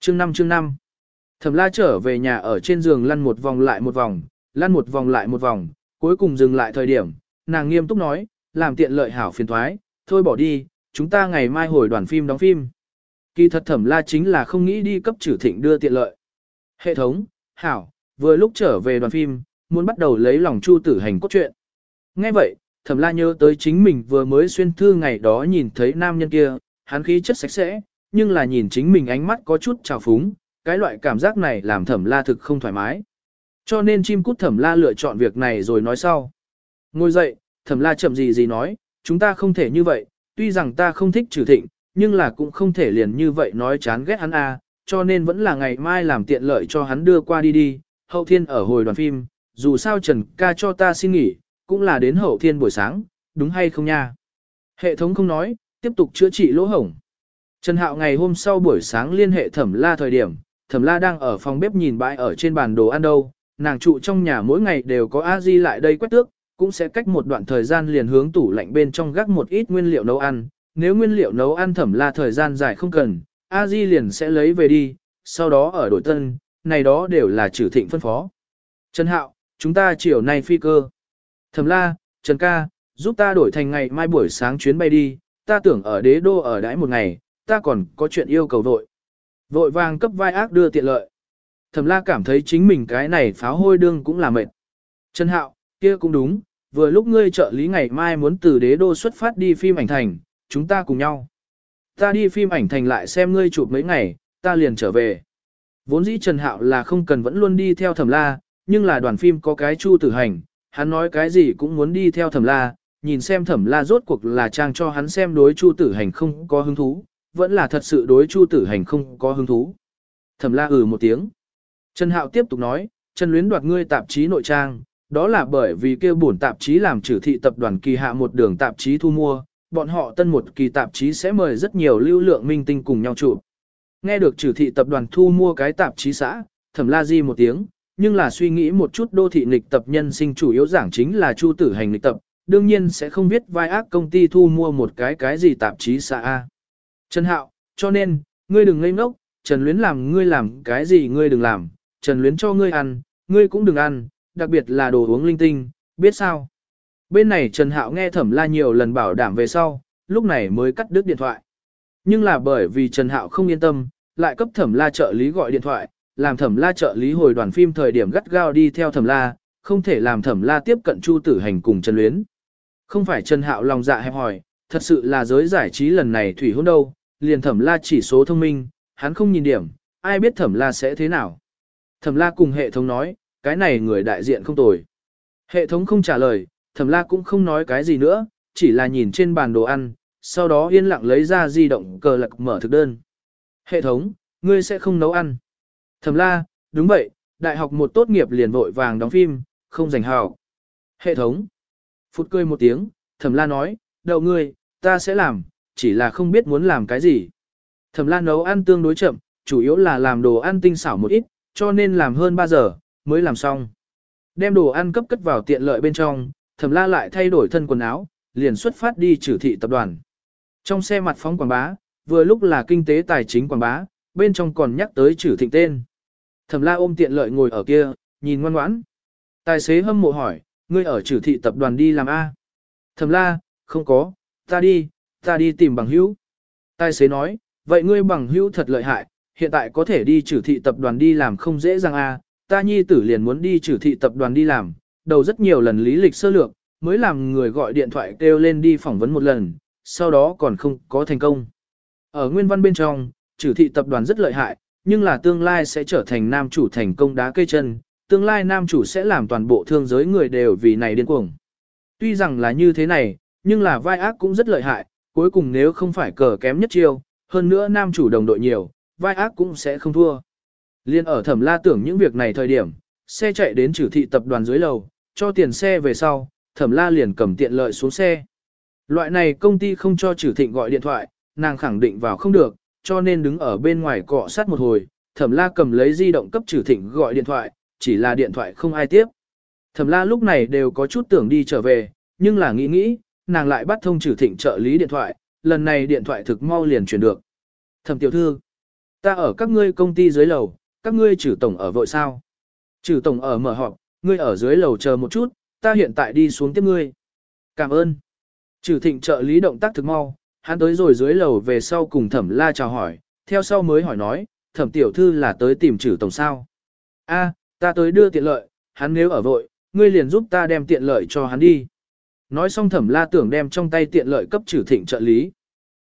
Chương 5 chương 5. Thẩm la trở về nhà ở trên giường lăn một vòng lại một vòng, lăn một vòng lại một vòng, cuối cùng dừng lại thời điểm, nàng nghiêm túc nói, làm tiện lợi hảo phiền thoái, thôi bỏ đi, chúng ta ngày mai hồi đoàn phim đóng phim. Kỳ thật thẩm la chính là không nghĩ đi cấp trừ thịnh đưa tiện lợi. Hệ thống, hảo, vừa lúc trở về đoàn phim, muốn bắt đầu lấy lòng chu tử hành cốt truyện. Nghe vậy, thẩm la nhớ tới chính mình vừa mới xuyên thư ngày đó nhìn thấy nam nhân kia, hắn khí chất sạch sẽ, nhưng là nhìn chính mình ánh mắt có chút trào phúng, cái loại cảm giác này làm thẩm la thực không thoải mái. Cho nên chim cút thẩm la lựa chọn việc này rồi nói sau. Ngồi dậy, thẩm la chậm gì gì nói, chúng ta không thể như vậy, tuy rằng ta không thích trừ thịnh, nhưng là cũng không thể liền như vậy nói chán ghét hắn a, cho nên vẫn là ngày mai làm tiện lợi cho hắn đưa qua đi đi, hậu thiên ở hồi đoàn phim, dù sao Trần ca cho ta xin nghỉ, cũng là đến hậu thiên buổi sáng, đúng hay không nha. Hệ thống không nói, tiếp tục chữa trị lỗ hổng. Trần Hạo ngày hôm sau buổi sáng liên hệ Thẩm La thời điểm, Thẩm La đang ở phòng bếp nhìn bãi ở trên bàn đồ ăn đâu, nàng trụ trong nhà mỗi ngày đều có a di lại đây quét tước, cũng sẽ cách một đoạn thời gian liền hướng tủ lạnh bên trong gác một ít nguyên liệu nấu ăn, nếu nguyên liệu nấu ăn Thẩm La thời gian dài không cần, a di liền sẽ lấy về đi, sau đó ở đổi tân, này đó đều là trừ thịnh phân phó. Trần Hạo, chúng ta chiều nay phi cơ. Thẩm la, Trần ca, giúp ta đổi thành ngày mai buổi sáng chuyến bay đi, ta tưởng ở đế đô ở đãi một ngày, ta còn có chuyện yêu cầu vội. Vội vàng cấp vai ác đưa tiện lợi. Thẩm la cảm thấy chính mình cái này pháo hôi đương cũng là mệt. Trần Hạo, kia cũng đúng, vừa lúc ngươi trợ lý ngày mai muốn từ đế đô xuất phát đi phim ảnh thành, chúng ta cùng nhau. Ta đi phim ảnh thành lại xem ngươi chụp mấy ngày, ta liền trở về. Vốn dĩ Trần Hạo là không cần vẫn luôn đi theo thẩm la, nhưng là đoàn phim có cái chu tử hành, hắn nói cái gì cũng muốn đi theo thẩm la, nhìn xem thẩm la rốt cuộc là trang cho hắn xem đối chu tử hành không có hứng thú, vẫn là thật sự đối chu tử hành không có hứng thú. Thẩm la ừ một tiếng. Trần Hạo tiếp tục nói, Trần Luyến đoạt ngươi tạp chí nội trang, đó là bởi vì kêu bổn tạp chí làm trừ thị tập đoàn kỳ hạ một đường tạp chí thu mua, bọn họ tân một kỳ tạp chí sẽ mời rất nhiều lưu lượng minh tinh cùng nhau chụp. Nghe được trừ thị tập đoàn thu mua cái tạp chí xã, thẩm la di một tiếng, nhưng là suy nghĩ một chút đô thị nghịch tập nhân sinh chủ yếu giảng chính là chu tử hành nghịch tập, đương nhiên sẽ không biết vai ác công ty thu mua một cái cái gì tạp chí xã A. Trần Hạo, cho nên, ngươi đừng ngây ngốc, Trần Luyến làm ngươi làm cái gì ngươi đừng làm, Trần Luyến cho ngươi ăn, ngươi cũng đừng ăn, đặc biệt là đồ uống linh tinh, biết sao. Bên này Trần Hạo nghe thẩm la nhiều lần bảo đảm về sau, lúc này mới cắt đứt điện thoại. Nhưng là bởi vì Trần Hạo không yên tâm, lại cấp thẩm la trợ lý gọi điện thoại, làm thẩm la trợ lý hồi đoàn phim thời điểm gắt gao đi theo thẩm la, không thể làm thẩm la tiếp cận Chu Tử Hành cùng Trần Luyến. Không phải Trần Hạo lòng dạ hẹp hỏi, thật sự là giới giải trí lần này thủy hôn đâu, liền thẩm la chỉ số thông minh, hắn không nhìn điểm, ai biết thẩm la sẽ thế nào. Thẩm la cùng hệ thống nói, cái này người đại diện không tồi. Hệ thống không trả lời, thẩm la cũng không nói cái gì nữa, chỉ là nhìn trên bàn đồ ăn, sau đó yên lặng lấy ra di động cờ lạc mở thực đơn. Hệ thống, ngươi sẽ không nấu ăn. Thẩm la, đúng vậy, đại học một tốt nghiệp liền vội vàng đóng phim, không dành hào. Hệ thống. Phút cười một tiếng, thẩm la nói, đậu ngươi, ta sẽ làm, chỉ là không biết muốn làm cái gì. Thẩm la nấu ăn tương đối chậm, chủ yếu là làm đồ ăn tinh xảo một ít, cho nên làm hơn 3 giờ, mới làm xong. Đem đồ ăn cấp cất vào tiện lợi bên trong, thẩm la lại thay đổi thân quần áo, liền xuất phát đi trừ thị tập đoàn. Trong xe mặt phóng quảng bá, vừa lúc là kinh tế tài chính quảng bá, bên trong còn nhắc tới trừ thịnh tên. Thẩm la ôm tiện lợi ngồi ở kia, nhìn ngoan ngoãn. Tài xế hâm mộ hỏi, ngươi ở trừ thị tập đoàn đi làm A. Thẩm la, không có, ta đi, ta đi tìm bằng hữu. Tài xế nói, vậy ngươi bằng hữu thật lợi hại, hiện tại có thể đi trừ thị tập đoàn đi làm không dễ dàng A, ta nhi tử liền muốn đi trừ thị tập đoàn đi làm, đầu rất nhiều lần lý lịch sơ lược, mới làm người gọi điện thoại kêu lên đi phỏng vấn một lần, sau đó còn không có thành công. Ở nguyên văn bên trong, trừ thị tập đoàn rất lợi hại, nhưng là tương lai sẽ trở thành nam chủ thành công đá cây chân, tương lai nam chủ sẽ làm toàn bộ thương giới người đều vì này điên cuồng. Tuy rằng là như thế này, nhưng là vai ác cũng rất lợi hại, cuối cùng nếu không phải cờ kém nhất chiêu, hơn nữa nam chủ đồng đội nhiều, vai ác cũng sẽ không thua. Liên ở thẩm la tưởng những việc này thời điểm, xe chạy đến trừ thị tập đoàn dưới lầu, cho tiền xe về sau, thẩm la liền cầm tiện lợi xuống xe. Loại này công ty không cho trừ thịnh gọi điện thoại, nàng khẳng định vào không được, cho nên đứng ở bên ngoài cọ sát một hồi, thẩm la cầm lấy di động cấp trừ thịnh gọi điện thoại, chỉ là điện thoại không ai tiếp. Thẩm la lúc này đều có chút tưởng đi trở về, nhưng là nghĩ nghĩ, nàng lại bắt thông trừ thịnh trợ lý điện thoại, lần này điện thoại thực mau liền chuyển được. Thẩm tiểu thư, ta ở các ngươi công ty dưới lầu, các ngươi trừ tổng ở vội sao? Trừ tổng ở mở họp, ngươi ở dưới lầu chờ một chút, ta hiện tại đi xuống tiếp ngươi. Cảm ơn. Trừ thịnh trợ lý động tác thực mau, hắn tới rồi dưới lầu về sau cùng thẩm la chào hỏi, theo sau mới hỏi nói, thẩm tiểu thư là tới tìm trừ tổng sao. A, ta tới đưa tiện lợi, hắn nếu ở vội, ngươi liền giúp ta đem tiện lợi cho hắn đi. Nói xong thẩm la tưởng đem trong tay tiện lợi cấp trừ thịnh trợ lý.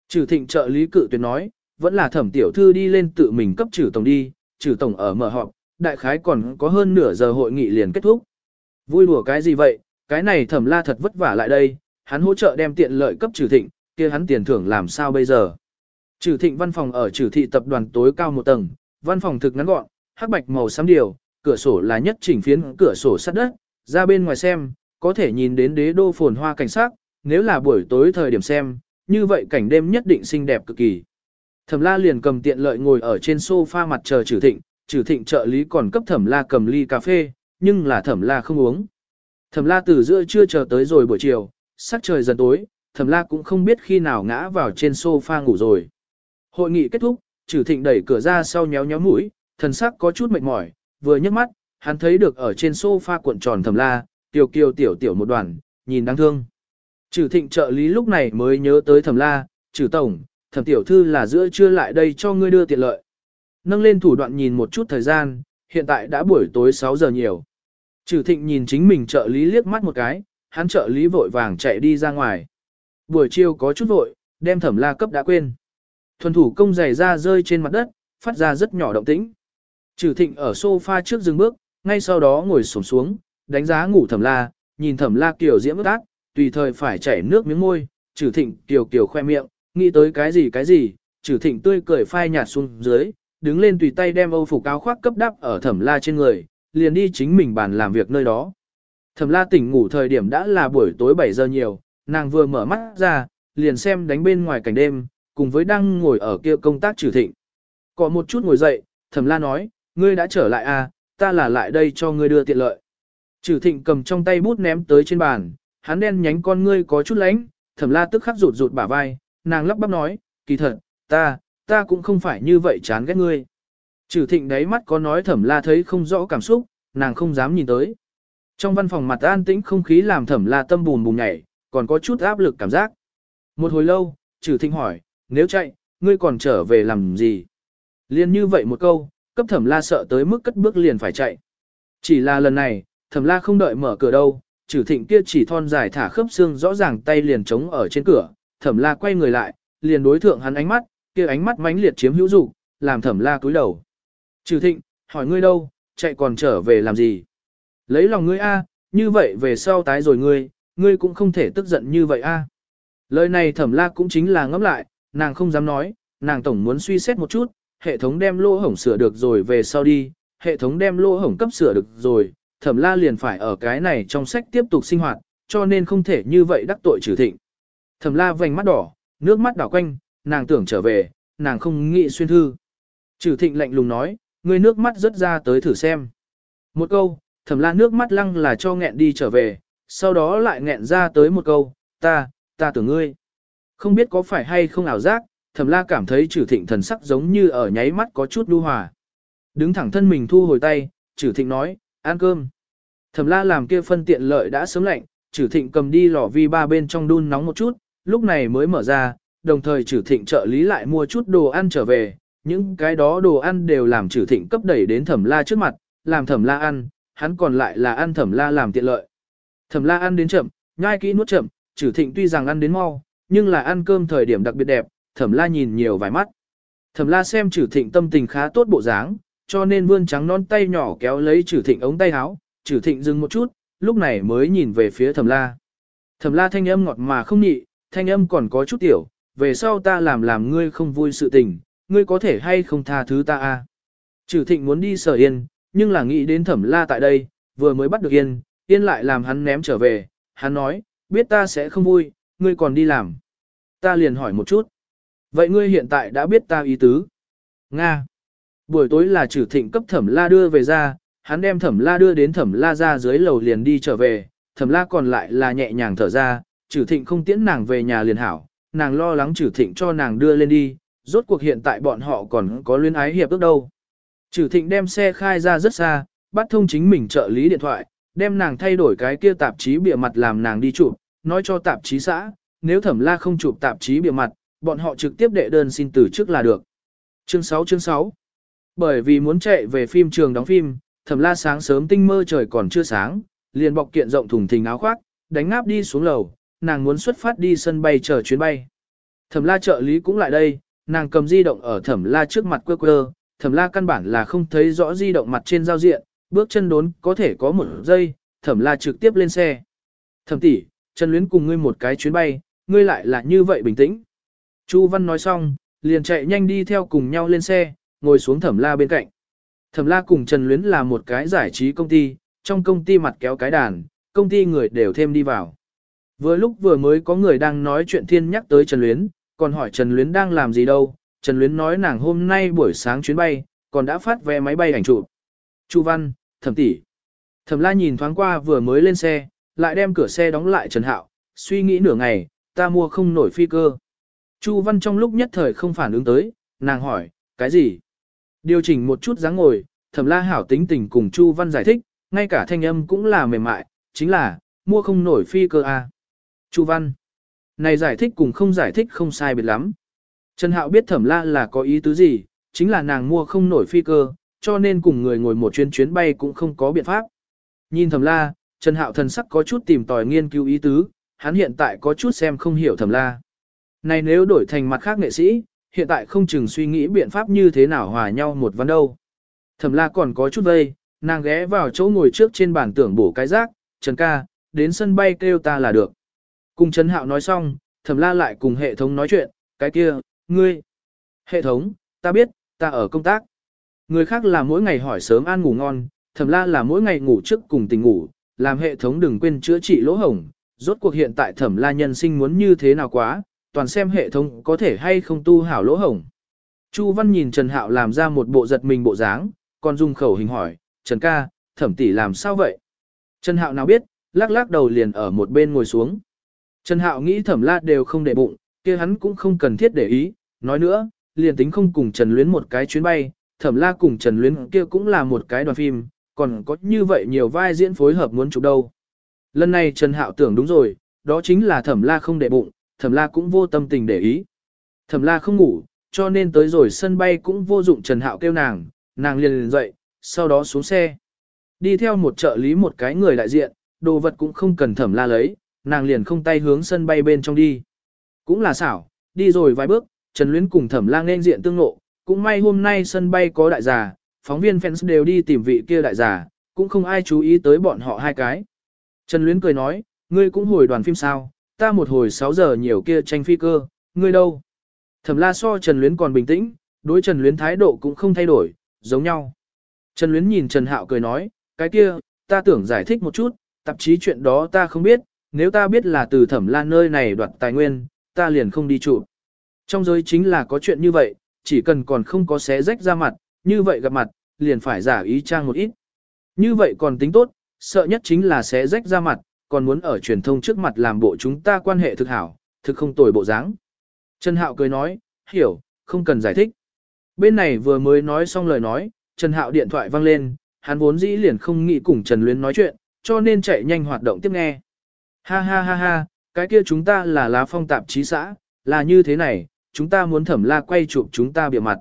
Trừ thịnh trợ lý cự tuyệt nói, vẫn là thẩm tiểu thư đi lên tự mình cấp trừ tổng đi, trừ tổng ở mở họp, đại khái còn có hơn nửa giờ hội nghị liền kết thúc. Vui đùa cái gì vậy, cái này thẩm la thật vất vả lại đây, hắn hỗ trợ đem tiện lợi cấp trừ thịnh, kia hắn tiền thưởng làm sao bây giờ. Trừ thịnh văn phòng ở trừ thị tập đoàn tối cao một tầng, văn phòng thực ngắn gọn, hắc bạch màu xám điều, cửa sổ là nhất chỉnh phiến cửa sổ sắt đất, ra bên ngoài xem, có thể nhìn đến đế đô phồn hoa cảnh sát, nếu là buổi tối thời điểm xem, như vậy cảnh đêm nhất định xinh đẹp cực kỳ. Thẩm la liền cầm tiện lợi ngồi ở trên sofa mặt chờ trừ thịnh, trừ thịnh trợ lý còn cấp thẩm la cầm ly cà phê, nhưng là thẩm la không uống. Thẩm la từ giữa trưa chờ tới rồi buổi chiều, sắc trời dần tối, thẩm la cũng không biết khi nào ngã vào trên sofa ngủ rồi. Hội nghị kết thúc, trừ thịnh đẩy cửa ra sau nhéo nhéo mũi, thần sắc có chút mệt mỏi, vừa nhấc mắt, hắn thấy được ở trên sofa cuộn tròn thẩm la, tiểu kiều tiểu tiểu một đoàn, nhìn đáng thương. Trừ thịnh trợ lý lúc này mới nhớ tới thẩm la, trừ tổng, thẩm tiểu thư là giữa trưa lại đây cho ngươi đưa tiện lợi. Nâng lên thủ đoạn nhìn một chút thời gian, hiện tại đã buổi tối 6 giờ nhiều. Trừ thịnh nhìn chính mình trợ lý liếc mắt một cái, hắn trợ lý vội vàng chạy đi ra ngoài. Buổi chiều có chút vội, đem thẩm la cấp đã quên. Thuần thủ công giày ra rơi trên mặt đất, phát ra rất nhỏ động tĩnh. Trừ thịnh ở sofa trước dừng bước, ngay sau đó ngồi sổm xuống, đánh giá ngủ thẩm la, nhìn thẩm la kiểu diễm ước ác, tùy thời phải chảy nước miếng môi, trừ thịnh kiểu kiểu khoe miệng, nghĩ tới cái gì cái gì, trừ thịnh tươi cười phai nhạt xuống dưới, đứng lên tùy tay đem âu phục áo khoác cấp đắp ở thẩm la trên người, liền đi chính mình bàn làm việc nơi đó. Thẩm la tỉnh ngủ thời điểm đã là buổi tối 7 giờ nhiều, nàng vừa mở mắt ra, liền xem đánh bên ngoài cảnh đêm, cùng với đang ngồi ở kia công tác trừ thịnh. Có một chút ngồi dậy, thẩm la nói, ngươi đã trở lại à, ta là lại đây cho ngươi đưa tiện lợi. Trừ thịnh cầm trong tay bút ném tới trên bàn, hắn đen nhánh con ngươi có chút lánh, thẩm la tức khắc rụt rụt bả vai, nàng lắp bắp nói, kỳ thật, ta, ta cũng không phải như vậy chán ghét ngươi. Trừ thịnh đáy mắt có nói thẩm la thấy không rõ cảm xúc, nàng không dám nhìn tới. Trong văn phòng mặt an tĩnh không khí làm thẩm la tâm bùn bùn nhảy, còn có chút áp lực cảm giác. Một hồi lâu, trừ thịnh hỏi, nếu chạy, ngươi còn trở về làm gì? Liên như vậy một câu, cấp thẩm la sợ tới mức cất bước liền phải chạy. Chỉ là lần này, thẩm la không đợi mở cửa đâu, trừ thịnh kia chỉ thon dài thả khớp xương rõ ràng tay liền trống ở trên cửa, thẩm la quay người lại, liền đối thượng hắn ánh mắt, kia ánh mắt mãnh liệt chiếm hữu dục, làm thẩm la cúi đầu. Trừ thịnh, hỏi ngươi đâu, chạy còn trở về làm gì? Lấy lòng ngươi a, như vậy về sau tái rồi ngươi, ngươi cũng không thể tức giận như vậy a. Lời này thẩm la cũng chính là ngẫm lại, nàng không dám nói, nàng tổng muốn suy xét một chút, hệ thống đem lỗ hổng sửa được rồi về sau đi, hệ thống đem lỗ hổng cấp sửa được rồi, thẩm la liền phải ở cái này trong sách tiếp tục sinh hoạt, cho nên không thể như vậy đắc tội trừ thịnh. Thẩm la vành mắt đỏ, nước mắt đỏ quanh, nàng tưởng trở về, nàng không nghĩ xuyên thư. Trừ thịnh lạnh lùng nói, ngươi nước mắt rớt ra tới thử xem. Một câu, thẩm la nước mắt lăng là cho nghẹn đi trở về, sau đó lại nghẹn ra tới một câu, ta, ta tưởng ngươi. Không biết có phải hay không ảo giác, thẩm la cảm thấy trừ thịnh thần sắc giống như ở nháy mắt có chút đu hòa. Đứng thẳng thân mình thu hồi tay, trừ thịnh nói, ăn cơm. Thẩm la làm kia phân tiện lợi đã sớm lạnh, trừ thịnh cầm đi lò vi ba bên trong đun nóng một chút, lúc này mới mở ra, đồng thời trừ thịnh trợ lý lại mua chút đồ ăn trở về, những cái đó đồ ăn đều làm trừ thịnh cấp đẩy đến thẩm la trước mặt, làm thẩm la ăn, hắn còn lại là ăn thẩm la làm tiện lợi. Thẩm la ăn đến chậm, nhai kỹ nuốt chậm, trừ thịnh tuy rằng ăn đến mau, nhưng là ăn cơm thời điểm đặc biệt đẹp, thẩm la nhìn nhiều vài mắt. Thẩm la xem trừ thịnh tâm tình khá tốt bộ dáng, cho nên vươn trắng non tay nhỏ kéo lấy trừ thịnh ống tay áo, trừ thịnh dừng một chút, lúc này mới nhìn về phía thẩm la. Thẩm la thanh âm ngọt mà không nhị, thanh âm còn có chút tiểu, về sau ta làm làm ngươi không vui sự tình, ngươi có thể hay không tha thứ ta a? Trừ thịnh muốn đi sở yên, nhưng là nghĩ đến thẩm la tại đây, vừa mới bắt được yên, yên lại làm hắn ném trở về, hắn nói, biết ta sẽ không vui, ngươi còn đi làm. Ta liền hỏi một chút. Vậy ngươi hiện tại đã biết ta ý tứ. Nga. Buổi tối là trừ thịnh cấp thẩm la đưa về ra, hắn đem thẩm la đưa đến thẩm la ra dưới lầu liền đi trở về, thẩm la còn lại là nhẹ nhàng thở ra, trừ thịnh không tiễn nàng về nhà liền hảo, nàng lo lắng trừ thịnh cho nàng đưa lên đi, rốt cuộc hiện tại bọn họ còn có luyến ái hiệp ước đâu. Trừ thịnh đem xe khai ra rất xa, bắt thông chính mình trợ lý điện thoại, đem nàng thay đổi cái kia tạp chí bìa mặt làm nàng đi chụp, nói cho tạp chí xã, nếu thẩm la không chụp tạp chí bìa mặt, bọn họ trực tiếp đệ đơn xin từ chức là được. Chương 6 chương 6 Bởi vì muốn chạy về phim trường đóng phim, thẩm la sáng sớm tinh mơ trời còn chưa sáng, liền bọc kiện rộng thùng thình áo khoác, đánh ngáp đi xuống lầu, nàng muốn xuất phát đi sân bay chờ chuyến bay. Thẩm la trợ lý cũng lại đây, nàng cầm di động ở thẩm la trước mặt quơ quơ, thẩm la căn bản là không thấy rõ di động mặt trên giao diện, bước chân đốn có thể có một giây, thẩm la trực tiếp lên xe. Thẩm tỷ, Trần Luyến cùng ngươi một cái chuyến bay, ngươi lại là như vậy bình tĩnh. Chu Văn nói xong, liền chạy nhanh đi theo cùng nhau lên xe, ngồi xuống thẩm la bên cạnh. Thẩm la cùng Trần Luyến là một cái giải trí công ty, trong công ty mặt kéo cái đàn, công ty người đều thêm đi vào. Vừa lúc vừa mới có người đang nói chuyện thiên nhắc tới Trần Luyến, còn hỏi Trần Luyến đang làm gì đâu, Trần Luyến nói nàng hôm nay buổi sáng chuyến bay, còn đã phát vé máy bay ảnh chụp. Chu Văn, thẩm tỷ. Thẩm La nhìn thoáng qua vừa mới lên xe, lại đem cửa xe đóng lại Trần Hạo, suy nghĩ nửa ngày, ta mua không nổi phi cơ. Chu Văn trong lúc nhất thời không phản ứng tới, nàng hỏi, cái gì? Điều chỉnh một chút dáng ngồi, Thẩm La hảo tính tình cùng Chu Văn giải thích, ngay cả thanh âm cũng là mềm mại, chính là, mua không nổi phi cơ A. Chu Văn. Này giải thích cùng không giải thích không sai biệt lắm. Trần Hạo biết thẩm la là có ý tứ gì, chính là nàng mua không nổi phi cơ, cho nên cùng người ngồi một chuyến chuyến bay cũng không có biện pháp. Nhìn thẩm la, Trần Hạo thần sắc có chút tìm tòi nghiên cứu ý tứ, hắn hiện tại có chút xem không hiểu thẩm la. Này nếu đổi thành mặt khác nghệ sĩ, hiện tại không chừng suy nghĩ biện pháp như thế nào hòa nhau một văn đâu. Thẩm la còn có chút vây, nàng ghé vào chỗ ngồi trước trên bàn tưởng bổ cái rác, Trần ca, đến sân bay kêu ta là được. Cùng Trần Hạo nói xong, thẩm la lại cùng hệ thống nói chuyện, cái kia, ngươi. Hệ thống, ta biết, ta ở công tác. Người khác là mỗi ngày hỏi sớm ăn ngủ ngon, thẩm la là mỗi ngày ngủ trước cùng tỉnh ngủ, làm hệ thống đừng quên chữa trị lỗ hổng. Rốt cuộc hiện tại thẩm la nhân sinh muốn như thế nào quá, toàn xem hệ thống có thể hay không tu hảo lỗ hổng. Chu Văn nhìn Trần Hạo làm ra một bộ giật mình bộ dáng, còn dùng khẩu hình hỏi, Trần ca, thẩm tỷ làm sao vậy? Trần Hạo nào biết, lắc lắc đầu liền ở một bên ngồi xuống. Trần Hạo nghĩ thẩm la đều không để bụng, kia hắn cũng không cần thiết để ý, nói nữa, liền tính không cùng Trần Luyến một cái chuyến bay, thẩm la cùng Trần Luyến kia cũng là một cái đoàn phim, còn có như vậy nhiều vai diễn phối hợp muốn chụp đâu. Lần này Trần Hạo tưởng đúng rồi, đó chính là thẩm la không để bụng, thẩm la cũng vô tâm tình để ý. Thẩm la không ngủ, cho nên tới rồi sân bay cũng vô dụng Trần Hạo kêu nàng, nàng liền liền dậy, sau đó xuống xe. Đi theo một trợ lý một cái người đại diện, đồ vật cũng không cần thẩm la lấy, nàng liền không tay hướng sân bay bên trong đi. Cũng là xảo, đi rồi vài bước, Trần Luyến cùng thẩm lang nên diện tương ngộ, cũng may hôm nay sân bay có đại giả, phóng viên fans đều đi tìm vị kia đại giả, cũng không ai chú ý tới bọn họ hai cái. Trần Luyến cười nói, ngươi cũng hồi đoàn phim sao, ta một hồi 6 giờ nhiều kia tranh phi cơ, ngươi đâu? Thẩm la so Trần Luyến còn bình tĩnh, đối Trần Luyến thái độ cũng không thay đổi, giống nhau. Trần Luyến nhìn Trần Hạo cười nói, cái kia, ta tưởng giải thích một chút, tạp chí chuyện đó ta không biết, nếu ta biết là từ thẩm lan nơi này đoạt tài nguyên, ta liền không đi trụ. Trong giới chính là có chuyện như vậy, chỉ cần còn không có xé rách ra mặt, như vậy gặp mặt, liền phải giả ý trang một ít. Như vậy còn tính tốt, sợ nhất chính là xé rách ra mặt, còn muốn ở truyền thông trước mặt làm bộ chúng ta quan hệ thực hảo, thực không tồi bộ dáng. Trần Hạo cười nói, hiểu, không cần giải thích. Bên này vừa mới nói xong lời nói, Trần Hạo điện thoại vang lên, hắn vốn dĩ liền không nghĩ cùng Trần Luyến nói chuyện, cho nên chạy nhanh hoạt động tiếp nghe. Ha ha ha ha, cái kia chúng ta là lá phong tạp chí xã, là như thế này, chúng ta muốn thẩm la quay chụp chúng ta bịa mặt.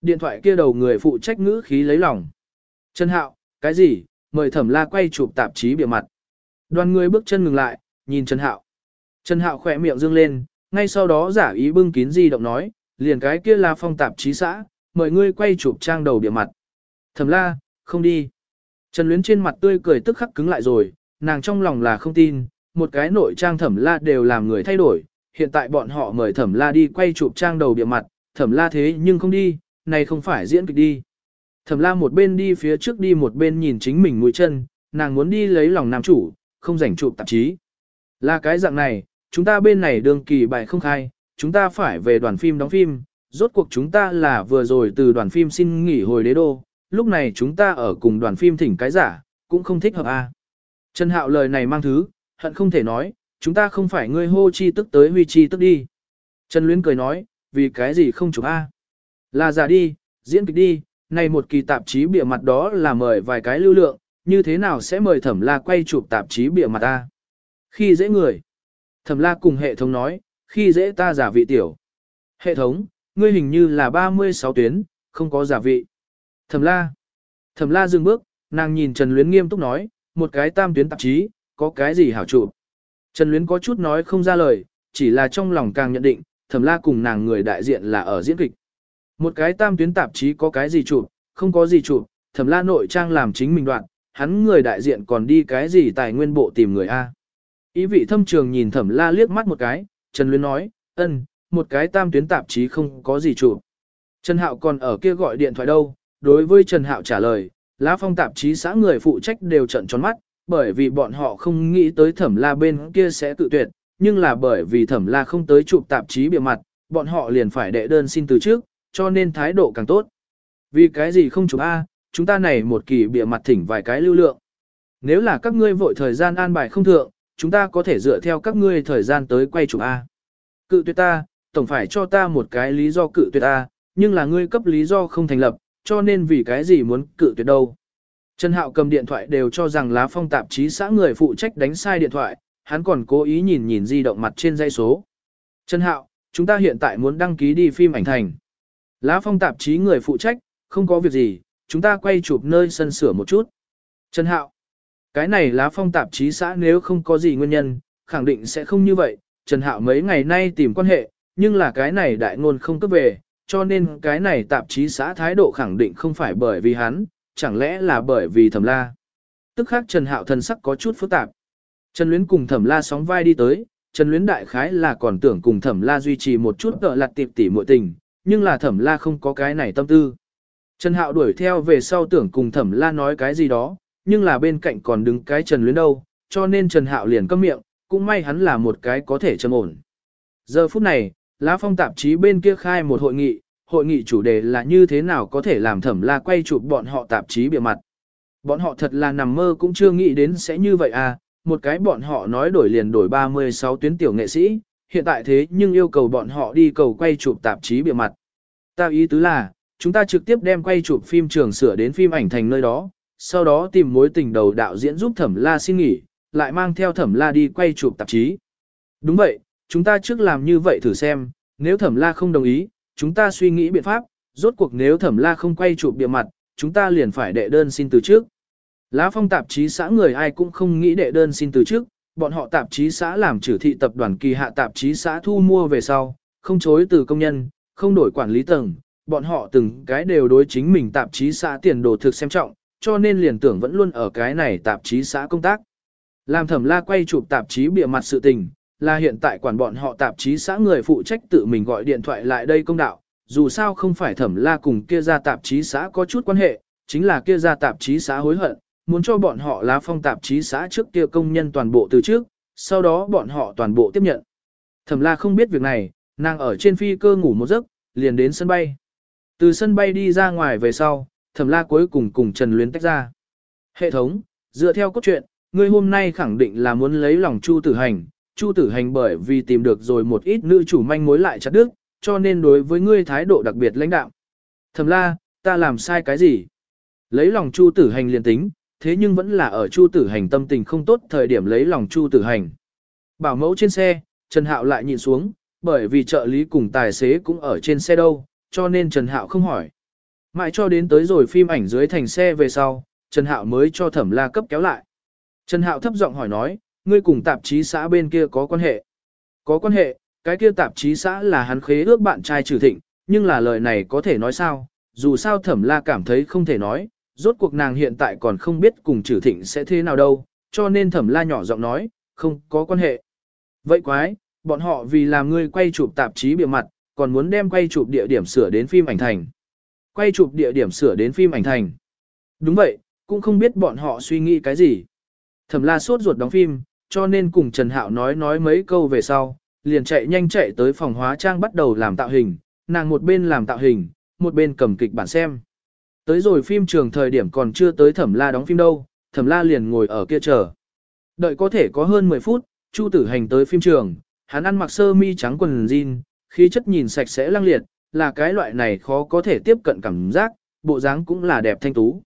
Điện thoại kia đầu người phụ trách ngữ khí lấy lòng. Trần Hạo, cái gì, mời thẩm la quay chụp tạp chí bịa mặt. Đoàn người bước chân ngừng lại, nhìn Trần Hạo. Trần Hạo khỏe miệng dương lên, ngay sau đó giả ý bưng kín di động nói, liền cái kia là phong tạp chí xã, mời ngươi quay chụp trang đầu bịa mặt. Thẩm la, không đi. Trần Luyến trên mặt tươi cười tức khắc cứng lại rồi, nàng trong lòng là không tin, một cái nội trang thẩm la đều làm người thay đổi, hiện tại bọn họ mời thẩm la đi quay chụp trang đầu bìa mặt, thẩm la thế nhưng không đi, này không phải diễn kịch đi. Thẩm la một bên đi phía trước đi một bên nhìn chính mình mũi chân, nàng muốn đi lấy lòng nam chủ, không rảnh chụp tạp chí. Là cái dạng này, chúng ta bên này đường kỳ bài không khai, chúng ta phải về đoàn phim đóng phim, rốt cuộc chúng ta là vừa rồi từ đoàn phim xin nghỉ hồi đế đô, lúc này chúng ta ở cùng đoàn phim thỉnh cái giả, cũng không thích hợp a. À. Trần Hạo lời này mang thứ, hận không thể nói, chúng ta không phải ngươi hô chi tức tới huy chi tức đi. Trần Luyến cười nói, vì cái gì không chụp a? Là giả đi, diễn kịch đi, này một kỳ tạp chí bịa mặt đó là mời vài cái lưu lượng, như thế nào sẽ mời thẩm la quay chụp tạp chí bịa mặt ta? Khi dễ người. Thẩm la cùng hệ thống nói, khi dễ ta giả vị tiểu. Hệ thống, ngươi hình như là 36 tuyến, không có giả vị. Thẩm la. Thẩm la dừng bước, nàng nhìn Trần Luyến nghiêm túc nói, một cái tam tuyến tạp chí, có cái gì hảo trụ. Trần Luyến có chút nói không ra lời, chỉ là trong lòng càng nhận định, thẩm la cùng nàng người đại diện là ở diễn kịch. Một cái tam tuyến tạp chí có cái gì trụ, không có gì trụ, thẩm la nội trang làm chính mình đoạn, hắn người đại diện còn đi cái gì tài nguyên bộ tìm người A. Ý vị thâm trường nhìn thẩm la liếc mắt một cái, Trần Luyến nói, ân, một cái tam tuyến tạp chí không có gì trụ. Trần Hạo còn ở kia gọi điện thoại đâu, đối với Trần Hạo trả lời, lá phong tạp chí xã người phụ trách đều trận tròn mắt, bởi vì bọn họ không nghĩ tới thẩm la bên kia sẽ tự tuyệt, nhưng là bởi vì thẩm la không tới chụp tạp chí bìa mặt, bọn họ liền phải đệ đơn xin từ trước, cho nên thái độ càng tốt. Vì cái gì không chụp A, chúng ta này một kỳ bìa mặt thỉnh vài cái lưu lượng. Nếu là các ngươi vội thời gian an bài không thượng, chúng ta có thể dựa theo các ngươi thời gian tới quay chụp A. Cự tuyệt ta, tổng phải cho ta một cái lý do cự tuyệt A, nhưng là ngươi cấp lý do không thành lập, cho nên vì cái gì muốn cự tuyệt đâu. Trần Hạo cầm điện thoại đều cho rằng lá phong tạp chí xã người phụ trách đánh sai điện thoại, hắn còn cố ý nhìn nhìn di động mặt trên dây số. Trần Hạo, chúng ta hiện tại muốn đăng ký đi phim ảnh thành. Lá phong tạp chí người phụ trách, không có việc gì, chúng ta quay chụp nơi sân sửa một chút. Trần Hạo, cái này lá phong tạp chí xã nếu không có gì nguyên nhân, khẳng định sẽ không như vậy. Trần Hạo mấy ngày nay tìm quan hệ, nhưng là cái này đại ngôn không cấp về, cho nên cái này tạp chí xã thái độ khẳng định không phải bởi vì hắn, chẳng lẽ là bởi vì thẩm la. Tức khác Trần Hạo thần sắc có chút phức tạp. Trần Luyến cùng thẩm la sóng vai đi tới, Trần Luyến đại khái là còn tưởng cùng thẩm la duy trì một chút tợ lặt tiệp tỉ muội tình, nhưng là thẩm la không có cái này tâm tư. Trần Hạo đuổi theo về sau tưởng cùng thẩm la nói cái gì đó, nhưng là bên cạnh còn đứng cái Trần Luyến đâu, cho nên Trần Hạo liền câm miệng, cũng may hắn là một cái có thể trầm ổn. Giờ phút này, Lá Phong tạp chí bên kia khai một hội nghị, hội nghị chủ đề là như thế nào có thể làm thẩm la quay chụp bọn họ tạp chí bìa mặt. Bọn họ thật là nằm mơ cũng chưa nghĩ đến sẽ như vậy à, một cái bọn họ nói đổi liền đổi 36 tuyến tiểu nghệ sĩ, hiện tại thế nhưng yêu cầu bọn họ đi cầu quay chụp tạp chí bìa mặt. Ta ý tứ là, chúng ta trực tiếp đem quay chụp phim trường sửa đến phim ảnh thành nơi đó, sau đó tìm mối tình đầu đạo diễn giúp thẩm la xin nghỉ, lại mang theo thẩm la đi quay chụp tạp chí. Đúng vậy, chúng ta trước làm như vậy thử xem, nếu thẩm la không đồng ý, chúng ta suy nghĩ biện pháp, rốt cuộc nếu thẩm la không quay chụp bìa mặt, chúng ta liền phải đệ đơn xin từ trước. Lá phong tạp chí xã người ai cũng không nghĩ đệ đơn xin từ trước, bọn họ tạp chí xã làm trừ thị tập đoàn kỳ hạ tạp chí xã thu mua về sau, không chối từ công nhân, không đổi quản lý tầng, bọn họ từng cái đều đối chính mình tạp chí xã tiền đồ thực xem trọng, cho nên liền tưởng vẫn luôn ở cái này tạp chí xã công tác. Làm thẩm la quay chụp tạp chí bịa mặt sự tình, là hiện tại quản bọn họ tạp chí xã người phụ trách tự mình gọi điện thoại lại đây công đạo, dù sao không phải thẩm la cùng kia ra tạp chí xã có chút quan hệ, chính là kia ra tạp chí xã hối hận, muốn cho bọn họ lá phong tạp chí xã trước kia công nhân toàn bộ từ trước, sau đó bọn họ toàn bộ tiếp nhận. Thẩm la không biết việc này, nàng ở trên phi cơ ngủ một giấc, liền đến sân bay. Từ sân bay đi ra ngoài về sau, thẩm la cuối cùng cùng Trần Luyến tách ra. Hệ thống, dựa theo cốt truyện, ngươi hôm nay khẳng định là muốn lấy lòng Chu Tử Hành, Chu Tử Hành bởi vì tìm được rồi một ít nữ chủ manh mối lại chặt đứt, cho nên đối với ngươi thái độ đặc biệt lãnh đạo. Thẩm la, ta làm sai cái gì? Lấy lòng Chu Tử Hành liền tính, thế nhưng vẫn là ở Chu Tử Hành tâm tình không tốt thời điểm lấy lòng Chu Tử Hành. Bảo mẫu trên xe, Trần Hạo lại nhìn xuống, bởi vì trợ lý cùng tài xế cũng ở trên xe đâu, cho nên Trần Hạo không hỏi. Mãi cho đến tới rồi phim ảnh dưới thành xe về sau, Trần Hạo mới cho Thẩm La cấp kéo lại. Trần Hạo thấp giọng hỏi nói, ngươi cùng tạp chí xã bên kia có quan hệ. Có quan hệ, cái kia tạp chí xã là hắn khế ước bạn trai trừ thịnh, nhưng là lời này có thể nói sao, dù sao thẩm la cảm thấy không thể nói, rốt cuộc nàng hiện tại còn không biết cùng trừ thịnh sẽ thế nào đâu, cho nên thẩm la nhỏ giọng nói, không có quan hệ. Vậy quái, bọn họ vì làm ngươi quay chụp tạp chí bìa mặt, còn muốn đem quay chụp địa điểm sửa đến phim ảnh thành. Quay chụp địa điểm sửa đến phim ảnh thành. Đúng vậy, cũng không biết bọn họ suy nghĩ cái gì. Thẩm la sốt ruột đóng phim, cho nên cùng Trần Hạo nói nói mấy câu về sau, liền chạy nhanh chạy tới phòng hóa trang bắt đầu làm tạo hình, nàng một bên làm tạo hình, một bên cầm kịch bản xem. Tới rồi phim trường thời điểm còn chưa tới thẩm la đóng phim đâu, thẩm la liền ngồi ở kia chờ. Đợi có thể có hơn 10 phút, Chu tử hành tới phim trường, hắn ăn mặc sơ mi trắng quần jean, khí chất nhìn sạch sẽ lăng liệt, là cái loại này khó có thể tiếp cận cảm giác, bộ dáng cũng là đẹp thanh tú.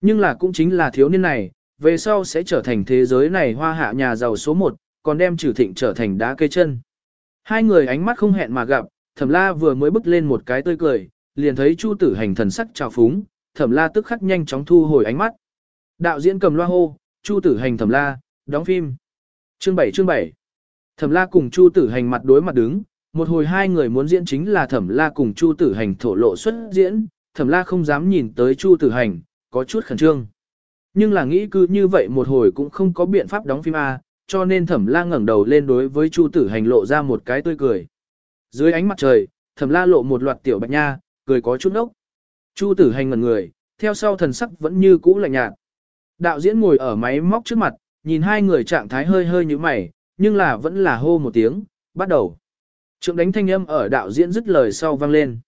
Nhưng là cũng chính là thiếu niên này, về sau sẽ trở thành thế giới này hoa hạ nhà giàu số 1, còn đem trừ thịnh trở thành đá cây chân. Hai người ánh mắt không hẹn mà gặp, thẩm la vừa mới bước lên một cái tươi cười, liền thấy chu tử hành thần sắc trào phúng, thẩm la tức khắc nhanh chóng thu hồi ánh mắt. Đạo diễn cầm loa hô, chu tử hành thẩm la, đóng phim. Chương 7 chương 7 Thẩm la cùng chu tử hành mặt đối mặt đứng, một hồi hai người muốn diễn chính là thẩm la cùng chu tử hành thổ lộ xuất diễn, thẩm la không dám nhìn tới chu tử hành, có chút khẩn trương. Nhưng là nghĩ cứ như vậy một hồi cũng không có biện pháp đóng phim A, cho nên thẩm la ngẩng đầu lên đối với chu tử hành lộ ra một cái tươi cười. Dưới ánh mặt trời, thẩm la lộ một loạt tiểu bạch nha, cười có chút nốc Chu tử hành ngẩn người, theo sau thần sắc vẫn như cũ lạnh nhạt. Đạo diễn ngồi ở máy móc trước mặt, nhìn hai người trạng thái hơi hơi như mày, nhưng là vẫn là hô một tiếng, bắt đầu. Trượng đánh thanh âm ở đạo diễn dứt lời sau vang lên.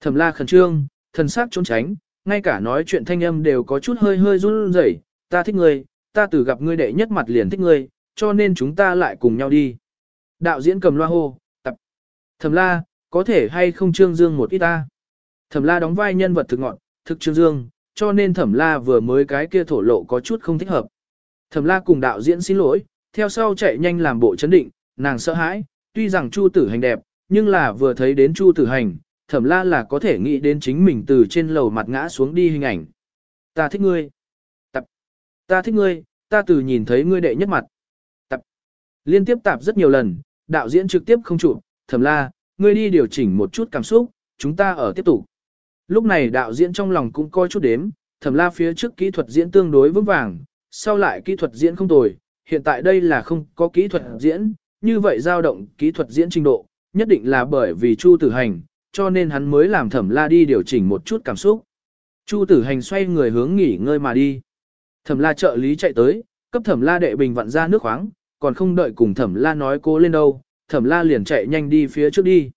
Thẩm la khẩn trương, thần sắc trốn tránh, ngay cả nói chuyện thanh âm đều có chút hơi hơi run rẩy. ta thích ngươi, ta từ gặp ngươi đệ nhất mặt liền thích ngươi, cho nên chúng ta lại cùng nhau đi. Đạo diễn cầm loa hô, tập. Thẩm la, có thể hay không trương dương một ít ta. Thẩm la đóng vai nhân vật thực ngọn, thực trương dương, cho nên thẩm la vừa mới cái kia thổ lộ có chút không thích hợp. Thẩm la cùng đạo diễn xin lỗi, theo sau chạy nhanh làm bộ chấn định, nàng sợ hãi, tuy rằng Chu tử hành đẹp, nhưng là vừa thấy đến Chu tử hành, thẩm la là có thể nghĩ đến chính mình từ trên lầu mặt ngã xuống đi hình ảnh. Ta thích ngươi. Tập. Ta thích ngươi, ta từ nhìn thấy ngươi đệ nhất mặt. Tập. Liên tiếp tạp rất nhiều lần, đạo diễn trực tiếp không chụp, thẩm la, ngươi đi điều chỉnh một chút cảm xúc, chúng ta ở tiếp tục. Lúc này đạo diễn trong lòng cũng coi chút đếm, thẩm la phía trước kỹ thuật diễn tương đối vững vàng, sau lại kỹ thuật diễn không tồi, hiện tại đây là không có kỹ thuật diễn, như vậy dao động kỹ thuật diễn trình độ, nhất định là bởi vì Chu Tử Hành, cho nên hắn mới làm thẩm la đi điều chỉnh một chút cảm xúc. Chu Tử Hành xoay người hướng nghỉ ngơi mà đi. Thẩm la trợ lý chạy tới, cấp thẩm la đệ bình vặn ra nước khoáng, còn không đợi cùng thẩm la nói cố lên đâu, thẩm la liền chạy nhanh đi phía trước đi.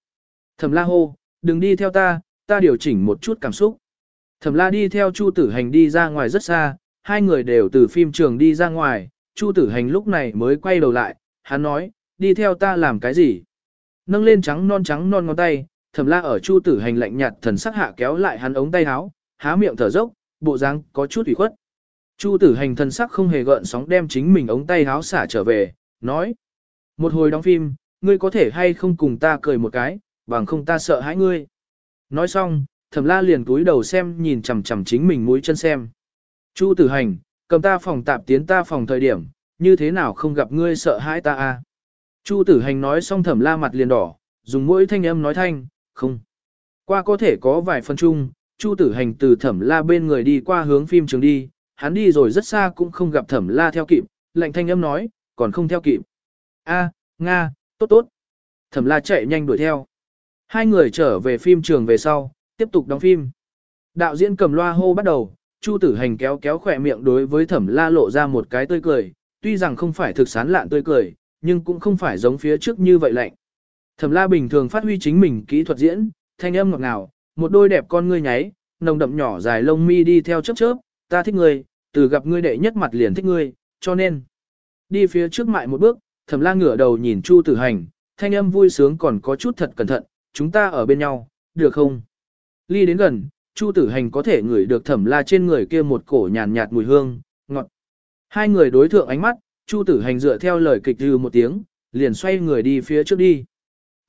Thẩm la hô, đừng đi theo ta, ta điều chỉnh một chút cảm xúc. Thẩm la đi theo Chu Tử Hành đi ra ngoài rất xa, hai người đều từ phim trường đi ra ngoài, Chu Tử Hành lúc này mới quay đầu lại, hắn nói, đi theo ta làm cái gì? Nâng lên trắng non trắng non ngón tay, Thẩm la ở Chu Tử Hành lạnh nhạt thần sắc hạ kéo lại hắn ống tay áo, há miệng thở dốc, bộ dáng có chút ủy khuất. Chu Tử Hành thần sắc không hề gợn sóng đem chính mình ống tay áo xả trở về, nói: "Một hồi đóng phim, ngươi có thể hay không cùng ta cười một cái, bằng không ta sợ hãi ngươi." Nói xong, Thẩm La liền túi đầu xem nhìn chằm chằm chính mình mũi chân xem. Chu Tử Hành, cầm ta phòng tạp tiến ta phòng thời điểm, như thế nào không gặp ngươi sợ hãi ta a? Chu Tử Hành nói xong Thẩm La mặt liền đỏ, dùng mũi thanh âm nói thanh, không. Qua có thể có vài phân chung, Chu Tử Hành từ Thẩm La bên người đi qua hướng phim trường đi, hắn đi rồi rất xa cũng không gặp Thẩm La theo kịp, lạnh thanh âm nói, còn không theo kịp. A, Nga, tốt tốt. Thẩm La chạy nhanh đuổi theo. Hai người trở về phim trường về sau, tiếp tục đóng phim. Đạo diễn cầm loa hô bắt đầu, Chu Tử Hành kéo kéo khỏe miệng đối với Thẩm La lộ ra một cái tươi cười, tuy rằng không phải thực sán lạn tươi cười, nhưng cũng không phải giống phía trước như vậy lạnh. Thẩm La bình thường phát huy chính mình kỹ thuật diễn, thanh âm ngọt ngào, một đôi đẹp con ngươi nháy, nồng đậm nhỏ dài lông mi đi theo chớp chớp, ta thích ngươi, từ gặp ngươi đệ nhất mặt liền thích ngươi, cho nên đi phía trước mại một bước, Thẩm La ngửa đầu nhìn Chu Tử Hành, thanh âm vui sướng còn có chút thật cẩn thận, chúng ta ở bên nhau, được không? Ly đến gần, Chu Tử Hành có thể ngửi được Thẩm La trên người kia một cổ nhàn nhạt mùi hương, ngọt. Hai người đối thượng ánh mắt, Chu Tử Hành dựa theo lời kịch dư một tiếng, liền xoay người đi phía trước đi.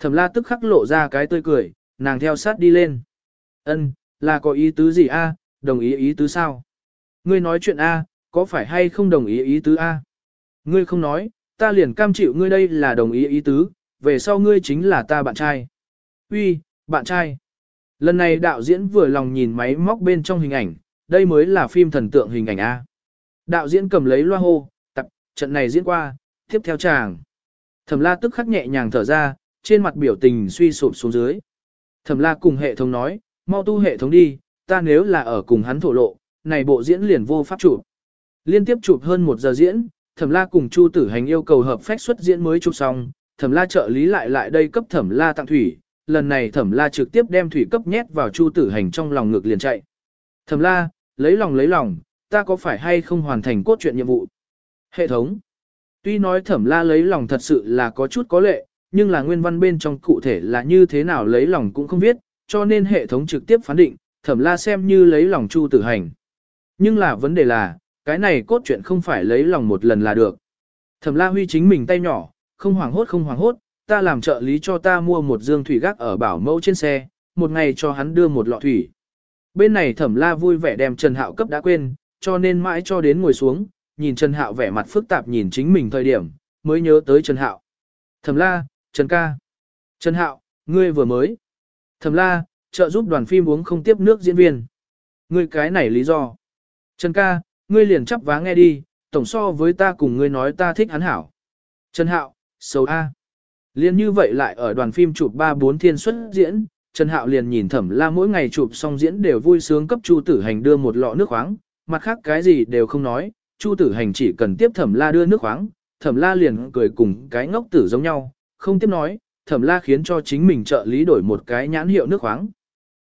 Thẩm La tức khắc lộ ra cái tươi cười, nàng theo sát đi lên. Ân, là có ý tứ gì a? đồng ý ý tứ sao? Ngươi nói chuyện a, có phải hay không đồng ý ý tứ a? Ngươi không nói, ta liền cam chịu ngươi đây là đồng ý ý tứ, về sau ngươi chính là ta bạn trai. Uy, bạn trai. Lần này đạo diễn vừa lòng nhìn máy móc bên trong hình ảnh, đây mới là phim thần tượng hình ảnh A. Đạo diễn cầm lấy loa hô, tập, trận này diễn qua, tiếp theo chàng. Thẩm la tức khắc nhẹ nhàng thở ra, trên mặt biểu tình suy sụp xuống dưới. Thẩm la cùng hệ thống nói, mau tu hệ thống đi, ta nếu là ở cùng hắn thổ lộ, này bộ diễn liền vô pháp chụp. Liên tiếp chụp hơn một giờ diễn, Thẩm la cùng Chu tử hành yêu cầu hợp phách xuất diễn mới chụp xong, Thẩm la trợ lý lại lại đây cấp Thẩm la tặng thủy, lần này Thẩm la trực tiếp đem thủy cấp nhét vào Chu tử hành trong lòng ngực liền chạy. Thẩm la, lấy lòng lấy lòng, ta có phải hay không hoàn thành cốt truyện nhiệm vụ? Hệ thống. Tuy nói Thẩm la lấy lòng thật sự là có chút có lệ, nhưng là nguyên văn bên trong cụ thể là như thế nào lấy lòng cũng không biết, cho nên hệ thống trực tiếp phán định, thẩm la xem như lấy lòng chu tử hành. Nhưng là vấn đề là, cái này cốt truyện không phải lấy lòng một lần là được. Thẩm la huy chính mình tay nhỏ, không hoảng hốt không hoảng hốt, ta làm trợ lý cho ta mua một dương thủy gác ở bảo mẫu trên xe, một ngày cho hắn đưa một lọ thủy. Bên này thẩm la vui vẻ đem Trần Hạo cấp đã quên, cho nên mãi cho đến ngồi xuống, nhìn Trần Hạo vẻ mặt phức tạp nhìn chính mình thời điểm, mới nhớ tới Trần Hạo. Thẩm la, Trần ca. Trần Hạo, ngươi vừa mới. Thẩm la, trợ giúp đoàn phim uống không tiếp nước diễn viên. Ngươi cái này lý do. Trần ca, ngươi liền chấp vá nghe đi, tổng so với ta cùng ngươi nói ta thích hắn hảo. Trần Hạo, xấu A. Liên như vậy lại ở đoàn phim chụp 3-4 thiên xuất diễn, Trần Hạo liền nhìn thẩm la mỗi ngày chụp xong diễn đều vui sướng cấp Chu Tử Hành đưa một lọ nước khoáng, mặt khác cái gì đều không nói, Chu Tử Hành chỉ cần tiếp thẩm la đưa nước khoáng, thẩm la liền cười cùng cái ngốc tử giống nhau, không tiếp nói, thẩm la khiến cho chính mình trợ lý đổi một cái nhãn hiệu nước khoáng.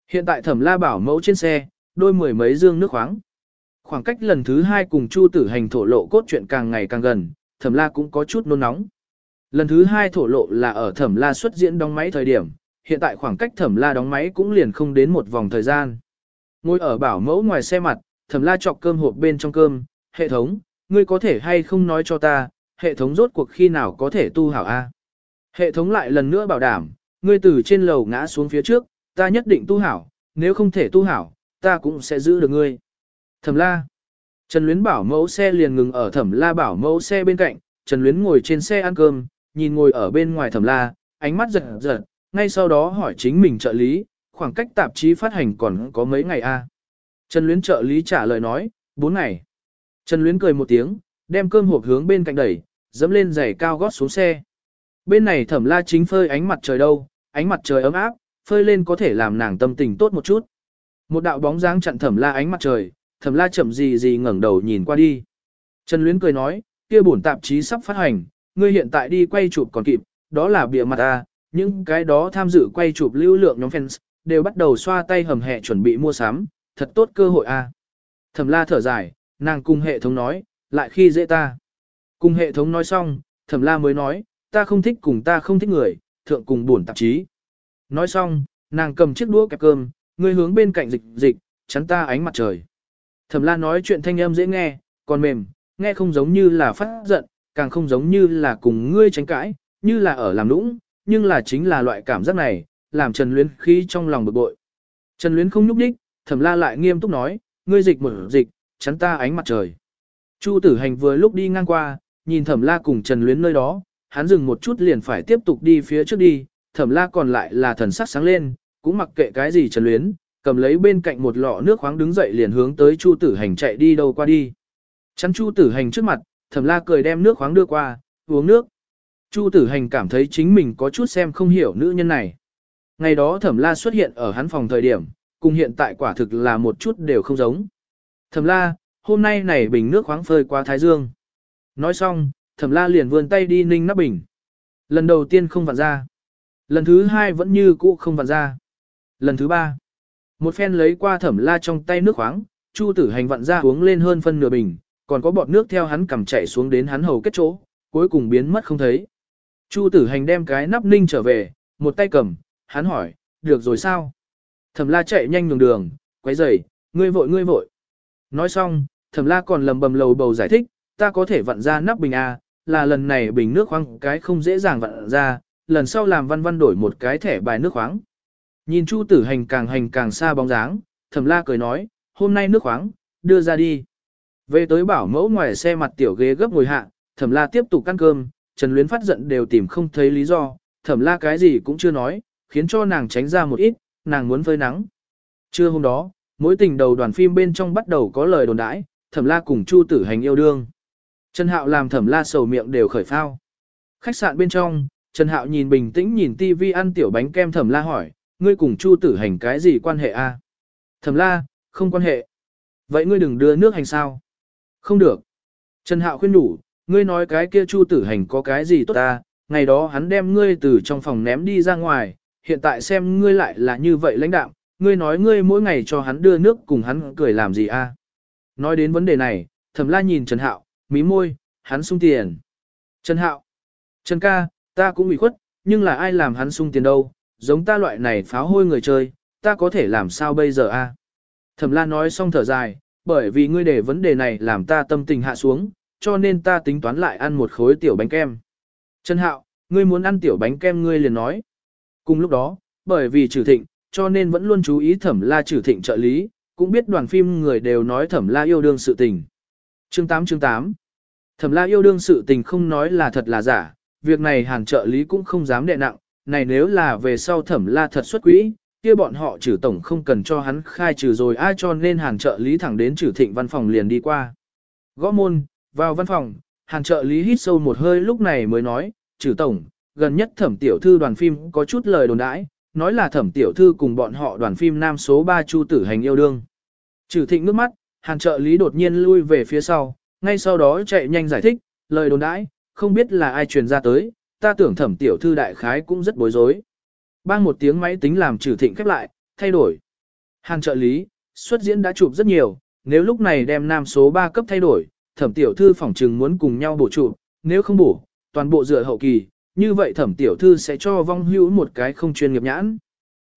Hiện tại thẩm la bảo mẫu trên xe, đôi mười mấy dương nước khoáng. Khoảng cách lần thứ hai cùng Chu tử hành thổ lộ cốt truyện càng ngày càng gần, thẩm la cũng có chút nôn nóng. Lần thứ hai thổ lộ là ở thẩm la xuất diễn đóng máy thời điểm, hiện tại khoảng cách thẩm la đóng máy cũng liền không đến một vòng thời gian. Ngồi ở bảo mẫu ngoài xe mặt, thẩm la chọc cơm hộp bên trong cơm, hệ thống, ngươi có thể hay không nói cho ta, hệ thống rốt cuộc khi nào có thể tu hảo a? Hệ thống lại lần nữa bảo đảm, ngươi từ trên lầu ngã xuống phía trước, ta nhất định tu hảo, nếu không thể tu hảo, ta cũng sẽ giữ được ngươi. Thẩm la. Trần Luyến bảo mẫu xe liền ngừng ở thẩm la bảo mẫu xe bên cạnh, Trần Luyến ngồi trên xe ăn cơm, nhìn ngồi ở bên ngoài thẩm la, ánh mắt giật giật, ngay sau đó hỏi chính mình trợ lý, khoảng cách tạp chí phát hành còn có mấy ngày a? Trần Luyến trợ lý trả lời nói, 4 ngày. Trần Luyến cười một tiếng, đem cơm hộp hướng bên cạnh đẩy, dẫm lên giày cao gót xuống xe. Bên này thẩm la chính phơi ánh mặt trời đâu, ánh mặt trời ấm áp, phơi lên có thể làm nàng tâm tình tốt một chút. Một đạo bóng dáng chặn thẩm la ánh mặt trời, thẩm la chậm gì gì ngẩng đầu nhìn qua đi. Trần Luyến cười nói, kia bổn tạp chí sắp phát hành, ngươi hiện tại đi quay chụp còn kịp, đó là bìa mặt ta, những cái đó tham dự quay chụp lưu lượng nhóm fans, đều bắt đầu xoa tay hầm hẹ chuẩn bị mua sắm, thật tốt cơ hội a. Thẩm la thở dài, nàng cùng hệ thống nói, lại khi dễ ta. Cùng hệ thống nói xong, thẩm la mới nói, ta không thích cùng ta không thích người, thượng cùng buồn tạp chí. Nói xong, nàng cầm chiếc đũa kẹp cơm, người hướng bên cạnh dịch dịch, chắn ta ánh mặt trời. Thẩm la nói chuyện thanh âm dễ nghe, còn mềm, nghe không giống như là phát giận, càng không giống như là cùng ngươi tranh cãi, như là ở làm nũng, nhưng là chính là loại cảm giác này, làm Trần Luyến khí trong lòng bực bội. Trần Luyến không nhúc đích, thẩm la lại nghiêm túc nói, ngươi dịch mở dịch, chắn ta ánh mặt trời. Chu tử hành vừa lúc đi ngang qua, nhìn thẩm la cùng Trần Luyến nơi đó, hắn dừng một chút liền phải tiếp tục đi phía trước đi, thẩm la còn lại là thần sắc sáng lên, cũng mặc kệ cái gì Trần Luyến, cầm lấy bên cạnh một lọ nước khoáng đứng dậy liền hướng tới Chu tử hành chạy đi đâu qua đi. Chắn Chu tử hành trước mặt, thẩm la cười đem nước khoáng đưa qua, uống nước. Chu tử hành cảm thấy chính mình có chút xem không hiểu nữ nhân này. Ngày đó thẩm la xuất hiện ở hắn phòng thời điểm, cùng hiện tại quả thực là một chút đều không giống. Thẩm la, hôm nay này bình nước khoáng phơi qua thái dương. Nói xong, thẩm la liền vươn tay đi ninh nắp bình. Lần đầu tiên không vặn ra. Lần thứ hai vẫn như cũ không vặn ra. Lần thứ ba, một phen lấy qua thẩm la trong tay nước khoáng, chu tử hành vặn ra uống lên hơn phân nửa bình, còn có bọt nước theo hắn cầm chạy xuống đến hắn hầu kết chỗ, cuối cùng biến mất không thấy. Chu tử hành đem cái nắp ninh trở về, một tay cầm, hắn hỏi, được rồi sao? Thẩm la chạy nhanh nhường đường, quấy rầy, ngươi vội ngươi vội. Nói xong, thẩm la còn lầm bầm lầu bầu giải thích, ta có thể vặn ra nắp bình A, là lần này bình nước khoáng cái không dễ dàng vặn ra, lần sau làm văn văn đổi một cái thẻ bài nước khoáng. Nhìn Chu tử hành càng hành càng xa bóng dáng, thẩm la cười nói, hôm nay nước khoáng, đưa ra đi. Về tới bảo mẫu ngoài xe mặt tiểu ghế gấp ngồi hạ, thẩm la tiếp tục ăn cơm, Trần Luyến phát giận đều tìm không thấy lý do, thẩm la cái gì cũng chưa nói, khiến cho nàng tránh ra một ít, nàng muốn phơi nắng. Trưa hôm đó, mỗi tình đầu đoàn phim bên trong bắt đầu có lời đồn đãi, thẩm la cùng Chu tử hành yêu đương. Trần Hạo làm thẩm la sầu miệng đều khởi phao. Khách sạn bên trong, Trần Hạo nhìn bình tĩnh nhìn tivi ăn tiểu bánh kem thẩm la hỏi, ngươi cùng Chu tử hành cái gì quan hệ a? Thẩm la, không quan hệ. Vậy ngươi đừng đưa nước hành sao? Không được. Trần Hạo khuyên đủ, ngươi nói cái kia Chu tử hành có cái gì tốt ta, ngày đó hắn đem ngươi từ trong phòng ném đi ra ngoài, hiện tại xem ngươi lại là như vậy lãnh đạo, ngươi nói ngươi mỗi ngày cho hắn đưa nước cùng hắn cười làm gì a? Nói đến vấn đề này, thẩm la nhìn Trần Hạo, mí môi, hắn sung tiền. Trần Hạo, Trần ca, ta cũng bị khuất, nhưng là ai làm hắn sung tiền đâu, giống ta loại này pháo hôi người chơi, ta có thể làm sao bây giờ a? Thẩm la nói xong thở dài, bởi vì ngươi để vấn đề này làm ta tâm tình hạ xuống, cho nên ta tính toán lại ăn một khối tiểu bánh kem. Trần Hạo, ngươi muốn ăn tiểu bánh kem ngươi liền nói. Cùng lúc đó, bởi vì trừ thịnh, cho nên vẫn luôn chú ý thẩm la trừ thịnh trợ lý, cũng biết đoàn phim người đều nói thẩm la yêu đương sự tình. Chương 8 chương 8 Thẩm la yêu đương sự tình không nói là thật là giả, việc này hàn trợ lý cũng không dám đệ nặng, này nếu là về sau thẩm la thật xuất quỹ, kia bọn họ trừ tổng không cần cho hắn khai trừ rồi ai cho nên hàn trợ lý thẳng đến trừ thịnh văn phòng liền đi qua. Gõ môn, vào văn phòng, hàn trợ lý hít sâu một hơi lúc này mới nói, trừ tổng, gần nhất thẩm tiểu thư đoàn phim có chút lời đồn đãi, nói là thẩm tiểu thư cùng bọn họ đoàn phim nam số 3 chu tử hành yêu đương. Trừ thịnh nước mắt, hàn trợ lý đột nhiên lui về phía sau, ngay sau đó chạy nhanh giải thích, lời đồn đãi, không biết là ai truyền ra tới, ta tưởng thẩm tiểu thư đại khái cũng rất bối rối. Bang một tiếng máy tính làm trừ thịnh khép lại, thay đổi. hàng trợ lý, xuất diễn đã chụp rất nhiều, nếu lúc này đem nam số 3 cấp thay đổi, thẩm tiểu thư phỏng trừng muốn cùng nhau bổ chụp, nếu không bổ, toàn bộ dựa hậu kỳ, như vậy thẩm tiểu thư sẽ cho vong hữu một cái không chuyên nghiệp nhãn.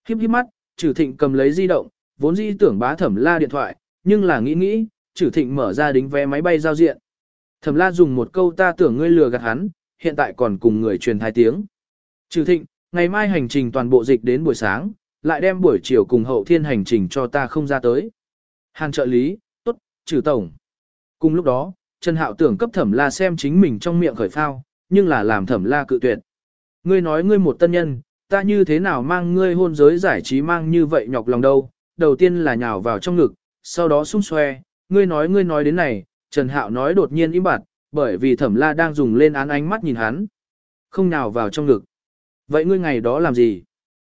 khiếp khiếp mắt, trừ thịnh cầm lấy di động, vốn di tưởng bá thẩm la điện thoại, nhưng là nghĩ nghĩ, Chử thịnh mở ra đính vé máy bay giao diện. Thẩm la dùng một câu ta tưởng ngươi lừa gạt hắn, hiện tại còn cùng người truyền hai tiếng. Chử thịnh, ngày mai hành trình toàn bộ dịch đến buổi sáng, lại đem buổi chiều cùng hậu thiên hành trình cho ta không ra tới. Hàn trợ lý, tốt, chử tổng. Cùng lúc đó, Trần Hạo tưởng cấp thẩm la xem chính mình trong miệng khởi phao, nhưng là làm thẩm la cự tuyệt. Ngươi nói ngươi một tân nhân, ta như thế nào mang ngươi hôn giới giải trí mang như vậy nhọc lòng đâu, đầu tiên là nhào vào trong ngực, sau đó sung xoe, ngươi nói ngươi nói đến này, Trần Hạo nói đột nhiên im bặt, bởi vì thẩm la đang dùng lên án ánh mắt nhìn hắn. Không nào vào trong ngực. Vậy ngươi ngày đó làm gì?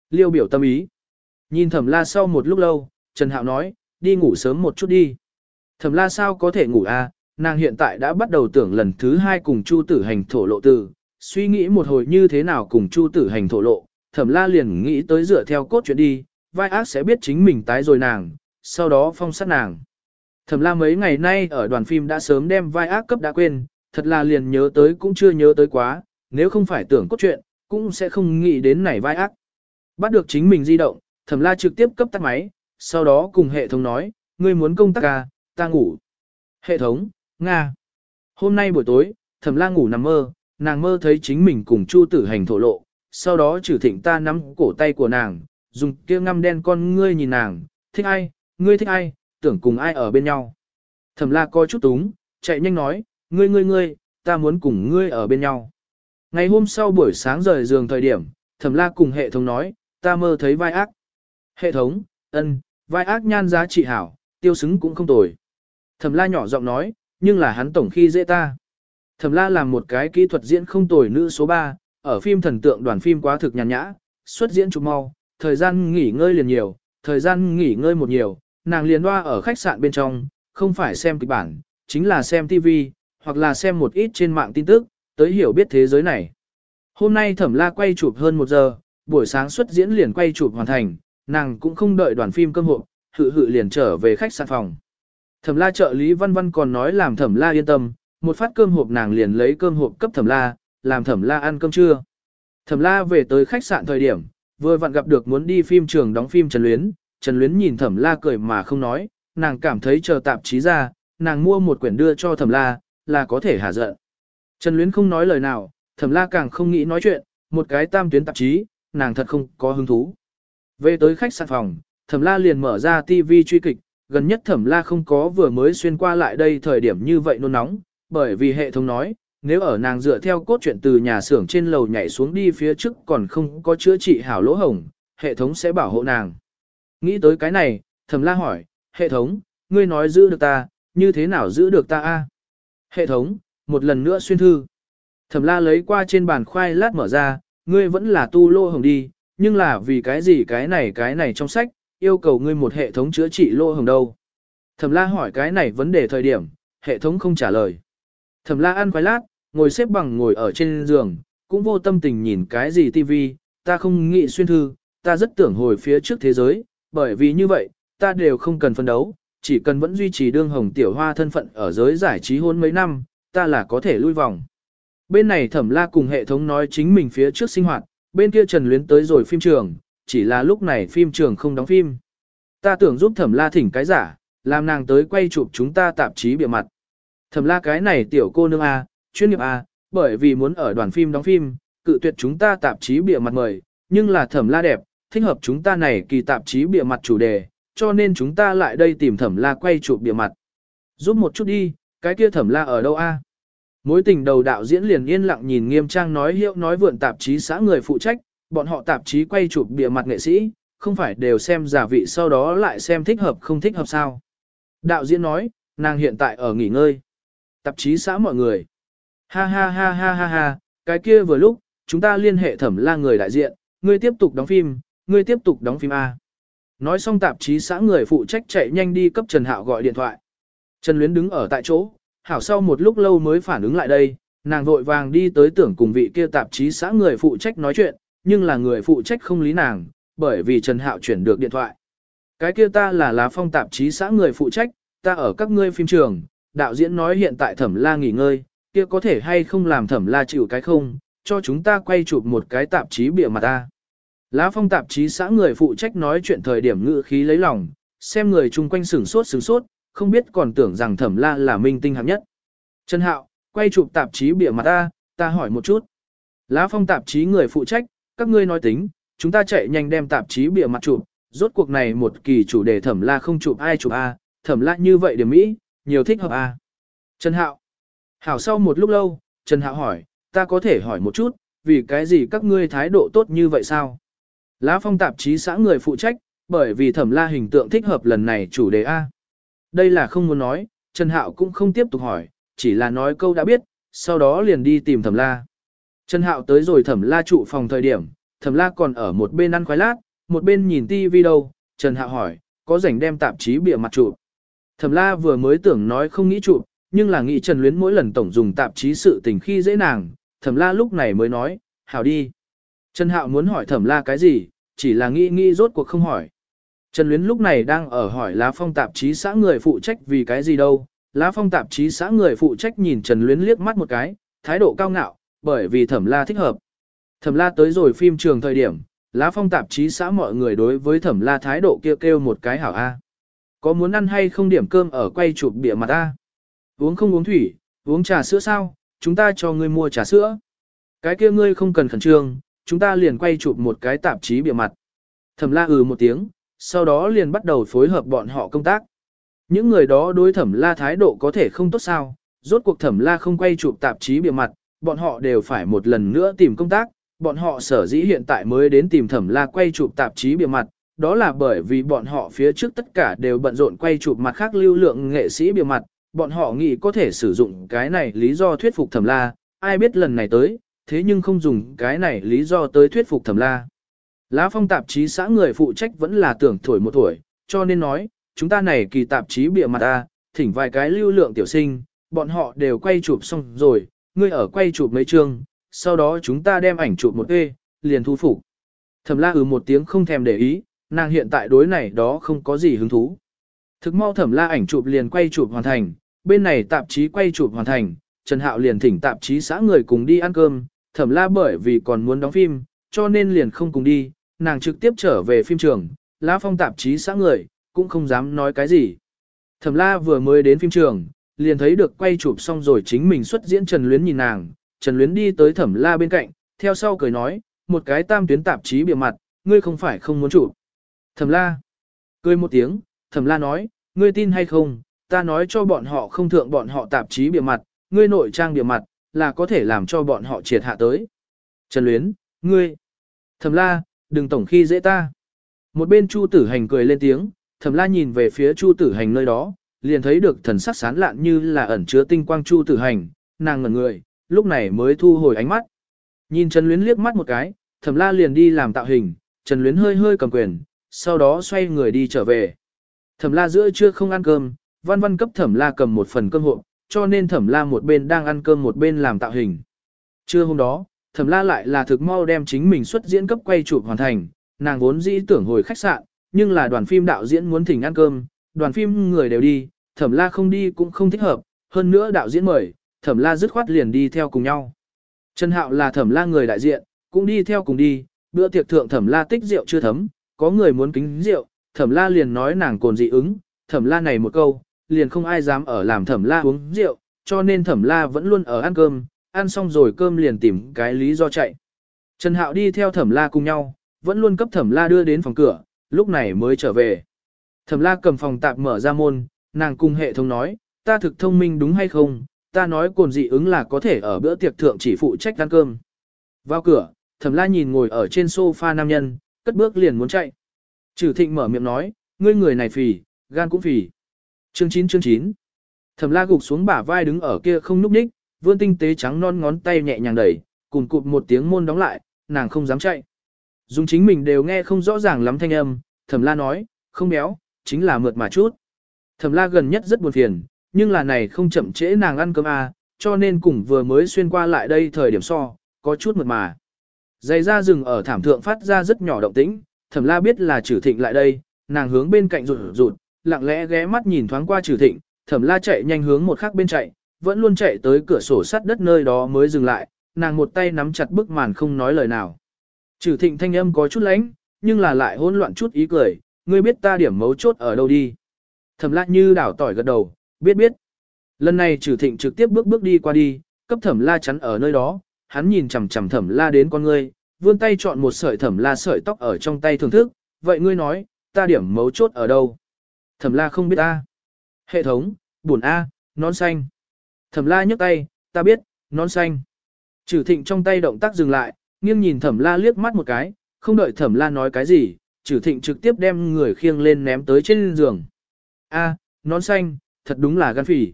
Liêu biểu tâm ý. Nhìn thẩm la sau một lúc lâu, Trần Hạo nói, đi ngủ sớm một chút đi. Thẩm la sao có thể ngủ à, nàng hiện tại đã bắt đầu tưởng lần thứ hai cùng Chu tử hành thổ lộ từ, suy nghĩ một hồi như thế nào cùng Chu tử hành thổ lộ, thẩm la liền nghĩ tới dựa theo cốt chuyện đi, vai ác sẽ biết chính mình tái rồi nàng, sau đó phong sát nàng. Thẩm la mấy ngày nay ở đoàn phim đã sớm đem vai ác cấp đã quên, thật là liền nhớ tới cũng chưa nhớ tới quá, nếu không phải tưởng cốt truyện, cũng sẽ không nghĩ đến này vai ác. Bắt được chính mình di động, thẩm la trực tiếp cấp tắt máy, sau đó cùng hệ thống nói, ngươi muốn công tác à, ta ngủ. Hệ thống, Nga. Hôm nay buổi tối, thẩm la ngủ nằm mơ, nàng mơ thấy chính mình cùng Chu tử hành thổ lộ, sau đó trừ thịnh ta nắm cổ tay của nàng, dùng kia ngăm đen con ngươi nhìn nàng, thích ai, ngươi thích ai, tưởng cùng ai ở bên nhau. Thẩm la coi chút túng, chạy nhanh nói, ngươi ngươi ngươi, ta muốn cùng ngươi ở bên nhau. Ngày hôm sau buổi sáng rời giường thời điểm, thẩm la cùng hệ thống nói, ta mơ thấy vai ác. Hệ thống, ân, vai ác nhan giá trị hảo, tiêu xứng cũng không tồi. Thẩm la nhỏ giọng nói, nhưng là hắn tổng khi dễ ta. Thẩm la làm một cái kỹ thuật diễn không tồi nữ số 3, ở phim thần tượng đoàn phim quá thực nhàn nhã, xuất diễn chụp mau, thời gian nghỉ ngơi liền nhiều, thời gian nghỉ ngơi một nhiều, nàng liền loa ở khách sạn bên trong, không phải xem kịch bản, chính là xem TV, hoặc là xem một ít trên mạng tin tức, tới hiểu biết thế giới này. Hôm nay thẩm la quay chụp hơn một giờ, buổi sáng xuất diễn liền quay chụp hoàn thành, nàng cũng không đợi đoàn phim cơm hộp, hự hự liền trở về khách sạn phòng. Thẩm la trợ lý văn văn còn nói làm thẩm la yên tâm, một phát cơm hộp nàng liền lấy cơm hộp cấp thẩm la, làm thẩm la ăn cơm trưa. Thẩm la về tới khách sạn thời điểm, vừa vặn gặp được muốn đi phim trường đóng phim Trần Luyến, Trần Luyến nhìn thẩm la cười mà không nói, nàng cảm thấy chờ tạp chí ra, nàng mua một quyển đưa cho thẩm la, là có thể hạ giận. Trần Luyến không nói lời nào, thẩm la càng không nghĩ nói chuyện, một cái tam tuyến tạp chí, nàng thật không có hứng thú. Về tới khách sạn phòng, thẩm la liền mở ra TV truy kịch, gần nhất thẩm la không có vừa mới xuyên qua lại đây thời điểm như vậy nôn nóng, bởi vì hệ thống nói, nếu ở nàng dựa theo cốt truyện từ nhà xưởng trên lầu nhảy xuống đi phía trước còn không có chữa trị hảo lỗ hổng, hệ thống sẽ bảo hộ nàng. Nghĩ tới cái này, thẩm la hỏi, hệ thống, ngươi nói giữ được ta, như thế nào giữ được ta a? Hệ thống, một lần nữa xuyên thư. Thẩm la lấy qua trên bàn khoai lát mở ra, ngươi vẫn là tu lô hồng đi, nhưng là vì cái gì cái này cái này trong sách, yêu cầu ngươi một hệ thống chữa trị lô hồng đâu. Thẩm la hỏi cái này vấn đề thời điểm, hệ thống không trả lời. Thẩm la ăn khoai lát, ngồi xếp bằng ngồi ở trên giường, cũng vô tâm tình nhìn cái gì tivi, ta không nghĩ xuyên thư, ta rất tưởng hồi phía trước thế giới, bởi vì như vậy, ta đều không cần phân đấu, chỉ cần vẫn duy trì đương hồng tiểu hoa thân phận ở giới giải trí hôn mấy năm, ta là có thể lui vòng. Bên này thẩm la cùng hệ thống nói chính mình phía trước sinh hoạt, bên kia trần luyến tới rồi phim trường, chỉ là lúc này phim trường không đóng phim. Ta tưởng giúp thẩm la thỉnh cái giả, làm nàng tới quay chụp chúng ta tạp chí bìa mặt. Thẩm la cái này tiểu cô nương A, chuyên nghiệp A, bởi vì muốn ở đoàn phim đóng phim, cự tuyệt chúng ta tạp chí bìa mặt mời, nhưng là thẩm la đẹp, thích hợp chúng ta này kỳ tạp chí bìa mặt chủ đề, cho nên chúng ta lại đây tìm thẩm la quay chụp bìa mặt. Giúp một chút đi, cái kia thẩm la ở đâu a? Mối tình đầu đạo diễn liền yên lặng nhìn nghiêm trang nói hiệu nói vượn tạp chí xã người phụ trách, bọn họ tạp chí quay chụp bìa mặt nghệ sĩ, không phải đều xem giả vị sau đó lại xem thích hợp không thích hợp sao. Đạo diễn nói, nàng hiện tại ở nghỉ ngơi. Tạp chí xã mọi người. Ha ha ha ha ha ha, cái kia vừa lúc, chúng ta liên hệ thẩm la người đại diện, ngươi tiếp tục đóng phim, ngươi tiếp tục đóng phim A. Nói xong tạp chí xã người phụ trách chạy nhanh đi cấp Trần Hạo gọi điện thoại. Trần Luyến đứng ở tại chỗ, Hảo sau một lúc lâu mới phản ứng lại đây, nàng vội vàng đi tới tưởng cùng vị kia tạp chí xã người phụ trách nói chuyện, nhưng là người phụ trách không lý nàng, bởi vì Trần Hạo chuyển được điện thoại. Cái kia ta là lá phong tạp chí xã người phụ trách, ta ở các ngươi phim trường, đạo diễn nói hiện tại thẩm la nghỉ ngơi, kia có thể hay không làm thẩm la chịu cái không, cho chúng ta quay chụp một cái tạp chí bịa mặt ta. Lá phong tạp chí xã người phụ trách nói chuyện thời điểm ngữ khí lấy lòng, xem người chung quanh sửng sốt sửng sốt, không biết còn tưởng rằng thẩm la là minh tinh hạng nhất. Trần Hạo, quay chụp tạp chí bịa mặt ta, ta hỏi một chút. Lá phong tạp chí người phụ trách, các ngươi nói tính, chúng ta chạy nhanh đem tạp chí bịa mặt chụp, rốt cuộc này một kỳ chủ đề thẩm la không chụp ai chụp A, thẩm la như vậy điểm Mỹ, nhiều thích hợp A. Trần Hạo. Hảo sau một lúc lâu, Trần Hạo hỏi, ta có thể hỏi một chút, vì cái gì các ngươi thái độ tốt như vậy sao? Lá phong tạp chí xã người phụ trách, bởi vì thẩm la hình tượng thích hợp lần này chủ đề A. Đây là không muốn nói, Trần Hạo cũng không tiếp tục hỏi, chỉ là nói câu đã biết, sau đó liền đi tìm thẩm la. Trần Hạo tới rồi thẩm la trụ phòng thời điểm, thẩm la còn ở một bên ăn khoái lát, một bên nhìn TV đâu, Trần Hạo hỏi, có rảnh đem tạp chí bìa mặt trụ Thẩm la vừa mới tưởng nói không nghĩ trụ nhưng là nghĩ Trần Luyến mỗi lần tổng dùng tạp chí sự tình khi dễ nàng, thẩm la lúc này mới nói, hảo đi. Trần Hạo muốn hỏi thẩm la cái gì, chỉ là nghĩ nghĩ rốt cuộc không hỏi. Trần Luyến lúc này đang ở hỏi lá phong tạp chí xã người phụ trách vì cái gì đâu. Lá phong tạp chí xã người phụ trách nhìn Trần Luyến liếc mắt một cái, thái độ cao ngạo, bởi vì thẩm la thích hợp. Thẩm la tới rồi phim trường thời điểm, lá phong tạp chí xã mọi người đối với thẩm la thái độ kêu kêu một cái hảo A. Có muốn ăn hay không điểm cơm ở quay chụp bịa mặt A? Uống không uống thủy, uống trà sữa sao, chúng ta cho ngươi mua trà sữa. Cái kia ngươi không cần khẩn trương, chúng ta liền quay chụp một cái tạp chí bìa mặt. Thẩm la ừ một tiếng, sau đó liền bắt đầu phối hợp bọn họ công tác. Những người đó đối thẩm la thái độ có thể không tốt sao, rốt cuộc thẩm la không quay chụp tạp chí bìa mặt, bọn họ đều phải một lần nữa tìm công tác, bọn họ sở dĩ hiện tại mới đến tìm thẩm la quay chụp tạp chí bìa mặt, đó là bởi vì bọn họ phía trước tất cả đều bận rộn quay chụp mặt khác lưu lượng nghệ sĩ bìa mặt, bọn họ nghĩ có thể sử dụng cái này lý do thuyết phục thẩm la, ai biết lần này tới, thế nhưng không dùng cái này lý do tới thuyết phục thẩm la. Lá phong tạp chí xã người phụ trách vẫn là tưởng thổi một tuổi cho nên nói, chúng ta này kỳ tạp chí bịa mặt ta, thỉnh vài cái lưu lượng tiểu sinh, bọn họ đều quay chụp xong rồi, ngươi ở quay chụp mấy chương, sau đó chúng ta đem ảnh chụp một ê, liền thu phục. Thẩm la ừ một tiếng không thèm để ý, nàng hiện tại đối này đó không có gì hứng thú. Thực mau thẩm la ảnh chụp liền quay chụp hoàn thành, bên này tạp chí quay chụp hoàn thành, Trần Hạo liền thỉnh tạp chí xã người cùng đi ăn cơm, thẩm la bởi vì còn muốn đóng phim, cho nên liền không cùng đi, nàng trực tiếp trở về phim trường, lá phong tạp chí xã người, cũng không dám nói cái gì. Thẩm la vừa mới đến phim trường, liền thấy được quay chụp xong rồi chính mình xuất diễn Trần Luyến nhìn nàng, Trần Luyến đi tới thẩm la bên cạnh, theo sau cười nói, một cái tam tuyến tạp chí bìa mặt, ngươi không phải không muốn chụp. Thẩm la, cười một tiếng, thẩm la nói, ngươi tin hay không, ta nói cho bọn họ không thượng bọn họ tạp chí bìa mặt, ngươi nội trang bìa mặt, là có thể làm cho bọn họ triệt hạ tới. Trần Luyến, ngươi, thẩm la, đừng tổng khi dễ ta. Một bên Chu Tử Hành cười lên tiếng, Thẩm La nhìn về phía Chu Tử Hành nơi đó, liền thấy được thần sắc sán lạn như là ẩn chứa tinh quang Chu Tử Hành, nàng ngẩn người, lúc này mới thu hồi ánh mắt. Nhìn Trần Luyến liếc mắt một cái, Thẩm La liền đi làm tạo hình, Trần Luyến hơi hơi cầm quyền, sau đó xoay người đi trở về. Thẩm La giữa trưa không ăn cơm, Văn Văn cấp Thẩm La cầm một phần cơm hộp, cho nên Thẩm La một bên đang ăn cơm một bên làm tạo hình. Trưa hôm đó, thẩm la lại là thực mau đem chính mình xuất diễn cấp quay chụp hoàn thành, nàng vốn dĩ tưởng hồi khách sạn, nhưng là đoàn phim đạo diễn muốn thỉnh ăn cơm, đoàn phim người đều đi, thẩm la không đi cũng không thích hợp, hơn nữa đạo diễn mời, thẩm la dứt khoát liền đi theo cùng nhau. Trần Hạo là thẩm la người đại diện, cũng đi theo cùng đi, bữa tiệc thượng thẩm la tích rượu chưa thấm, có người muốn kính rượu, thẩm la liền nói nàng cồn dị ứng, thẩm la này một câu, liền không ai dám ở làm thẩm la uống rượu, cho nên thẩm la vẫn luôn ở ăn cơm, ăn xong rồi cơm liền tìm cái lý do chạy. Trần Hạo đi theo thẩm la cùng nhau, vẫn luôn cấp thẩm la đưa đến phòng cửa, lúc này mới trở về. Thẩm la cầm phòng tạp mở ra môn, nàng cùng hệ thống nói, ta thực thông minh đúng hay không, ta nói cồn dị ứng là có thể ở bữa tiệc thượng chỉ phụ trách ăn cơm. Vào cửa, thẩm la nhìn ngồi ở trên sofa nam nhân, cất bước liền muốn chạy. Trừ thịnh mở miệng nói, ngươi người này phì, gan cũng phì. Chương 9 chương 9 Thẩm la gục xuống bả vai đứng ở kia không núp ních, vươn tinh tế trắng non ngón tay nhẹ nhàng đẩy, cùng cụp một tiếng môn đóng lại, nàng không dám chạy. Dùng chính mình đều nghe không rõ ràng lắm thanh âm, thẩm la nói, không béo, chính là mượt mà chút. Thẩm la gần nhất rất buồn phiền, nhưng là này không chậm trễ nàng ăn cơm à, cho nên cùng vừa mới xuyên qua lại đây thời điểm so, có chút mượt mà. Dày ra rừng ở thảm thượng phát ra rất nhỏ động tĩnh, thẩm la biết là trừ thịnh lại đây, nàng hướng bên cạnh rụt rụt, lặng lẽ ghé mắt nhìn thoáng qua trừ thịnh, thẩm la chạy nhanh hướng một khác bên chạy, vẫn luôn chạy tới cửa sổ sắt đất nơi đó mới dừng lại, nàng một tay nắm chặt bức màn không nói lời nào. Trừ thịnh thanh âm có chút lánh, nhưng là lại hỗn loạn chút ý cười, ngươi biết ta điểm mấu chốt ở đâu đi. Thẩm la như đảo tỏi gật đầu, biết biết. Lần này trừ thịnh trực tiếp bước bước đi qua đi, cấp thẩm la chắn ở nơi đó, hắn nhìn chằm chằm thẩm la đến con ngươi, vươn tay chọn một sợi thẩm la sợi tóc ở trong tay thưởng thức, vậy ngươi nói, ta điểm mấu chốt ở đâu? Thẩm la không biết a, Hệ thống, buồn A, nón xanh. Thẩm la nhấc tay, ta biết, nón xanh. Trừ thịnh trong tay động tác dừng lại, nghiêng nhìn thẩm la liếc mắt một cái, không đợi thẩm la nói cái gì, trừ thịnh trực tiếp đem người khiêng lên ném tới trên giường. A, nón xanh, thật đúng là gan phỉ.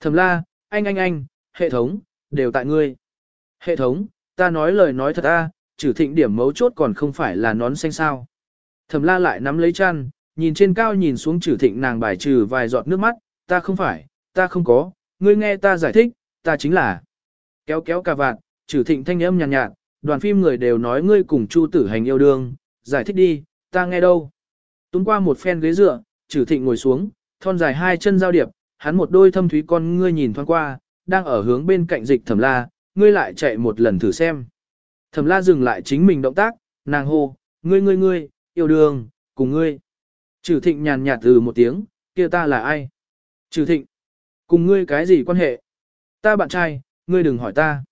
Thẩm la, anh anh anh, hệ thống, đều tại ngươi. Hệ thống, ta nói lời nói thật a, trừ thịnh điểm mấu chốt còn không phải là nón xanh sao. Thẩm la lại nắm lấy chăn, nhìn trên cao nhìn xuống trừ thịnh nàng bài trừ vài giọt nước mắt, ta không phải, ta không có, ngươi nghe ta giải thích, ta chính là. Kéo kéo cà vạt, trừ thịnh thanh âm nhàn nhạt, nhạt, đoàn phim người đều nói ngươi cùng Chu tử hành yêu đương, giải thích đi, ta nghe đâu. Tuấn qua một phen ghế dựa, trừ thịnh ngồi xuống, thon dài hai chân giao điệp, hắn một đôi thâm thúy con ngươi nhìn thoáng qua, đang ở hướng bên cạnh dịch thẩm la, ngươi lại chạy một lần thử xem. Thẩm la dừng lại chính mình động tác, nàng hô, ngươi ngươi ngươi, yêu đương, cùng ngươi. Trừ thịnh nhàn nhạt từ một tiếng, kia ta là ai? Trừ thịnh, cùng ngươi cái gì quan hệ? Ta bạn trai, ngươi đừng hỏi ta.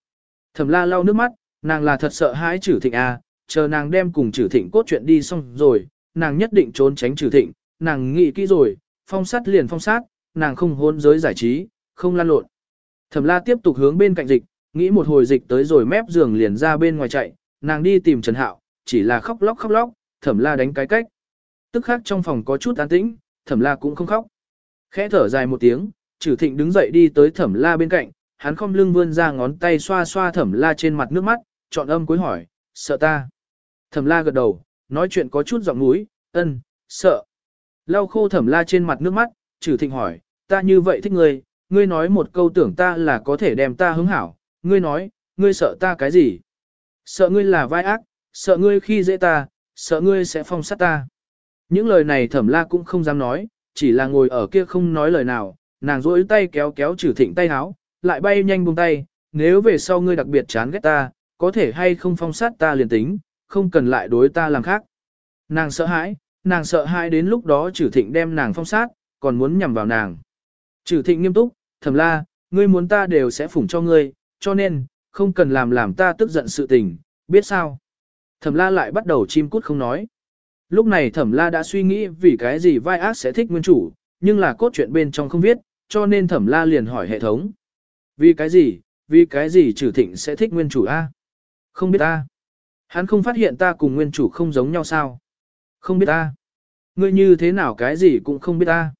Thẩm la lau nước mắt, nàng là thật sợ hãi trừ thịnh à, chờ nàng đem cùng trừ thịnh cốt chuyện đi xong rồi, nàng nhất định trốn tránh trừ thịnh, nàng nghĩ kỹ rồi, phong sát liền phong sát, nàng không hôn giới giải trí, không lan lộn. Thẩm la tiếp tục hướng bên cạnh dịch, nghĩ một hồi dịch tới rồi mép giường liền ra bên ngoài chạy, nàng đi tìm Trần Hạo, chỉ là khóc lóc khóc lóc, thẩm la đánh cái cách. Tức khác trong phòng có chút an tĩnh, thẩm la cũng không khóc. Khẽ thở dài một tiếng, trừ thịnh đứng dậy đi tới thẩm la bên cạnh, hắn không lưng vươn ra ngón tay xoa xoa thẩm la trên mặt nước mắt, chọn âm cuối hỏi, sợ ta. Thẩm la gật đầu, nói chuyện có chút giọng núi, ân, sợ. Lau khô thẩm la trên mặt nước mắt, trừ thịnh hỏi, ta như vậy thích ngươi, ngươi nói một câu tưởng ta là có thể đem ta hứng hảo, ngươi nói, ngươi sợ ta cái gì? Sợ ngươi là vai ác, sợ ngươi khi dễ ta, sợ ngươi sẽ phong sát ta. Những lời này thẩm la cũng không dám nói, chỉ là ngồi ở kia không nói lời nào, nàng rỗi tay kéo kéo trừ thịnh tay háo, lại bay nhanh buông tay, nếu về sau ngươi đặc biệt chán ghét ta, có thể hay không phong sát ta liền tính, không cần lại đối ta làm khác. Nàng sợ hãi, nàng sợ hãi đến lúc đó trừ thịnh đem nàng phong sát, còn muốn nhằm vào nàng. Trừ thịnh nghiêm túc, thẩm la, ngươi muốn ta đều sẽ phủng cho ngươi, cho nên, không cần làm làm ta tức giận sự tình, biết sao. Thẩm la lại bắt đầu chim cút không nói. Lúc này thẩm la đã suy nghĩ vì cái gì vai ác sẽ thích nguyên chủ, nhưng là cốt truyện bên trong không viết, cho nên thẩm la liền hỏi hệ thống. Vì cái gì, vì cái gì trừ thịnh sẽ thích nguyên chủ A? Không biết ta. Hắn không phát hiện ta cùng nguyên chủ không giống nhau sao? Không biết ta. Ngươi như thế nào cái gì cũng không biết ta.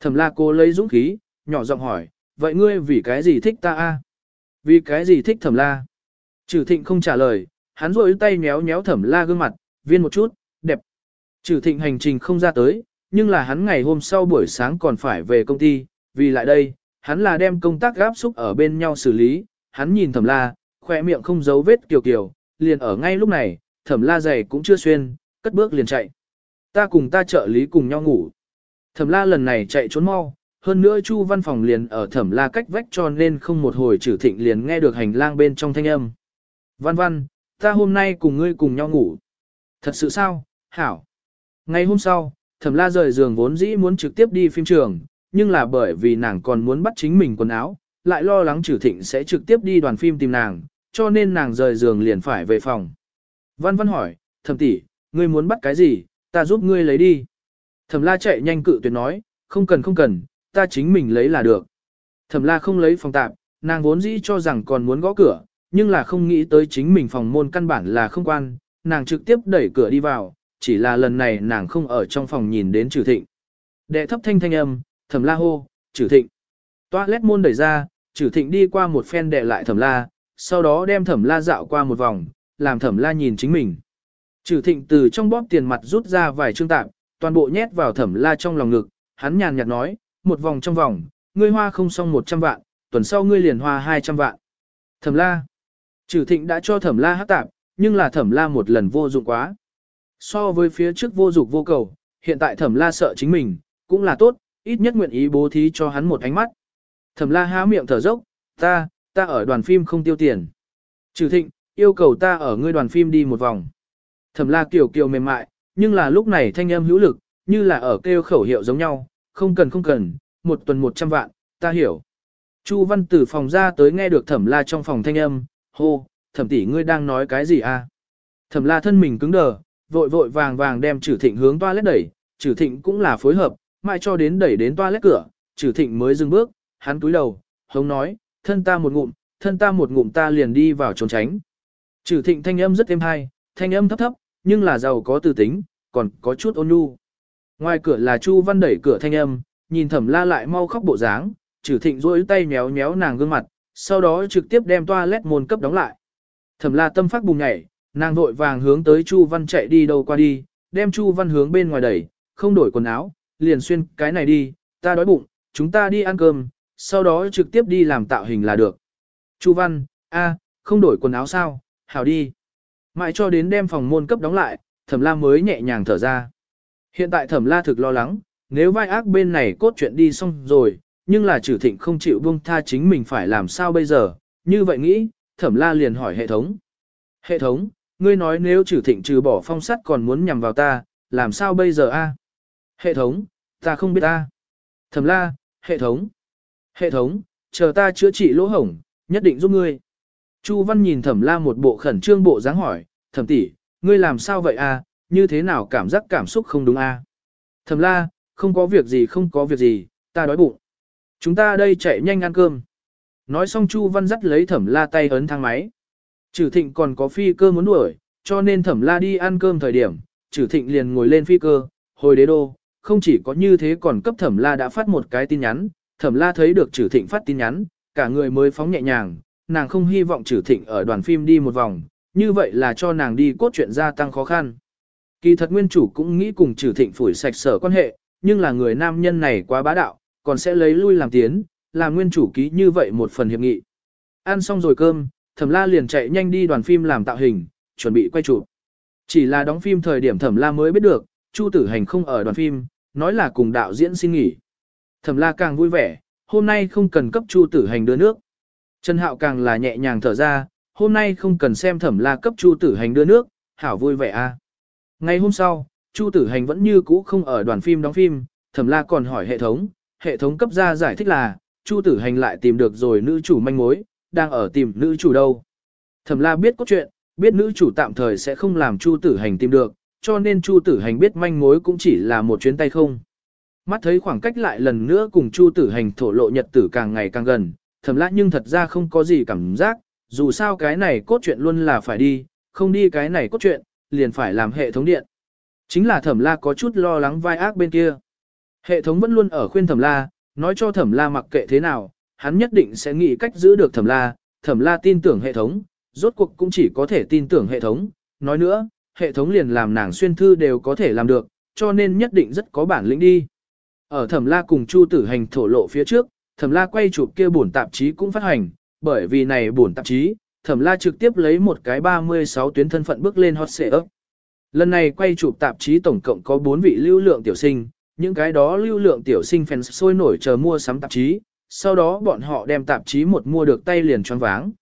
Thẩm la cô lấy dũng khí, nhỏ giọng hỏi, vậy ngươi vì cái gì thích ta a? Vì cái gì thích thẩm la? Trừ thịnh không trả lời, hắn rôi tay nhéo nhéo thẩm la gương mặt, viên một chút. Trừ thịnh hành trình không ra tới, nhưng là hắn ngày hôm sau buổi sáng còn phải về công ty, vì lại đây, hắn là đem công tác gáp xúc ở bên nhau xử lý, hắn nhìn thẩm la, khỏe miệng không giấu vết kiều kiều, liền ở ngay lúc này, thẩm la giày cũng chưa xuyên, cất bước liền chạy. Ta cùng ta trợ lý cùng nhau ngủ. Thẩm la lần này chạy trốn mau, hơn nữa Chu văn phòng liền ở thẩm la cách vách cho nên không một hồi trừ thịnh liền nghe được hành lang bên trong thanh âm. Văn văn, ta hôm nay cùng ngươi cùng nhau ngủ. Thật sự sao, hảo. Ngày hôm sau, thẩm la rời giường vốn dĩ muốn trực tiếp đi phim trường, nhưng là bởi vì nàng còn muốn bắt chính mình quần áo, lại lo lắng trừ thịnh sẽ trực tiếp đi đoàn phim tìm nàng, cho nên nàng rời giường liền phải về phòng. Văn văn hỏi, thẩm tỷ, ngươi muốn bắt cái gì, ta giúp ngươi lấy đi. Thẩm la chạy nhanh cự tuyệt nói, không cần không cần, ta chính mình lấy là được. Thẩm la không lấy phòng tạm, nàng vốn dĩ cho rằng còn muốn gõ cửa, nhưng là không nghĩ tới chính mình phòng môn căn bản là không quan, nàng trực tiếp đẩy cửa đi vào, chỉ là lần này nàng không ở trong phòng nhìn đến trừ thịnh. Đệ thấp thanh thanh âm, thẩm la hô, trừ thịnh. Toa lét môn đẩy ra, trừ thịnh đi qua một phen đệ lại thẩm la, sau đó đem thẩm la dạo qua một vòng, làm thẩm la nhìn chính mình. Trừ thịnh từ trong bóp tiền mặt rút ra vài trương tạm, toàn bộ nhét vào thẩm la trong lòng ngực, hắn nhàn nhạt nói, một vòng trong vòng, ngươi hoa không xong 100 vạn, tuần sau ngươi liền hoa 200 vạn. Thẩm la. Trừ thịnh đã cho thẩm la hát tạp, nhưng là thẩm la một lần vô dụng quá. So với phía trước vô dục vô cầu, hiện tại thẩm la sợ chính mình, cũng là tốt, ít nhất nguyện ý bố thí cho hắn một ánh mắt. Thẩm la há miệng thở dốc, ta, ta ở đoàn phim không tiêu tiền. Trừ thịnh, yêu cầu ta ở ngươi đoàn phim đi một vòng. Thẩm la kiều kiều mềm mại, nhưng là lúc này thanh âm hữu lực, như là ở kêu khẩu hiệu giống nhau, không cần không cần, một tuần một trăm vạn, ta hiểu. Chu Văn từ phòng ra tới nghe được thẩm la trong phòng thanh âm, hô, thẩm tỷ ngươi đang nói cái gì à? Thẩm la thân mình cứng đờ, vội vội vàng vàng đem trừ thịnh hướng toilet đẩy, trừ thịnh cũng là phối hợp, mãi cho đến đẩy đến toilet cửa, trừ thịnh mới dừng bước, hắn túi đầu, hống nói, thân ta một ngụm, thân ta một ngụm ta liền đi vào trốn tránh. Trừ thịnh thanh âm rất êm hay, thanh âm thấp thấp, nhưng là giàu có tư tính, còn có chút ôn nhu. Ngoài cửa là Chu Văn đẩy cửa thanh âm, nhìn thẩm la lại mau khóc bộ dáng, trừ thịnh duỗi tay méo méo nàng gương mặt, sau đó trực tiếp đem toilet môn cấp đóng lại. Thẩm la tâm phát bùng nhảy, nàng vội vàng hướng tới Chu Văn chạy đi đâu qua đi, đem Chu Văn hướng bên ngoài đẩy, không đổi quần áo, liền xuyên cái này đi, ta đói bụng, chúng ta đi ăn cơm, sau đó trực tiếp đi làm tạo hình là được. Chu Văn, a, không đổi quần áo sao, hảo đi. Mãi cho đến đem phòng môn cấp đóng lại, thẩm la mới nhẹ nhàng thở ra. Hiện tại thẩm la thực lo lắng, nếu vai ác bên này cốt chuyện đi xong rồi, nhưng là trừ thịnh không chịu buông tha chính mình phải làm sao bây giờ, như vậy nghĩ, thẩm la liền hỏi hệ thống. Hệ thống, ngươi nói nếu trừ thịnh trừ bỏ phong sắt còn muốn nhằm vào ta, làm sao bây giờ a? Hệ thống, ta không biết ta. Thẩm la, hệ thống. Hệ thống, chờ ta chữa trị lỗ hổng, nhất định giúp ngươi. Chu Văn nhìn Thẩm La một bộ khẩn trương bộ dáng hỏi, Thẩm tỷ, ngươi làm sao vậy a? Như thế nào cảm giác cảm xúc không đúng a? Thẩm La, không có việc gì không có việc gì, ta đói bụng. Chúng ta đây chạy nhanh ăn cơm. Nói xong Chu Văn dắt lấy Thẩm La tay ấn thang máy. Trử Thịnh còn có phi cơ muốn đuổi, cho nên Thẩm La đi ăn cơm thời điểm, trử Thịnh liền ngồi lên phi cơ, hồi đế đô, không chỉ có như thế còn cấp Thẩm La đã phát một cái tin nhắn, Thẩm La thấy được trử Thịnh phát tin nhắn, cả người mới phóng nhẹ nhàng, nàng không hy vọng trử Thịnh ở đoàn phim đi một vòng, như vậy là cho nàng đi cốt truyện gia tăng khó khăn. Kỳ thật nguyên chủ cũng nghĩ cùng Trừ Thịnh phủi sạch sở quan hệ, nhưng là người nam nhân này quá bá đạo, còn sẽ lấy lui làm tiến, làm nguyên chủ ký như vậy một phần hiệp nghị. Ăn xong rồi cơm, Thẩm La liền chạy nhanh đi đoàn phim làm tạo hình, chuẩn bị quay chụp. Chỉ là đóng phim thời điểm Thẩm La mới biết được, Chu Tử Hành không ở đoàn phim, nói là cùng đạo diễn xin nghỉ. Thẩm La càng vui vẻ, hôm nay không cần cấp Chu Tử Hành đưa nước. Trần Hạo càng là nhẹ nhàng thở ra, hôm nay không cần xem Thẩm La cấp Chu Tử Hành đưa nước, hảo vui vẻ a. À. Ngày hôm sau, Chu Tử Hành vẫn như cũ không ở đoàn phim đóng phim, Thẩm La còn hỏi hệ thống, hệ thống cấp ra giải thích là, Chu Tử Hành lại tìm được rồi nữ chủ manh mối, đang ở tìm nữ chủ đâu. Thẩm La biết cốt truyện, biết nữ chủ tạm thời sẽ không làm Chu Tử Hành tìm được, cho nên Chu Tử Hành biết manh mối cũng chỉ là một chuyến tay không. Mắt thấy khoảng cách lại lần nữa cùng Chu Tử Hành thổ lộ nhật tử càng ngày càng gần, Thẩm La nhưng thật ra không có gì cảm giác, dù sao cái này cốt truyện luôn là phải đi, không đi cái này cốt truyện, liền phải làm hệ thống điện. Chính là Thẩm La có chút lo lắng vai ác bên kia. Hệ thống vẫn luôn ở khuyên Thẩm La, nói cho Thẩm La mặc kệ thế nào, hắn nhất định sẽ nghĩ cách giữ được Thẩm La, Thẩm La tin tưởng hệ thống, rốt cuộc cũng chỉ có thể tin tưởng hệ thống, nói nữa, hệ thống liền làm nàng xuyên thư đều có thể làm được, cho nên nhất định rất có bản lĩnh đi. Ở Thẩm La cùng Chu Tử Hành thổ lộ phía trước, Thẩm La quay chụp kia bổn tạp chí cũng phát hành, bởi vì này bổn tạp chí, Thẩm La trực tiếp lấy một cái 36 tuyến thân phận bước lên hot search. Lần này quay chụp tạp chí tổng cộng có 4 vị lưu lượng tiểu sinh, những cái đó lưu lượng tiểu sinh fans sôi nổi chờ mua sắm tạp chí, sau đó bọn họ đem tạp chí một mua được tay liền choáng váng.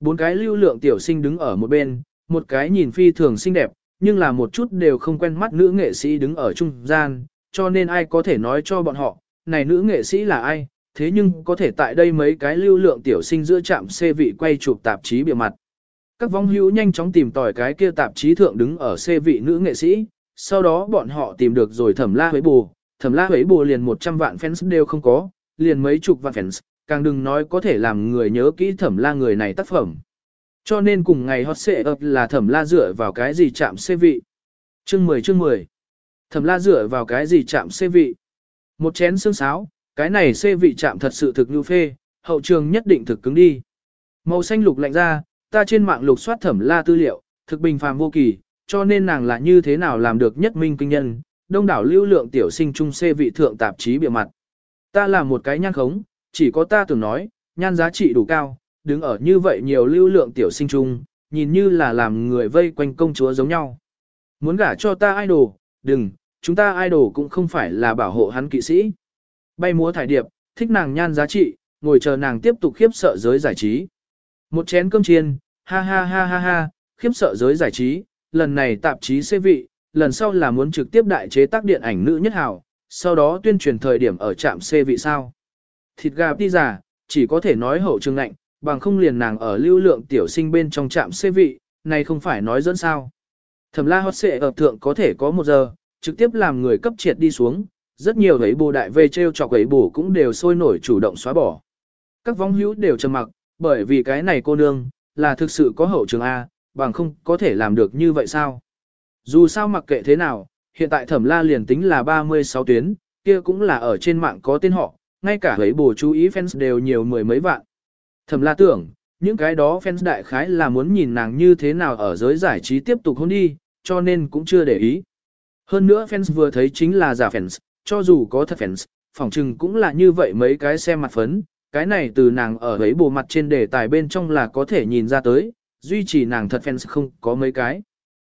Bốn cái lưu lượng tiểu sinh đứng ở một bên, một cái nhìn phi thường xinh đẹp, nhưng là một chút đều không quen mắt nữ nghệ sĩ đứng ở trung gian, cho nên ai có thể nói cho bọn họ, này nữ nghệ sĩ là ai, thế nhưng có thể tại đây mấy cái lưu lượng tiểu sinh giữa trạm xe vị quay chụp tạp chí bìa mặt. Các vong hữu nhanh chóng tìm tòi cái kia tạp chí thượng đứng ở xe vị nữ nghệ sĩ, sau đó bọn họ tìm được rồi thẩm la huế bù, thẩm la huế bù liền 100 vạn fans đều không có, liền mấy chục vạn fans, càng đừng nói có thể làm người nhớ kỹ thẩm la người này tác phẩm. Cho nên cùng ngày hot xệ ập là thẩm la dựa vào cái gì chạm xê vị. Chương 10 chương 10. Thẩm la dựa vào cái gì chạm xê vị. Một chén xương sáo, cái này xê vị chạm thật sự thực như phê, hậu trường nhất định thực cứng đi. Màu xanh lục lạnh ra, ta trên mạng lục soát thẩm la tư liệu, thực bình phàm vô kỳ, cho nên nàng là như thế nào làm được nhất minh kinh nhân, đông đảo lưu lượng tiểu sinh trung xê vị thượng tạp chí bịa mặt. Ta là một cái nhan khống, chỉ có ta tưởng nói, nhan giá trị đủ cao, đứng ở như vậy nhiều lưu lượng tiểu sinh trung, nhìn như là làm người vây quanh công chúa giống nhau. Muốn gả cho ta idol, đừng, chúng ta idol cũng không phải là bảo hộ hắn kỵ sĩ. Bay múa thải điệp, thích nàng nhan giá trị, ngồi chờ nàng tiếp tục khiếp sợ giới giải trí. Một chén cơm chiên, ha ha ha ha ha, khiếp sợ giới giải trí, lần này tạp chí xê vị, lần sau là muốn trực tiếp đại chế tác điện ảnh nữ nhất hào, sau đó tuyên truyền thời điểm ở trạm xe vị sao. Thịt gà ti giả, chỉ có thể nói hậu trường lạnh, bằng không liền nàng ở lưu lượng tiểu sinh bên trong trạm xe vị, này không phải nói dẫn sao. Thẩm la hot xệ ở thượng có thể có một giờ, trực tiếp làm người cấp triệt đi xuống, rất nhiều ấy bồ đại về treo chọc ấy bồ cũng đều sôi nổi chủ động xóa bỏ. Các vong hữu đều trầm mặc, bởi vì cái này cô nương, là thực sự có hậu trường A, bằng không có thể làm được như vậy sao. Dù sao mặc kệ thế nào, hiện tại thẩm la liền tính là 36 tuyến, kia cũng là ở trên mạng có tên họ, ngay cả ấy bồ chú ý fans đều nhiều mười mấy vạn. Thẩm la tưởng, những cái đó fans đại khái là muốn nhìn nàng như thế nào ở giới giải trí tiếp tục hôn đi, cho nên cũng chưa để ý. Hơn nữa fans vừa thấy chính là giả fans, cho dù có thật fans, phỏng chừng cũng là như vậy mấy cái xem mặt phấn, cái này từ nàng ở ấy bộ mặt trên đề tài bên trong là có thể nhìn ra tới, duy trì nàng thật fans không có mấy cái.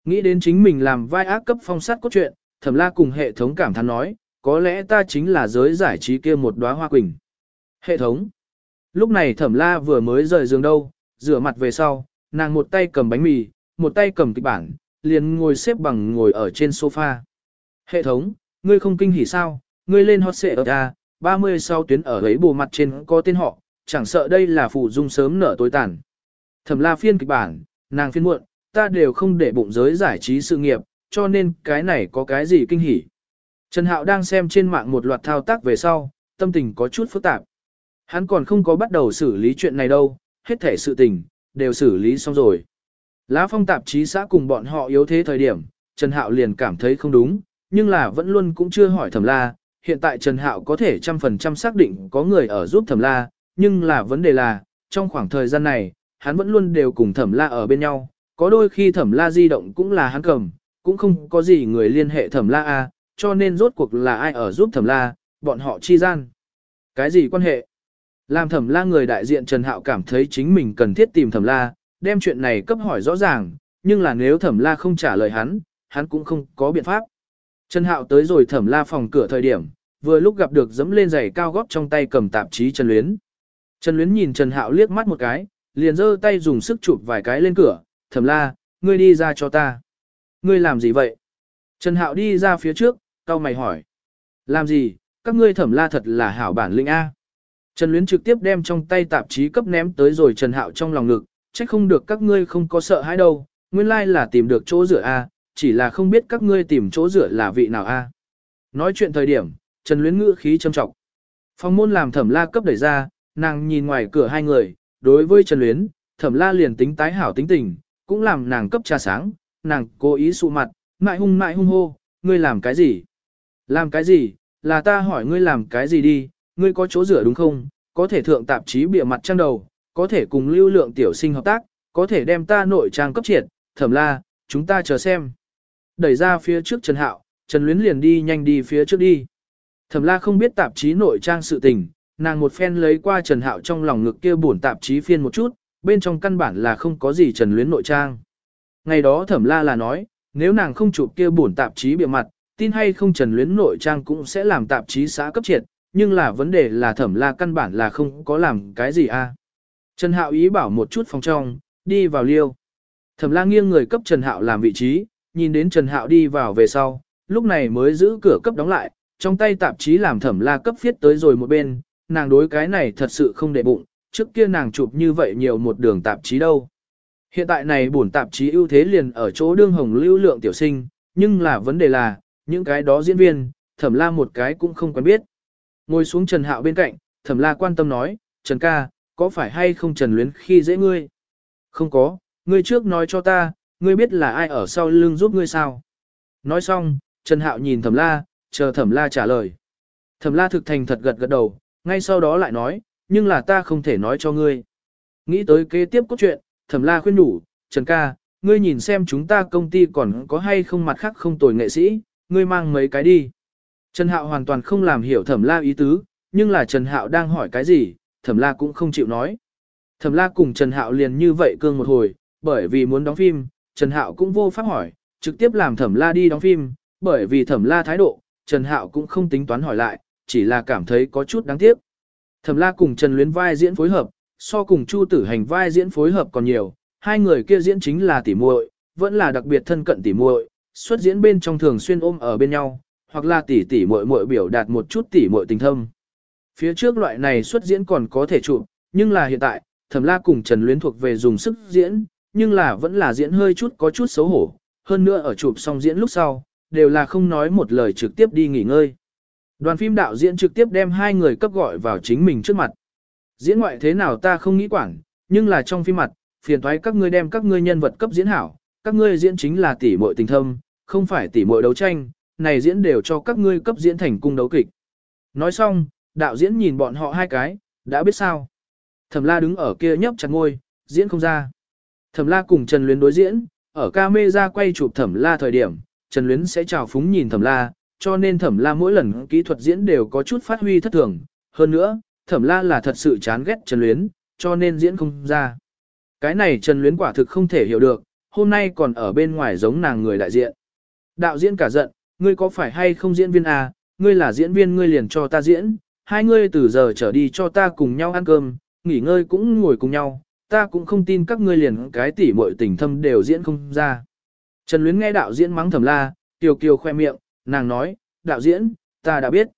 Nghĩ đến chính mình làm vai ác cấp phong sát cốt truyện, thẩm la cùng hệ thống cảm thán nói, có lẽ ta chính là giới giải trí kia một đóa hoa quỳnh. Hệ thống. Lúc này thẩm la vừa mới rời giường đâu, rửa mặt về sau, nàng một tay cầm bánh mì, một tay cầm kịch bản, liền ngồi xếp bằng ngồi ở trên sofa. Hệ thống, ngươi không kinh hỉ sao, ngươi lên hot xệ ở ta, 36 tuyến ở ấy bù mặt trên có tên họ, chẳng sợ đây là phụ dung sớm nở tối tàn. Thẩm la phiên kịch bản, nàng phiên muộn, ta đều không để bụng giới giải trí sự nghiệp, cho nên cái này có cái gì kinh hỉ. Trần Hạo đang xem trên mạng một loạt thao tác về sau, tâm tình có chút phức tạp. Hắn còn không có bắt đầu xử lý chuyện này đâu, hết thể sự tình, đều xử lý xong rồi. Lá phong tạp chí xã cùng bọn họ yếu thế thời điểm, Trần Hạo liền cảm thấy không đúng, nhưng là vẫn luôn cũng chưa hỏi thẩm la. Hiện tại Trần Hạo có thể trăm phần trăm xác định có người ở giúp thẩm la, nhưng là vấn đề là, trong khoảng thời gian này, hắn vẫn luôn đều cùng thẩm la ở bên nhau, có đôi khi thẩm la di động cũng là hắn cầm, cũng không có gì người liên hệ thẩm la A, cho nên rốt cuộc là ai ở giúp thẩm la, bọn họ chi gian. Cái gì quan hệ? Làm thẩm la người đại diện Trần Hạo cảm thấy chính mình cần thiết tìm thẩm la, đem chuyện này cấp hỏi rõ ràng, nhưng là nếu thẩm la không trả lời hắn, hắn cũng không có biện pháp. Trần Hạo tới rồi thẩm la phòng cửa thời điểm, vừa lúc gặp được dẫm lên giày cao gót trong tay cầm tạp chí Trần Luyến. Trần Luyến nhìn Trần Hạo liếc mắt một cái, liền giơ tay dùng sức chụp vài cái lên cửa, thẩm la, ngươi đi ra cho ta. Ngươi làm gì vậy? Trần Hạo đi ra phía trước, cau mày hỏi. Làm gì, các ngươi thẩm la thật là hảo bản linh A. Trần Luyến trực tiếp đem trong tay tạp chí cấp ném tới rồi Trần Hạo trong lòng ngực, trách không được các ngươi không có sợ hãi đâu, nguyên lai là tìm được chỗ rửa A, chỉ là không biết các ngươi tìm chỗ rửa là vị nào A. Nói chuyện thời điểm, Trần Luyến ngữ khí châm trọng. Phòng môn làm thẩm la cấp đẩy ra, nàng nhìn ngoài cửa hai người, đối với Trần Luyến, thẩm la liền tính tái hảo tính tình, cũng làm nàng cấp trà sáng, nàng cố ý sụ mặt, mại hung mại hung hô, ngươi làm cái gì? Làm cái gì? Là ta hỏi ngươi làm cái gì đi, ngươi có chỗ rửa đúng không? Có thể thượng tạp chí bịa mặt trang đầu, có thể cùng lưu lượng tiểu sinh hợp tác, có thể đem ta nội trang cấp triệt, thẩm la, chúng ta chờ xem. Đẩy ra phía trước Trần Hạo, Trần Luyến liền đi nhanh đi phía trước đi. Thẩm la không biết tạp chí nội trang sự tình, nàng một phen lấy qua Trần Hạo trong lòng ngực kia buồn tạp chí phiên một chút, bên trong căn bản là không có gì Trần Luyến nội trang. Ngày đó Thẩm la là nói, nếu nàng không chụp kia bổn tạp chí bịa mặt, tin hay không Trần Luyến nội trang cũng sẽ làm tạp chí xã cấp triệt, nhưng là vấn đề là Thẩm la căn bản là không có làm cái gì a. Trần Hạo ý bảo một chút phòng trong, đi vào liêu. Thẩm la nghiêng người cấp Trần Hạo làm vị trí, nhìn đến Trần Hạo đi vào về sau, lúc này mới giữ cửa cấp đóng lại, trong tay tạp chí làm thẩm la cấp viết tới rồi một bên, nàng đối cái này thật sự không để bụng, trước kia nàng chụp như vậy nhiều một đường tạp chí đâu. Hiện tại này bổn tạp chí ưu thế liền ở chỗ đương hồng lưu lượng tiểu sinh, nhưng là vấn đề là, những cái đó diễn viên, thẩm la một cái cũng không quen biết. Ngồi xuống Trần Hạo bên cạnh, thẩm la quan tâm nói, Trần ca, có phải hay không Trần luyến khi dễ ngươi? Không có, ngươi trước nói cho ta, ngươi biết là ai ở sau lưng giúp ngươi sao? Nói xong, Trần Hạo nhìn thẩm la, chờ thẩm la trả lời. Thẩm la thực thành thật gật gật đầu, ngay sau đó lại nói, nhưng là ta không thể nói cho ngươi. Nghĩ tới kế tiếp cốt truyện, thẩm la khuyên nhủ, Trần ca, ngươi nhìn xem chúng ta công ty còn có hay không mặt khác không tồi nghệ sĩ, ngươi mang mấy cái đi. Trần Hạo hoàn toàn không làm hiểu thẩm la ý tứ, nhưng là Trần Hạo đang hỏi cái gì, thẩm la cũng không chịu nói. Thẩm la cùng Trần Hạo liền như vậy cương một hồi, bởi vì muốn đóng phim, Trần Hạo cũng vô pháp hỏi, trực tiếp làm thẩm la đi đóng phim, bởi vì thẩm la thái độ, Trần Hạo cũng không tính toán hỏi lại, chỉ là cảm thấy có chút đáng tiếc. Thẩm la cùng Trần Luyến vai diễn phối hợp, so cùng Chu Tử Hành vai diễn phối hợp còn nhiều, hai người kia diễn chính là tỉ muội, vẫn là đặc biệt thân cận tỉ muội, xuất diễn bên trong thường xuyên ôm ở bên nhau, hoặc là tỷ tỷ muội muội biểu đạt một chút tỷ muội tình thâm. Phía trước loại này xuất diễn còn có thể chụp, nhưng là hiện tại, Thẩm La cùng Trần Luyến thuộc về dùng sức diễn, nhưng là vẫn là diễn hơi chút có chút xấu hổ, hơn nữa ở chụp xong diễn lúc sau, đều là không nói một lời trực tiếp đi nghỉ ngơi. Đoàn phim đạo diễn trực tiếp đem hai người cấp gọi vào chính mình trước mặt. Diễn ngoại thế nào ta không nghĩ quản, nhưng là trong phim mặt, phiền thoái các ngươi đem các ngươi nhân vật cấp diễn hảo, các ngươi diễn chính là tỷ muội tình thâm, không phải tỷ muội đấu tranh, này diễn đều cho các ngươi cấp diễn thành cung đấu kịch. Nói xong, đạo diễn nhìn bọn họ hai cái, đã biết sao. Thẩm la đứng ở kia nhấp chặt ngôi, diễn không ra. Thẩm la cùng Trần Luyến đối diễn, ở ca mê ra quay chụp thẩm la thời điểm, Trần Luyến sẽ chào phúng nhìn thẩm la, cho nên thẩm la mỗi lần kỹ thuật diễn đều có chút phát huy thất thường. Hơn nữa, thẩm la là thật sự chán ghét Trần Luyến, cho nên diễn không ra. Cái này Trần Luyến quả thực không thể hiểu được, hôm nay còn ở bên ngoài giống nàng người đại diện. Đạo diễn cả giận, ngươi có phải hay không diễn viên à, ngươi là diễn viên ngươi liền cho ta diễn, hai ngươi từ giờ trở đi cho ta cùng nhau ăn cơm, nghỉ ngơi cũng ngồi cùng nhau, ta cũng không tin các ngươi liền cái tỉ muội tình thâm đều diễn không ra. Trần Luyến nghe đạo diễn mắng thầm la, kiều kiều khoe miệng, nàng nói, đạo diễn, ta đã biết.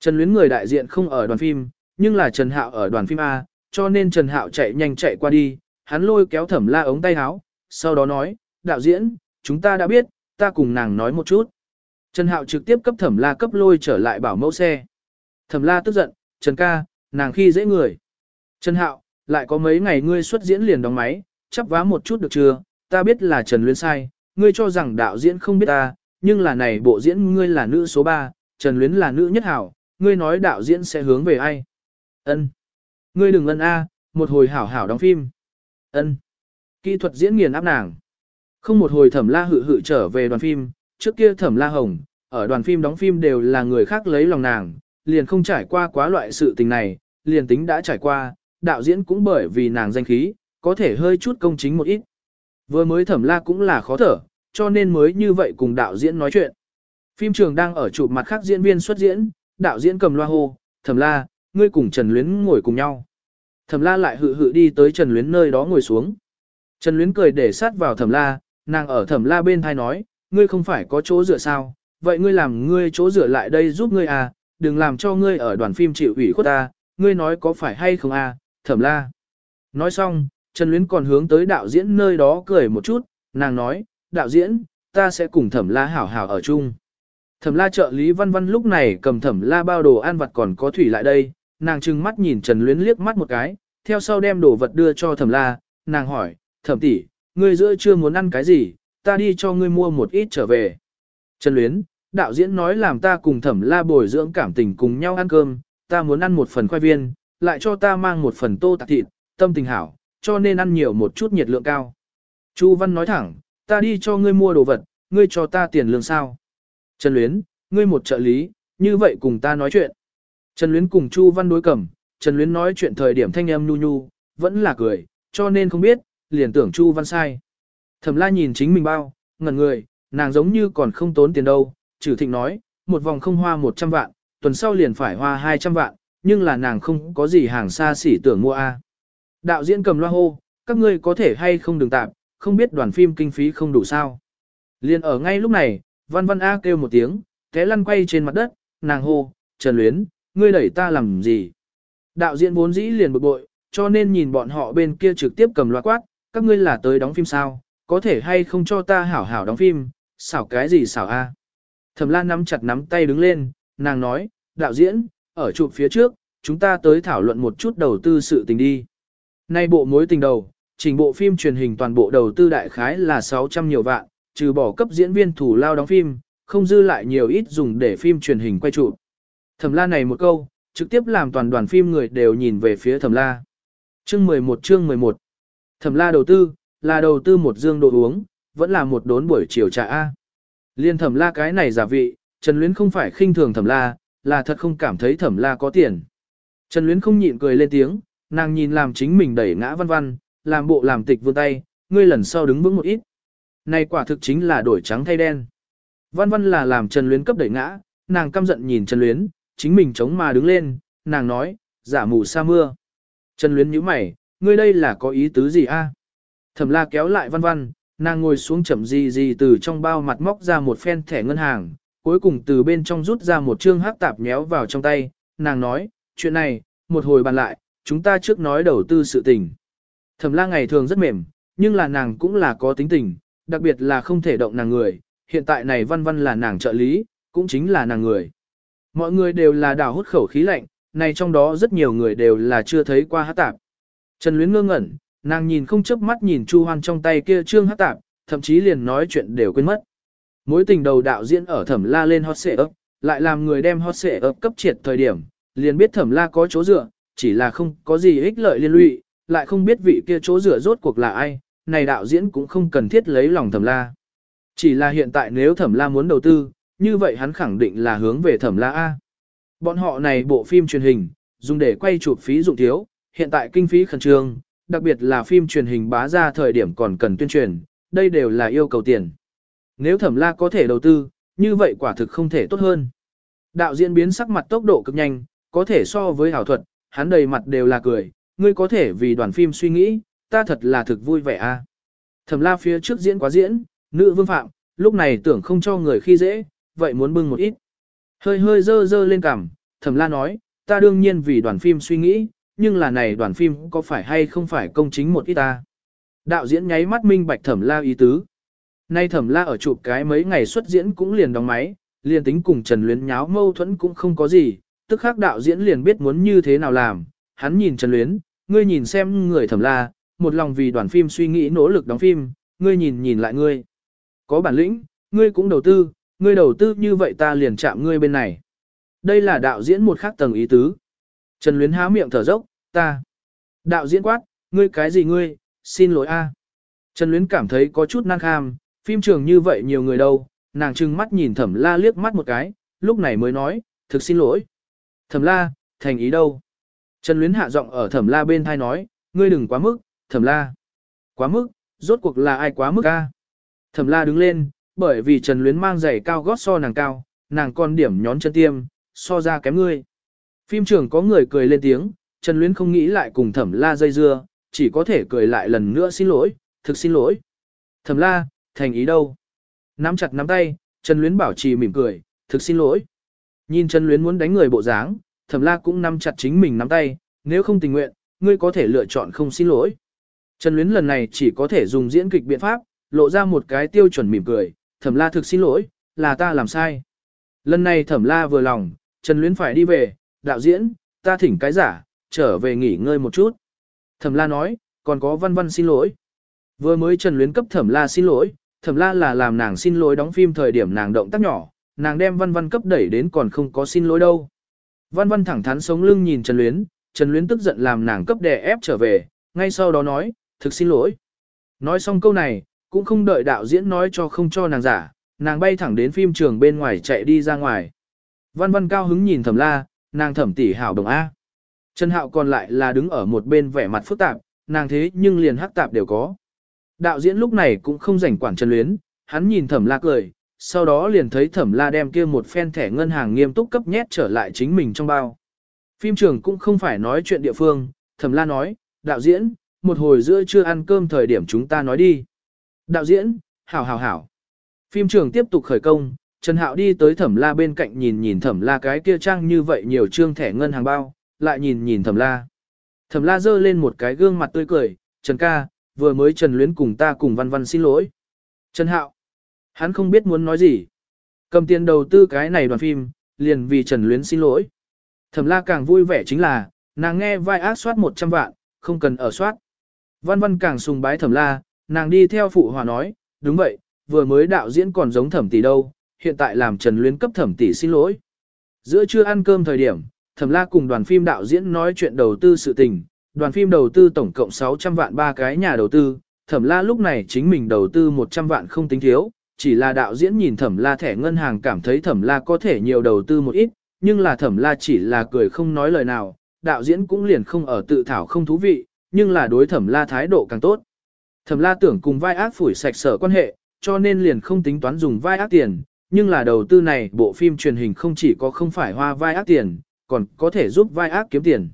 Trần Luyến người đại diện không ở đoàn phim, nhưng là Trần Hạo ở đoàn phim A, cho nên Trần Hạo chạy nhanh chạy qua đi, hắn lôi kéo thẩm la ống tay áo, sau đó nói, đạo diễn, chúng ta đã biết, ta cùng nàng nói một chút. Trần Hạo trực tiếp cấp thẩm la cấp lôi trở lại bảo mẫu xe. Thẩm la tức giận, Trần ca, nàng khi dễ người. Trần Hạo, lại có mấy ngày ngươi xuất diễn liền đóng máy, chắp vá một chút được chưa, ta biết là Trần Luyến sai, ngươi cho rằng đạo diễn không biết ta, nhưng là này bộ diễn ngươi là nữ số 3, Trần Luyến là nữ nhất hảo, ngươi nói đạo diễn sẽ hướng về ai? Ân. Ngươi đừng ân a, một hồi hảo hảo đóng phim. Ân. Kỹ thuật diễn nghiền áp nàng. Không một hồi thẩm la hự hự trở về đoàn phim, trước kia thẩm la hồng, ở đoàn phim đóng phim đều là người khác lấy lòng nàng, liền không trải qua quá loại sự tình này, liền tính đã trải qua, đạo diễn cũng bởi vì nàng danh khí, có thể hơi chút công chính một ít. Vừa mới thẩm la cũng là khó thở, cho nên mới như vậy cùng đạo diễn nói chuyện. Phim trường đang ở chụp mặt khác diễn viên xuất diễn, đạo diễn cầm loa hô, thẩm la, ngươi cùng Trần Luyến ngồi cùng nhau. Thẩm la lại hự hự đi tới Trần Luyến nơi đó ngồi xuống. Trần Luyến cười để sát vào thẩm la, nàng ở thẩm la bên thai nói, ngươi không phải có chỗ dựa sao, vậy ngươi làm ngươi chỗ dựa lại đây giúp ngươi à, đừng làm cho ngươi ở đoàn phim chịu ủy khuất ta, ngươi nói có phải hay không à, thẩm la. Nói xong, Trần Luyến còn hướng tới đạo diễn nơi đó cười một chút, nàng nói, đạo diễn, ta sẽ cùng thẩm la hảo hảo ở chung. Thẩm la trợ lý văn văn lúc này cầm thẩm la bao đồ ăn vặt còn có thủy lại đây, nàng trừng mắt nhìn Trần Luyến liếc mắt một cái, theo sau đem đồ vật đưa cho thẩm la, nàng hỏi, thẩm tỷ, ngươi giữa chưa muốn ăn cái gì, ta đi cho ngươi mua một ít trở về. Trần Luyến, đạo diễn nói làm ta cùng thẩm la bồi dưỡng cảm tình cùng nhau ăn cơm, ta muốn ăn một phần khoai viên, lại cho ta mang một phần tô tạc thịt, tâm tình hảo, cho nên ăn nhiều một chút nhiệt lượng cao. Chu Văn nói thẳng, ta đi cho ngươi mua đồ vật, ngươi cho ta tiền lương sao. Trần Luyến, ngươi một trợ lý, như vậy cùng ta nói chuyện. Trần Luyến cùng Chu Văn đối cẩm. Trần Luyến nói chuyện thời điểm thanh âm nhu nhu, vẫn là cười, cho nên không biết, liền tưởng Chu Văn sai. Thẩm la nhìn chính mình bao, ngẩn người, nàng giống như còn không tốn tiền đâu, trừ thịnh nói, một vòng không hoa 100 vạn, tuần sau liền phải hoa 200 vạn, nhưng là nàng không có gì hàng xa xỉ tưởng mua A. Đạo diễn cầm loa hô, các ngươi có thể hay không đừng tạm, không biết đoàn phim kinh phí không đủ sao. Liền ở ngay lúc này, văn văn A kêu một tiếng, té lăn quay trên mặt đất, nàng hô, Trần Luyến, ngươi đẩy ta làm gì? Đạo diễn vốn dĩ liền bực bội, cho nên nhìn bọn họ bên kia trực tiếp cầm loa quát, các ngươi là tới đóng phim sao, có thể hay không cho ta hảo hảo đóng phim, xảo cái gì xảo a? Thẩm Lan nắm chặt nắm tay đứng lên, nàng nói, đạo diễn, ở chụp phía trước, chúng ta tới thảo luận một chút đầu tư sự tình đi. Nay bộ mối tình đầu, trình bộ phim truyền hình toàn bộ đầu tư đại khái là 600 nhiều vạn, trừ bỏ cấp diễn viên thủ lao đóng phim, không dư lại nhiều ít dùng để phim truyền hình quay trụ. Thẩm La này một câu, trực tiếp làm toàn đoàn phim người đều nhìn về phía Thẩm La. Chương 11 chương 11 Thẩm La đầu tư, là đầu tư một dương đồ uống, vẫn là một đốn buổi chiều trà A. Liên Thẩm La cái này giả vị, Trần Luyến không phải khinh thường Thẩm La, là thật không cảm thấy Thẩm La có tiền. Trần Luyến không nhịn cười lên tiếng, nàng nhìn làm chính mình đẩy ngã văn văn, làm bộ làm tịch vươn tay, ngươi lần sau đứng vững một ít. Này quả thực chính là đổi trắng thay đen. Văn văn là làm Trần Luyến cấp đẩy ngã, nàng căm giận nhìn Trần Luyến, chính mình chống mà đứng lên, nàng nói, giả mù sa mưa. Trần Luyến nhíu mày, ngươi đây là có ý tứ gì a? Thẩm la kéo lại văn văn, nàng ngồi xuống chậm gì gì từ trong bao mặt móc ra một phen thẻ ngân hàng, cuối cùng từ bên trong rút ra một chương hắc tạp nhéo vào trong tay, nàng nói, chuyện này, một hồi bàn lại, chúng ta trước nói đầu tư sự tình. Thẩm la ngày thường rất mềm, nhưng là nàng cũng là có tính tình, đặc biệt là không thể động nàng người, hiện tại này văn văn là nàng trợ lý, cũng chính là nàng người. Mọi người đều là đào hút khẩu khí lạnh, này trong đó rất nhiều người đều là chưa thấy qua hát tạp. Trần Luyến ngơ ngẩn, nàng nhìn không chớp mắt nhìn Chu Hoan trong tay kia trương hát tạp, thậm chí liền nói chuyện đều quên mất. Mối tình đầu đạo diễn ở thẩm la lên hot xệ ấp, lại làm người đem hot xệ ấp cấp triệt thời điểm, liền biết thẩm la có chỗ dựa, chỉ là không có gì ích lợi liên lụy, lại không biết vị kia chỗ rửa rốt cuộc là ai, này đạo diễn cũng không cần thiết lấy lòng thẩm la. Chỉ là hiện tại nếu thẩm la muốn đầu tư, như vậy hắn khẳng định là hướng về thẩm la A. Bọn họ này bộ phim truyền hình, dùng để quay chụp phí dụng thiếu, hiện tại kinh phí khẩn trương, đặc biệt là phim truyền hình bá ra thời điểm còn cần tuyên truyền, đây đều là yêu cầu tiền. Nếu thẩm la có thể đầu tư, như vậy quả thực không thể tốt hơn. Đạo diễn biến sắc mặt tốc độ cực nhanh, có thể so với hảo thuật, hắn đầy mặt đều là cười, ngươi có thể vì đoàn phim suy nghĩ, ta thật là thực vui vẻ a. Thẩm la phía trước diễn quá diễn, nữ vương phạm, lúc này tưởng không cho người khi dễ, vậy muốn bưng một ít. Hơi hơi dơ dơ lên cằm, thẩm la nói, ta đương nhiên vì đoàn phim suy nghĩ, nhưng là này đoàn phim có phải hay không phải công chính một ít ta. Đạo diễn nháy mắt minh bạch thẩm la ý tứ. Nay thẩm la ở chụp cái mấy ngày xuất diễn cũng liền đóng máy, liền tính cùng Trần Luyến nháo mâu thuẫn cũng không có gì, tức khác đạo diễn liền biết muốn như thế nào làm, hắn nhìn Trần Luyến, ngươi nhìn xem người thẩm la, một lòng vì đoàn phim suy nghĩ nỗ lực đóng phim, ngươi nhìn nhìn lại ngươi. Có bản lĩnh, ngươi cũng đầu tư, ngươi đầu tư như vậy ta liền chạm ngươi bên này. Đây là đạo diễn một khác tầng ý tứ. Trần Luyến há miệng thở dốc, ta. Đạo diễn quát, ngươi cái gì ngươi, xin lỗi a. Trần Luyến cảm thấy có chút năng kham, phim trường như vậy nhiều người đâu, nàng trừng mắt nhìn thẩm la liếc mắt một cái, lúc này mới nói, thực xin lỗi. Thẩm la, thành ý đâu? Trần Luyến hạ giọng ở thẩm la bên thai nói, ngươi đừng quá mức, thẩm la. Quá mức, rốt cuộc là ai quá mức a? Thẩm la đứng lên, bởi vì Trần Luyến mang giày cao gót so nàng cao, nàng còn điểm nhón chân tiêm, so ra kém ngươi. Phim trường có người cười lên tiếng, Trần Luyến không nghĩ lại cùng thẩm la dây dưa, chỉ có thể cười lại lần nữa xin lỗi, thực xin lỗi. Thẩm la, thành ý đâu? Nắm chặt nắm tay, Trần Luyến bảo trì mỉm cười, thực xin lỗi. Nhìn Trần Luyến muốn đánh người bộ dáng, Thẩm La cũng nắm chặt chính mình nắm tay, nếu không tình nguyện, ngươi có thể lựa chọn không xin lỗi. Trần Luyến lần này chỉ có thể dùng diễn kịch biện pháp, lộ ra một cái tiêu chuẩn mỉm cười, Thẩm La thực xin lỗi, là ta làm sai. Lần này Thẩm La vừa lòng, Trần Luyến phải đi về, đạo diễn, ta thỉnh cái giả, trở về nghỉ ngơi một chút. Thẩm La nói, còn có văn văn xin lỗi. Vừa mới Trần Luyến cấp Thẩm La xin lỗi, Thẩm La là làm nàng xin lỗi đóng phim thời điểm nàng động tác nhỏ, nàng đem văn văn cấp đẩy đến còn không có xin lỗi đâu. Văn văn thẳng thắn sống lưng nhìn Trần Luyến, Trần Luyến tức giận làm nàng cấp đè ép trở về, ngay sau đó nói, thực xin lỗi. Nói xong câu này, cũng không đợi đạo diễn nói cho không cho nàng giả, nàng bay thẳng đến phim trường bên ngoài chạy đi ra ngoài. Văn văn cao hứng nhìn thẩm la, nàng thẩm tỷ hảo đồng A. Trần Hạo còn lại là đứng ở một bên vẻ mặt phức tạp, nàng thế nhưng liền hắc tạp đều có. Đạo diễn lúc này cũng không rảnh quản Trần Luyến, hắn nhìn thẩm la cười, sau đó liền thấy thẩm la đem kia một phen thẻ ngân hàng nghiêm túc cấp nhét trở lại chính mình trong bao. Phim trường cũng không phải nói chuyện địa phương, thẩm la nói, đạo diễn, một hồi giữa chưa ăn cơm thời điểm chúng ta nói đi. Đạo diễn, hảo hảo hảo. Phim trường tiếp tục khởi công, Trần Hạo đi tới thẩm la bên cạnh nhìn nhìn thẩm la cái kia trang như vậy nhiều trương thẻ ngân hàng bao, lại nhìn nhìn thẩm la. Thẩm la giơ lên một cái gương mặt tươi cười, Trần ca, vừa mới Trần Luyến cùng ta cùng văn văn xin lỗi. Trần Hạo, hắn không biết muốn nói gì. Cầm tiền đầu tư cái này đoàn phim, liền vì Trần Luyến xin lỗi. Thẩm la càng vui vẻ chính là, nàng nghe vai ác soát 100 vạn, không cần ở soát. Văn văn càng sùng bái thẩm la, nàng đi theo phụ hòa nói, đúng vậy, vừa mới đạo diễn còn giống thẩm tỷ đâu, hiện tại làm Trần Luyến cấp thẩm tỷ xin lỗi. Giữa trưa ăn cơm thời điểm, thẩm la cùng đoàn phim đạo diễn nói chuyện đầu tư sự tình, đoàn phim đầu tư tổng cộng 600 vạn ba cái nhà đầu tư, thẩm la lúc này chính mình đầu tư 100 vạn không tính thiếu, chỉ là đạo diễn nhìn thẩm la thẻ ngân hàng cảm thấy thẩm la có thể nhiều đầu tư một ít, nhưng là thẩm la chỉ là cười không nói lời nào, đạo diễn cũng liền không ở tự thảo không thú vị, nhưng là đối thẩm la thái độ càng tốt. Thẩm la tưởng cùng vai ác phủi sạch sở quan hệ, cho nên liền không tính toán dùng vai ác tiền, nhưng là đầu tư này bộ phim truyền hình không chỉ có không phải hoa vai ác tiền, còn có thể giúp vai ác kiếm tiền.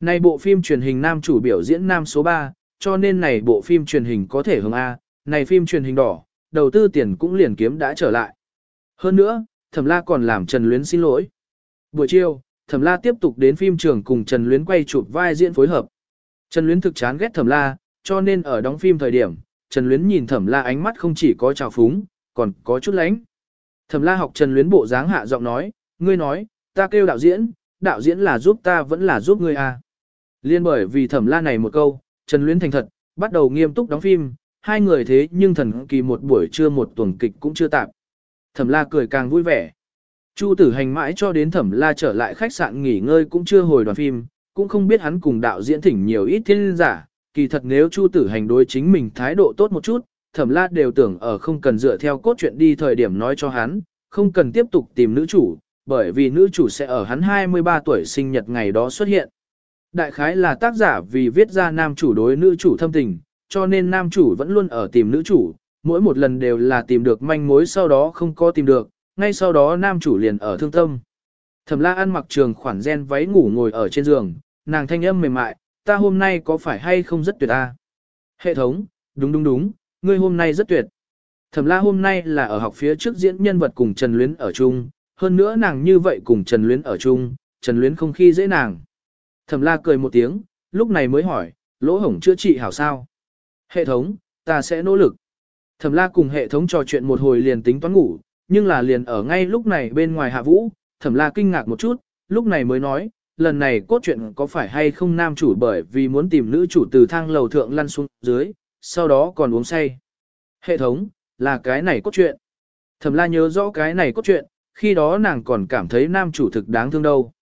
Này bộ phim truyền hình nam chủ biểu diễn nam số 3, cho nên này bộ phim truyền hình có thể hưởng A, này phim truyền hình đỏ, đầu tư tiền cũng liền kiếm đã trở lại. Hơn nữa, thẩm la còn làm Trần Luyến xin lỗi. Buổi chiều, thẩm la tiếp tục đến phim trường cùng Trần Luyến quay chụp vai diễn phối hợp. Trần Luyến thực chán ghét thẩm la, cho nên ở đóng phim thời điểm, Trần Luyến nhìn thẩm la ánh mắt không chỉ có trào phúng, còn có chút lánh. Thẩm la học Trần Luyến bộ dáng hạ giọng nói, ngươi nói, ta kêu đạo diễn, đạo diễn là giúp ta vẫn là giúp ngươi à. Liên bởi vì thẩm la này một câu, Trần Luyến thành thật, bắt đầu nghiêm túc đóng phim, hai người thế nhưng thần kỳ một buổi trưa một tuần kịch cũng chưa tạp. Thẩm la cười càng vui vẻ. Chu tử hành mãi cho đến thẩm la trở lại khách sạn nghỉ ngơi cũng chưa hồi đoàn phim, cũng không biết hắn cùng đạo diễn thỉnh nhiều ít thiên giả, kỳ thật nếu chu tử hành đối chính mình thái độ tốt một chút, thẩm la đều tưởng ở không cần dựa theo cốt truyện đi thời điểm nói cho hắn, không cần tiếp tục tìm nữ chủ, bởi vì nữ chủ sẽ ở hắn 23 tuổi sinh nhật ngày đó xuất hiện. Đại khái là tác giả vì viết ra nam chủ đối nữ chủ thâm tình, cho nên nam chủ vẫn luôn ở tìm nữ chủ, mỗi một lần đều là tìm được manh mối sau đó không có tìm được, ngay sau đó nam chủ liền ở thương tâm. Thẩm la ăn mặc trường khoản gen váy ngủ ngồi ở trên giường, nàng thanh âm mềm mại, ta hôm nay có phải hay không rất tuyệt ta? Hệ thống, đúng đúng đúng, ngươi hôm nay rất tuyệt. Thẩm la hôm nay là ở học phía trước diễn nhân vật cùng Trần Luyến ở chung, hơn nữa nàng như vậy cùng Trần Luyến ở chung, Trần Luyến không khi dễ nàng. Thẩm la cười một tiếng, lúc này mới hỏi, lỗ hổng chữa trị hảo sao? Hệ thống, ta sẽ nỗ lực. Thẩm la cùng hệ thống trò chuyện một hồi liền tính toán ngủ, nhưng là liền ở ngay lúc này bên ngoài hạ vũ, thẩm la kinh ngạc một chút, lúc này mới nói, lần này cốt truyện có phải hay không nam chủ bởi vì muốn tìm nữ chủ từ thang lầu thượng lăn xuống dưới, sau đó còn uống say. Hệ thống, là cái này cốt truyện. Thẩm la nhớ rõ cái này cốt truyện, khi đó nàng còn cảm thấy nam chủ thực đáng thương đâu.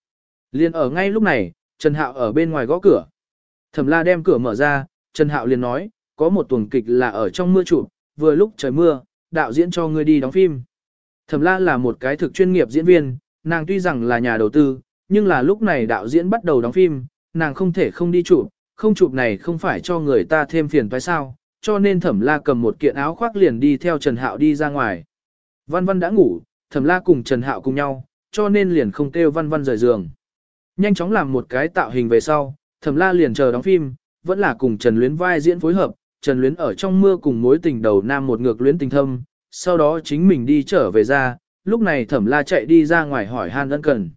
Liền ở ngay lúc này, Trần Hạo ở bên ngoài gõ cửa. Thẩm la đem cửa mở ra, Trần Hạo liền nói, có một tuần kịch là ở trong mưa chụp, vừa lúc trời mưa, đạo diễn cho ngươi đi đóng phim. Thẩm la là một cái thực chuyên nghiệp diễn viên, nàng tuy rằng là nhà đầu tư, nhưng là lúc này đạo diễn bắt đầu đóng phim, nàng không thể không đi chụp, không chụp này không phải cho người ta thêm phiền phải sao, cho nên thẩm la cầm một kiện áo khoác liền đi theo Trần Hạo đi ra ngoài. Văn Văn đã ngủ, thẩm la cùng Trần Hạo cùng nhau, cho nên liền không kêu Văn Văn rời giường. Nhanh chóng làm một cái tạo hình về sau, thẩm la liền chờ đóng phim, vẫn là cùng Trần Luyến vai diễn phối hợp, Trần Luyến ở trong mưa cùng mối tình đầu nam một ngược luyến tình thâm, sau đó chính mình đi trở về ra, lúc này thẩm la chạy đi ra ngoài hỏi han ân cần.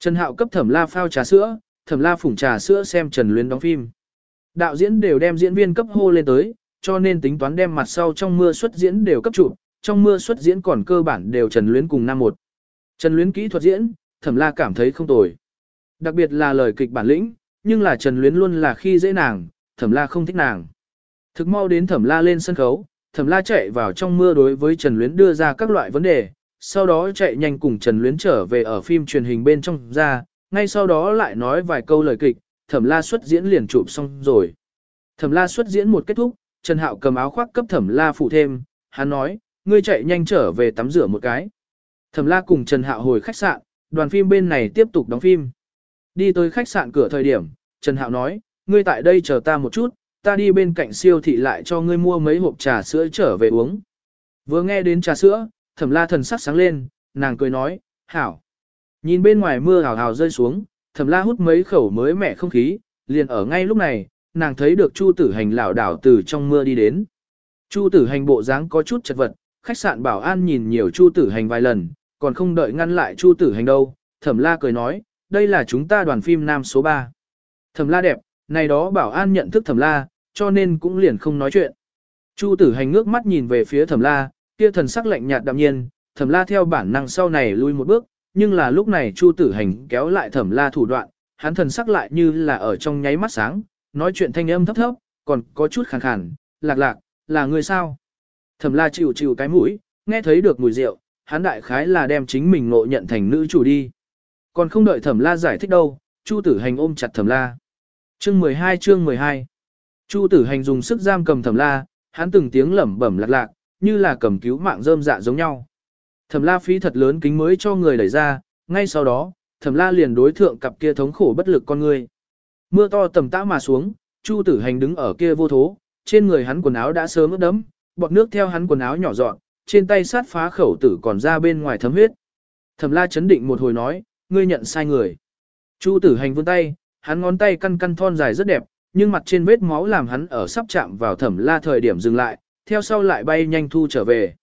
Trần Hạo cấp thẩm la phao trà sữa, thẩm la phủng trà sữa xem Trần Luyến đóng phim. Đạo diễn đều đem diễn viên cấp hô lên tới, cho nên tính toán đem mặt sau trong mưa xuất diễn đều cấp trụ, trong mưa xuất diễn còn cơ bản đều Trần Luyến cùng Nam một. Trần Luyến kỹ thuật diễn, thẩm la cảm thấy không tồi. Đặc biệt là lời kịch bản lĩnh, nhưng là Trần Luyến luôn là khi dễ nàng, thẩm la không thích nàng. Thực mau đến thẩm la lên sân khấu, thẩm la chạy vào trong mưa đối với Trần Luyến đưa ra các loại vấn đề, sau đó chạy nhanh cùng Trần Luyến trở về ở phim truyền hình bên trong ra, ngay sau đó lại nói vài câu lời kịch, thẩm la xuất diễn liền chụp xong rồi. Thẩm la xuất diễn một kết thúc, Trần Hạo cầm áo khoác cấp thẩm la phụ thêm, hắn nói, ngươi chạy nhanh trở về tắm rửa một cái. Thẩm la cùng Trần Hạo hồi khách sạn, đoàn phim bên này tiếp tục đóng phim. Đi tới khách sạn cửa thời điểm, Trần Hạo nói, ngươi tại đây chờ ta một chút, ta đi bên cạnh siêu thị lại cho ngươi mua mấy hộp trà sữa trở về uống. Vừa nghe đến trà sữa, thẩm la thần sắc sáng lên, nàng cười nói, hảo. Nhìn bên ngoài mưa hào hào rơi xuống, thẩm la hút mấy khẩu mới mẻ không khí, liền ở ngay lúc này, nàng thấy được Chu tử hành lảo đảo từ trong mưa đi đến. Chu tử hành bộ dáng có chút chật vật, khách sạn bảo an nhìn nhiều Chu tử hành vài lần, còn không đợi ngăn lại Chu tử hành đâu, thẩm la cười nói, đây là chúng ta đoàn phim nam số 3. Thẩm la đẹp, này đó bảo an nhận thức thẩm la, cho nên cũng liền không nói chuyện. Chu tử hành ngước mắt nhìn về phía thẩm la, kia thần sắc lạnh nhạt đạm nhiên, thẩm la theo bản năng sau này lui một bước, nhưng là lúc này chu tử hành kéo lại thẩm la thủ đoạn, hắn thần sắc lại như là ở trong nháy mắt sáng, nói chuyện thanh âm thấp thấp, còn có chút khàn khàn, lạc lạc, là người sao? Thẩm la chịu chịu cái mũi, nghe thấy được mùi rượu, hắn đại khái là đem chính mình ngộ nhận thành nữ chủ đi. Còn không đợi thẩm la giải thích đâu, chu tử hành ôm chặt thẩm la. Chương 12 chương 12 Chu tử hành dùng sức giam cầm thẩm la, hắn từng tiếng lẩm bẩm lạc lạc, như là cầm cứu mạng rơm dạ giống nhau. Thẩm la phí thật lớn kính mới cho người đẩy ra, ngay sau đó, thẩm la liền đối thượng cặp kia thống khổ bất lực con người. Mưa to tầm tã mà xuống, chu tử hành đứng ở kia vô thố, trên người hắn quần áo đã sớm ướt đẫm, bọt nước theo hắn quần áo nhỏ dọn, trên tay sát phá khẩu tử còn ra bên ngoài thấm huyết. Thẩm la chấn định một hồi nói, ngươi nhận sai người. Chu tử hành vươn tay, hắn ngón tay căn căn thon dài rất đẹp, nhưng mặt trên vết máu làm hắn ở sắp chạm vào thẩm la thời điểm dừng lại, theo sau lại bay nhanh thu trở về.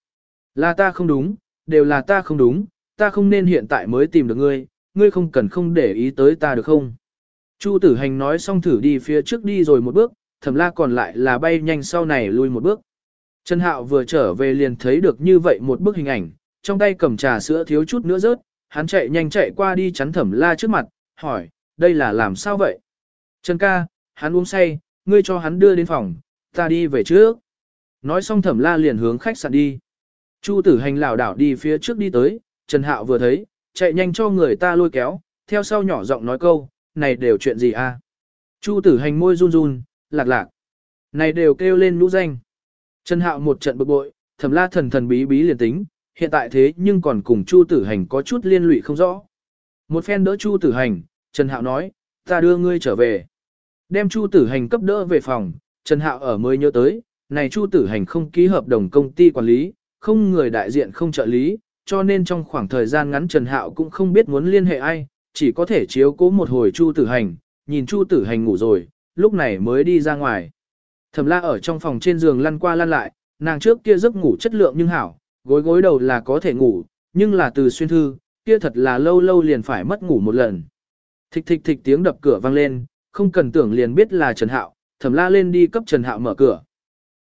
Là ta không đúng, đều là ta không đúng, ta không nên hiện tại mới tìm được ngươi, ngươi không cần không để ý tới ta được không? Chu tử hành nói xong thử đi phía trước đi rồi một bước, thẩm la còn lại là bay nhanh sau này lui một bước. Trần Hạo vừa trở về liền thấy được như vậy một bức hình ảnh, trong tay cầm trà sữa thiếu chút nữa rớt, hắn chạy nhanh chạy qua đi chắn thẩm la trước mặt, hỏi, đây là làm sao vậy? Trần ca, hắn uống say, ngươi cho hắn đưa đến phòng, ta đi về trước. Nói xong thẩm la liền hướng khách sạn đi. Chu tử hành lảo đảo đi phía trước đi tới, Trần Hạo vừa thấy, chạy nhanh cho người ta lôi kéo, theo sau nhỏ giọng nói câu, này đều chuyện gì a? À? Chu tử hành môi run run, lạc lạc. Này đều kêu lên nhũ danh. Trần Hạo một trận bực bội, thẩm la thần thần bí bí liền tính, hiện tại thế nhưng còn cùng Chu tử hành có chút liên lụy không rõ. Một phen đỡ Chu tử hành, Trần Hạo nói, ta đưa ngươi trở về. Đem Chu tử hành cấp đỡ về phòng, Trần Hạo ở mới nhớ tới, này Chu tử hành không ký hợp đồng công ty quản lý, không người đại diện không trợ lý, cho nên trong khoảng thời gian ngắn Trần Hạo cũng không biết muốn liên hệ ai, chỉ có thể chiếu cố một hồi Chu tử hành, nhìn Chu tử hành ngủ rồi, lúc này mới đi ra ngoài. Thẩm la ở trong phòng trên giường lăn qua lăn lại, nàng trước kia giấc ngủ chất lượng nhưng hảo, gối gối đầu là có thể ngủ, nhưng là từ xuyên thư, kia thật là lâu lâu liền phải mất ngủ một lần. Thịch thịch thịch tiếng đập cửa vang lên, không cần tưởng liền biết là Trần Hạo, thẩm la lên đi cấp Trần Hạo mở cửa.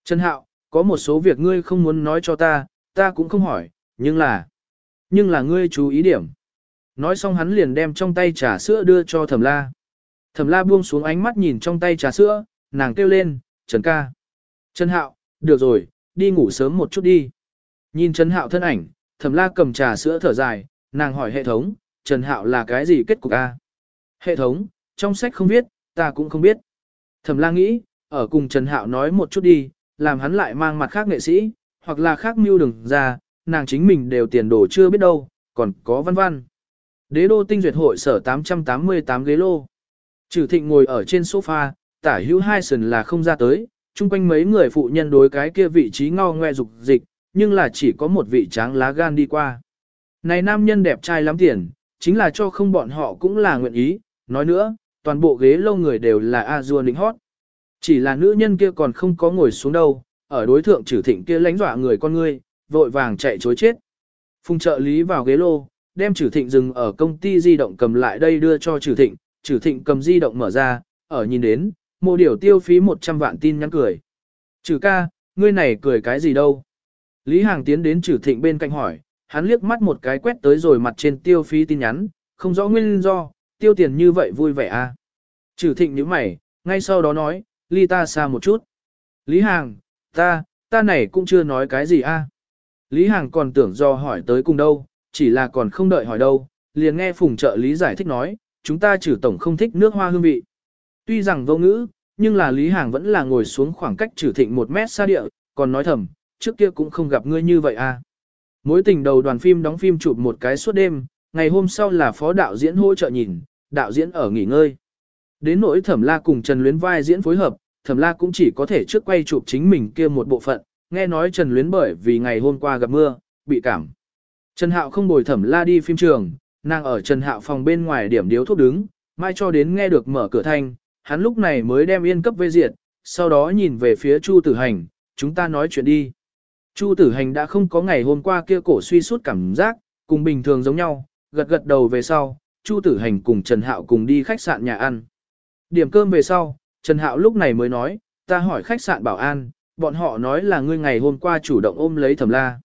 Trần Hạo, có một số việc ngươi không muốn nói cho ta, ta cũng không hỏi, nhưng là, nhưng là ngươi chú ý điểm. Nói xong hắn liền đem trong tay trà sữa đưa cho thẩm la. Thẩm la buông xuống ánh mắt nhìn trong tay trà sữa, nàng kêu lên, Trần ca. Trần Hạo, được rồi, đi ngủ sớm một chút đi. Nhìn Trần Hạo thân ảnh, thẩm la cầm trà sữa thở dài, nàng hỏi hệ thống, Trần Hạo là cái gì kết cục a? Hệ thống, trong sách không viết, ta cũng không biết. Thẩm la nghĩ, ở cùng Trần Hạo nói một chút đi, làm hắn lại mang mặt khác nghệ sĩ, hoặc là khác mưu đừng ra, nàng chính mình đều tiền đồ chưa biết đâu, còn có văn văn. Đế đô tinh duyệt hội sở 888 ghế lô. Trừ thịnh ngồi ở trên sofa, tả hữu hai sườn là không ra tới, chung quanh mấy người phụ nhân đối cái kia vị trí ngao ngoe dục dịch, nhưng là chỉ có một vị tráng lá gan đi qua. Này nam nhân đẹp trai lắm tiền, chính là cho không bọn họ cũng là nguyện ý, nói nữa, toàn bộ ghế lâu người đều là a dua lính hót. Chỉ là nữ nhân kia còn không có ngồi xuống đâu, ở đối thượng trừ thịnh kia lánh dọa người con ngươi, vội vàng chạy chối chết. Phùng trợ lý vào ghế lô, đem trừ thịnh dừng ở công ty di động cầm lại đây đưa cho trừ thịnh, trừ thịnh cầm di động mở ra, ở nhìn đến, mô điều tiêu phí 100 vạn tin nhắn cười. Trừ ca, ngươi này cười cái gì đâu? Lý Hàng tiến đến trừ thịnh bên cạnh hỏi, hắn liếc mắt một cái quét tới rồi mặt trên tiêu phí tin nhắn, không rõ nguyên do, tiêu tiền như vậy vui vẻ à? Trừ thịnh nhíu mày, ngay sau đó nói, ly ta xa một chút. Lý Hàng, ta, ta này cũng chưa nói cái gì a. À? Lý Hàng còn tưởng do hỏi tới cùng đâu, chỉ là còn không đợi hỏi đâu, liền nghe phùng trợ lý giải thích nói, chúng ta trừ tổng không thích nước hoa hương vị. Tuy rằng vô ngữ, nhưng là Lý Hàng vẫn là ngồi xuống khoảng cách trừ thịnh một mét xa địa, còn nói thầm, trước kia cũng không gặp ngươi như vậy à. Mối tình đầu đoàn phim đóng phim chụp một cái suốt đêm, ngày hôm sau là phó đạo diễn hỗ trợ nhìn, đạo diễn ở nghỉ ngơi. Đến nỗi thẩm la cùng Trần Luyến vai diễn phối hợp, thẩm la cũng chỉ có thể trước quay chụp chính mình kia một bộ phận, nghe nói Trần Luyến bởi vì ngày hôm qua gặp mưa, bị cảm. Trần Hạo không bồi thẩm la đi phim trường, nàng ở Trần Hạo phòng bên ngoài điểm điếu thuốc đứng, mai cho đến nghe được mở cửa thanh, hắn lúc này mới đem yên cấp vây diệt, sau đó nhìn về phía Chu Tử Hành, chúng ta nói chuyện đi. Chu Tử Hành đã không có ngày hôm qua kia cổ suy suốt cảm giác, cùng bình thường giống nhau, gật gật đầu về sau, Chu Tử Hành cùng Trần Hạo cùng đi khách sạn nhà ăn. Điểm cơm về sau, Trần Hạo lúc này mới nói, ta hỏi khách sạn bảo an, bọn họ nói là ngươi ngày hôm qua chủ động ôm lấy thẩm la.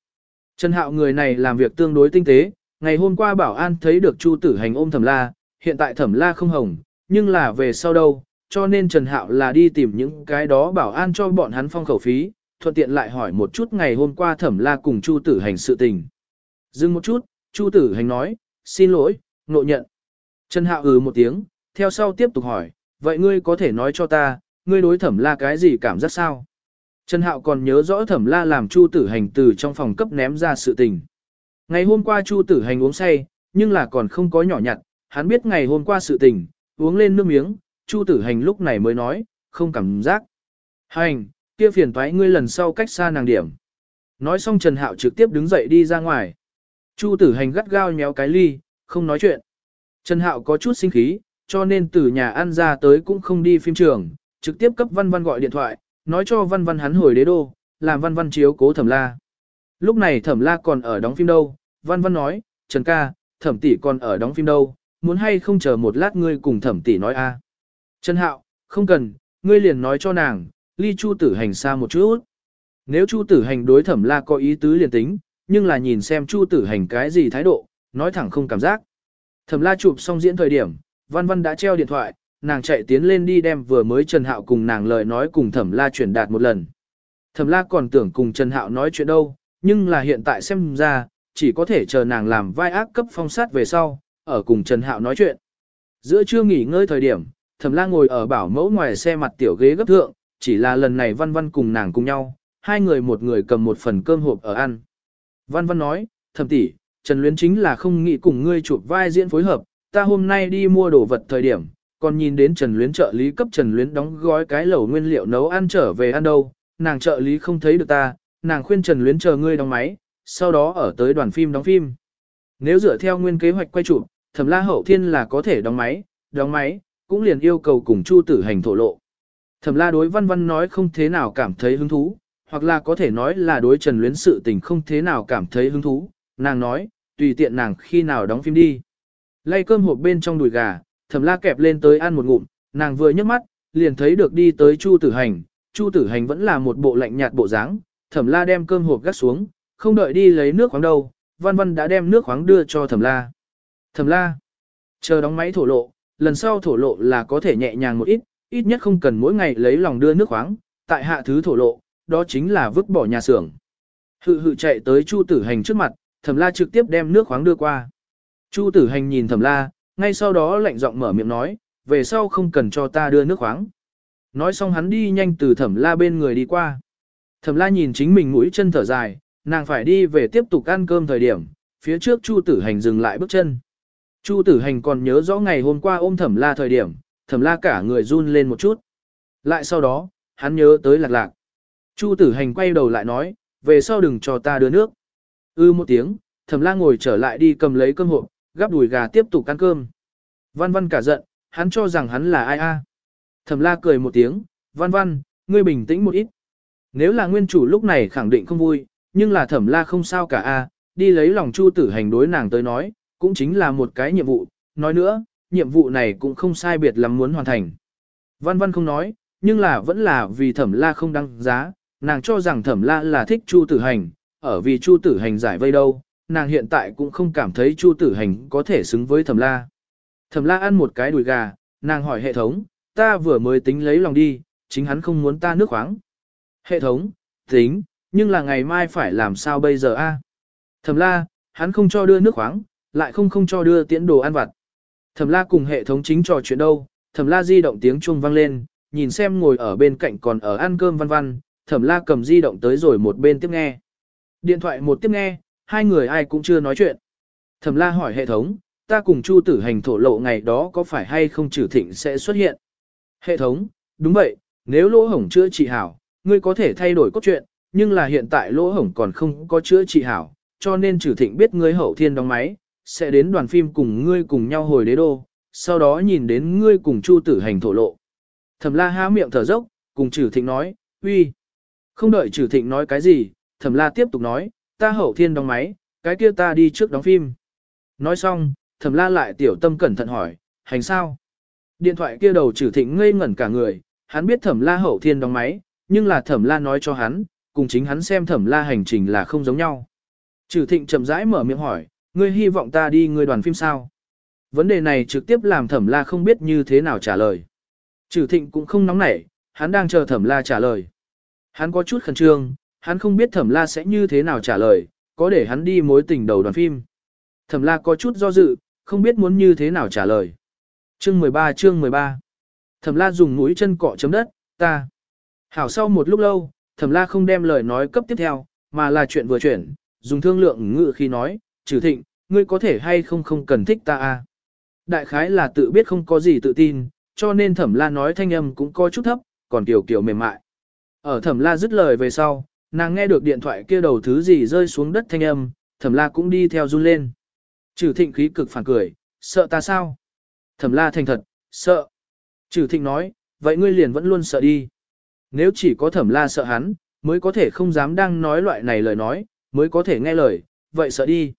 Trần Hạo người này làm việc tương đối tinh tế, ngày hôm qua bảo an thấy được Chu Tử Hành ôm thẩm la, hiện tại thẩm la không hồng, nhưng là về sau đâu, cho nên Trần Hạo là đi tìm những cái đó bảo an cho bọn hắn phong khẩu phí, thuận tiện lại hỏi một chút ngày hôm qua thẩm la cùng Chu Tử Hành sự tình. Dừng một chút, Chu Tử Hành nói, xin lỗi, ngộ nhận. Trần Hạo ừ một tiếng, theo sau tiếp tục hỏi, vậy ngươi có thể nói cho ta, ngươi đối thẩm la cái gì cảm giác sao? Trần Hạo còn nhớ rõ thẩm la làm Chu Tử Hành từ trong phòng cấp ném ra sự tình. Ngày hôm qua Chu Tử Hành uống say, nhưng là còn không có nhỏ nhặt, hắn biết ngày hôm qua sự tình, uống lên nước miếng, Chu Tử Hành lúc này mới nói, không cảm giác. Hành, kia phiền toái ngươi lần sau cách xa nàng điểm. Nói xong Trần Hạo trực tiếp đứng dậy đi ra ngoài. Chu Tử Hành gắt gao nhéo cái ly, không nói chuyện. Trần Hạo có chút sinh khí, cho nên từ nhà ăn ra tới cũng không đi phim trường, trực tiếp cấp Văn Văn gọi điện thoại, nói cho Văn Văn hắn hồi đế đô, làm Văn Văn chiếu cố Thẩm La. Lúc này Thẩm La còn ở đóng phim đâu, Văn Văn nói, Trần ca, thẩm tỷ còn ở đóng phim đâu, muốn hay không chờ một lát ngươi cùng thẩm tỷ nói a. Trần Hạo, không cần, ngươi liền nói cho nàng, ly Chu tử hành xa một chút. Nếu Chu tử hành đối thẩm la có ý tứ liền tính, nhưng là nhìn xem Chu tử hành cái gì thái độ, nói thẳng không cảm giác. Thẩm la chụp xong diễn thời điểm, văn văn đã treo điện thoại, nàng chạy tiến lên đi đem vừa mới Trần Hạo cùng nàng lời nói cùng thẩm la chuyển đạt một lần. Thẩm la còn tưởng cùng Trần Hạo nói chuyện đâu, nhưng là hiện tại xem ra, chỉ có thể chờ nàng làm vai ác cấp phong sát về sau, ở cùng Trần Hạo nói chuyện. Giữa trưa nghỉ ngơi thời điểm, Thẩm La ngồi ở bảo mẫu ngoài xe mặt tiểu ghế gấp thượng, chỉ là lần này Văn Văn cùng nàng cùng nhau, hai người một người cầm một phần cơm hộp ở ăn. Văn Văn nói, Thẩm tỷ, Trần Luyến chính là không nghĩ cùng ngươi chụp vai diễn phối hợp, ta hôm nay đi mua đồ vật thời điểm, còn nhìn đến Trần Luyến trợ lý cấp Trần Luyến đóng gói cái lẩu nguyên liệu nấu ăn trở về ăn đâu, nàng trợ lý không thấy được ta, nàng khuyên Trần Luyến chờ ngươi đóng máy, sau đó ở tới đoàn phim đóng phim. Nếu dựa theo nguyên kế hoạch quay chụp, Thẩm La Hậu Thiên là có thể đóng máy, đóng máy, cũng liền yêu cầu cùng Chu Tử Hành thổ lộ. Thẩm La đối Văn Văn nói không thế nào cảm thấy hứng thú, hoặc là có thể nói là đối Trần Luyến sự tình không thế nào cảm thấy hứng thú, nàng nói, tùy tiện nàng khi nào đóng phim đi. Lay cơm hộp bên trong đùi gà, Thẩm La kẹp lên tới ăn một ngụm, nàng vừa nhấc mắt, liền thấy được đi tới Chu Tử Hành, Chu Tử Hành vẫn là một bộ lạnh nhạt bộ dáng, Thẩm La đem cơm hộp gác xuống, không đợi đi lấy nước khoáng đâu, Văn Văn đã đem nước khoáng đưa cho Thẩm La. Thẩm La, chờ đóng máy thổ lộ, lần sau thổ lộ là có thể nhẹ nhàng một ít, ít nhất không cần mỗi ngày lấy lòng đưa nước khoáng, tại hạ thứ thổ lộ, đó chính là vứt bỏ nhà xưởng. Hự hự chạy tới Chu Tử Hành trước mặt, Thẩm La trực tiếp đem nước khoáng đưa qua. Chu Tử Hành nhìn Thẩm La, ngay sau đó lạnh giọng mở miệng nói, về sau không cần cho ta đưa nước khoáng. Nói xong hắn đi nhanh từ Thẩm La bên người đi qua. Thẩm La nhìn chính mình mũi chân thở dài, nàng phải đi về tiếp tục ăn cơm thời điểm, phía trước Chu Tử Hành dừng lại bước chân. Chu Tử Hành còn nhớ rõ ngày hôm qua ôm Thẩm La thời điểm, Thẩm La cả người run lên một chút. Lại sau đó, hắn nhớ tới lạc lạc. Chu Tử Hành quay đầu lại nói, về sau đừng cho ta đưa nước. Ư một tiếng, Thẩm La ngồi trở lại đi cầm lấy cơm hộp, gắp đùi gà tiếp tục ăn cơm. Văn Văn cả giận, hắn cho rằng hắn là ai a? Thẩm La cười một tiếng, Văn Văn, ngươi bình tĩnh một ít. Nếu là nguyên chủ lúc này khẳng định không vui, nhưng là thẩm la không sao cả a, đi lấy lòng chu tử hành đối nàng tới nói, cũng chính là một cái nhiệm vụ, nói nữa, nhiệm vụ này cũng không sai biệt lắm muốn hoàn thành. Văn văn không nói, nhưng là vẫn là vì thẩm la không đăng giá, nàng cho rằng thẩm la là thích chu tử hành, ở vì chu tử hành giải vây đâu, nàng hiện tại cũng không cảm thấy chu tử hành có thể xứng với thẩm la. Thẩm la ăn một cái đùi gà, nàng hỏi hệ thống, ta vừa mới tính lấy lòng đi, chính hắn không muốn ta nước khoáng. Hệ thống, tính, nhưng là ngày mai phải làm sao bây giờ a? Thẩm la, hắn không cho đưa nước khoáng, lại không không cho đưa tiễn đồ ăn vặt. Thẩm la cùng hệ thống chính trò chuyện đâu, thẩm la di động tiếng chuông vang lên, nhìn xem ngồi ở bên cạnh còn ở ăn cơm văn văn, thẩm la cầm di động tới rồi một bên tiếp nghe. Điện thoại một tiếp nghe, hai người ai cũng chưa nói chuyện. Thẩm la hỏi hệ thống, ta cùng chu tử hành thổ lộ ngày đó có phải hay không trừ thịnh sẽ xuất hiện. Hệ thống, đúng vậy, nếu lỗ hổng chưa trị hảo, ngươi có thể thay đổi cốt truyện, nhưng là hiện tại lỗ hổng còn không có chữa trị hảo, cho nên trừ thịnh biết ngươi hậu thiên đóng máy, sẽ đến đoàn phim cùng ngươi cùng nhau hồi đế đô, sau đó nhìn đến ngươi cùng chu tử hành thổ lộ. Thẩm la há miệng thở dốc, cùng trừ thịnh nói, uy. Không đợi trừ thịnh nói cái gì, thẩm la tiếp tục nói, ta hậu thiên đóng máy, cái kia ta đi trước đóng phim. Nói xong, thẩm la lại tiểu tâm cẩn thận hỏi, hành sao? Điện thoại kia đầu trừ thịnh ngây ngẩn cả người, hắn biết thẩm la hậu thiên đóng máy, nhưng là thẩm la nói cho hắn, cùng chính hắn xem thẩm la hành trình là không giống nhau. Trừ thịnh chậm rãi mở miệng hỏi, ngươi hy vọng ta đi ngươi đoàn phim sao? Vấn đề này trực tiếp làm thẩm la không biết như thế nào trả lời. Trừ thịnh cũng không nóng nảy, hắn đang chờ thẩm la trả lời. Hắn có chút khẩn trương, hắn không biết thẩm la sẽ như thế nào trả lời, có để hắn đi mối tình đầu đoàn phim. Thẩm la có chút do dự, không biết muốn như thế nào trả lời. Chương 13 chương 13 Thẩm la dùng mũi chân cọ chấm đất, ta. Hảo sau một lúc lâu, thẩm la không đem lời nói cấp tiếp theo, mà là chuyện vừa chuyển, dùng thương lượng ngự khi nói, trừ thịnh, ngươi có thể hay không không cần thích ta a? Đại khái là tự biết không có gì tự tin, cho nên thẩm la nói thanh âm cũng có chút thấp, còn kiểu kiểu mềm mại. Ở thẩm la dứt lời về sau, nàng nghe được điện thoại kia đầu thứ gì rơi xuống đất thanh âm, thẩm la cũng đi theo run lên. Trừ thịnh khí cực phản cười, sợ ta sao? Thẩm la thành thật, sợ. Trừ thịnh nói, vậy ngươi liền vẫn luôn sợ đi. Nếu chỉ có thẩm la sợ hắn, mới có thể không dám đang nói loại này lời nói, mới có thể nghe lời, vậy sợ đi.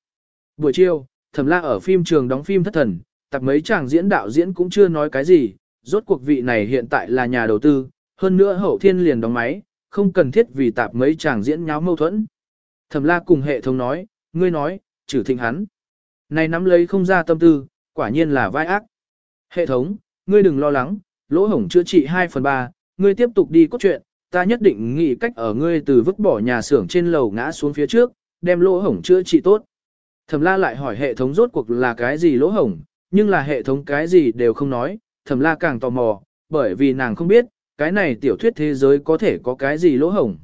Buổi chiều, thẩm la ở phim trường đóng phim thất thần, tập mấy chàng diễn đạo diễn cũng chưa nói cái gì, rốt cuộc vị này hiện tại là nhà đầu tư, hơn nữa hậu thiên liền đóng máy, không cần thiết vì tạp mấy chàng diễn nháo mâu thuẫn. Thẩm la cùng hệ thống nói, ngươi nói, trừ thịnh hắn. Này nắm lấy không ra tâm tư, quả nhiên là vai ác. Hệ thống, ngươi đừng lo lắng, lỗ hổng chữa trị 2 phần 3, ngươi tiếp tục đi cốt truyện, ta nhất định nghĩ cách ở ngươi từ vứt bỏ nhà xưởng trên lầu ngã xuống phía trước, đem lỗ hổng chữa trị tốt. Thẩm la lại hỏi hệ thống rốt cuộc là cái gì lỗ hổng, nhưng là hệ thống cái gì đều không nói, thẩm la càng tò mò, bởi vì nàng không biết, cái này tiểu thuyết thế giới có thể có cái gì lỗ hổng.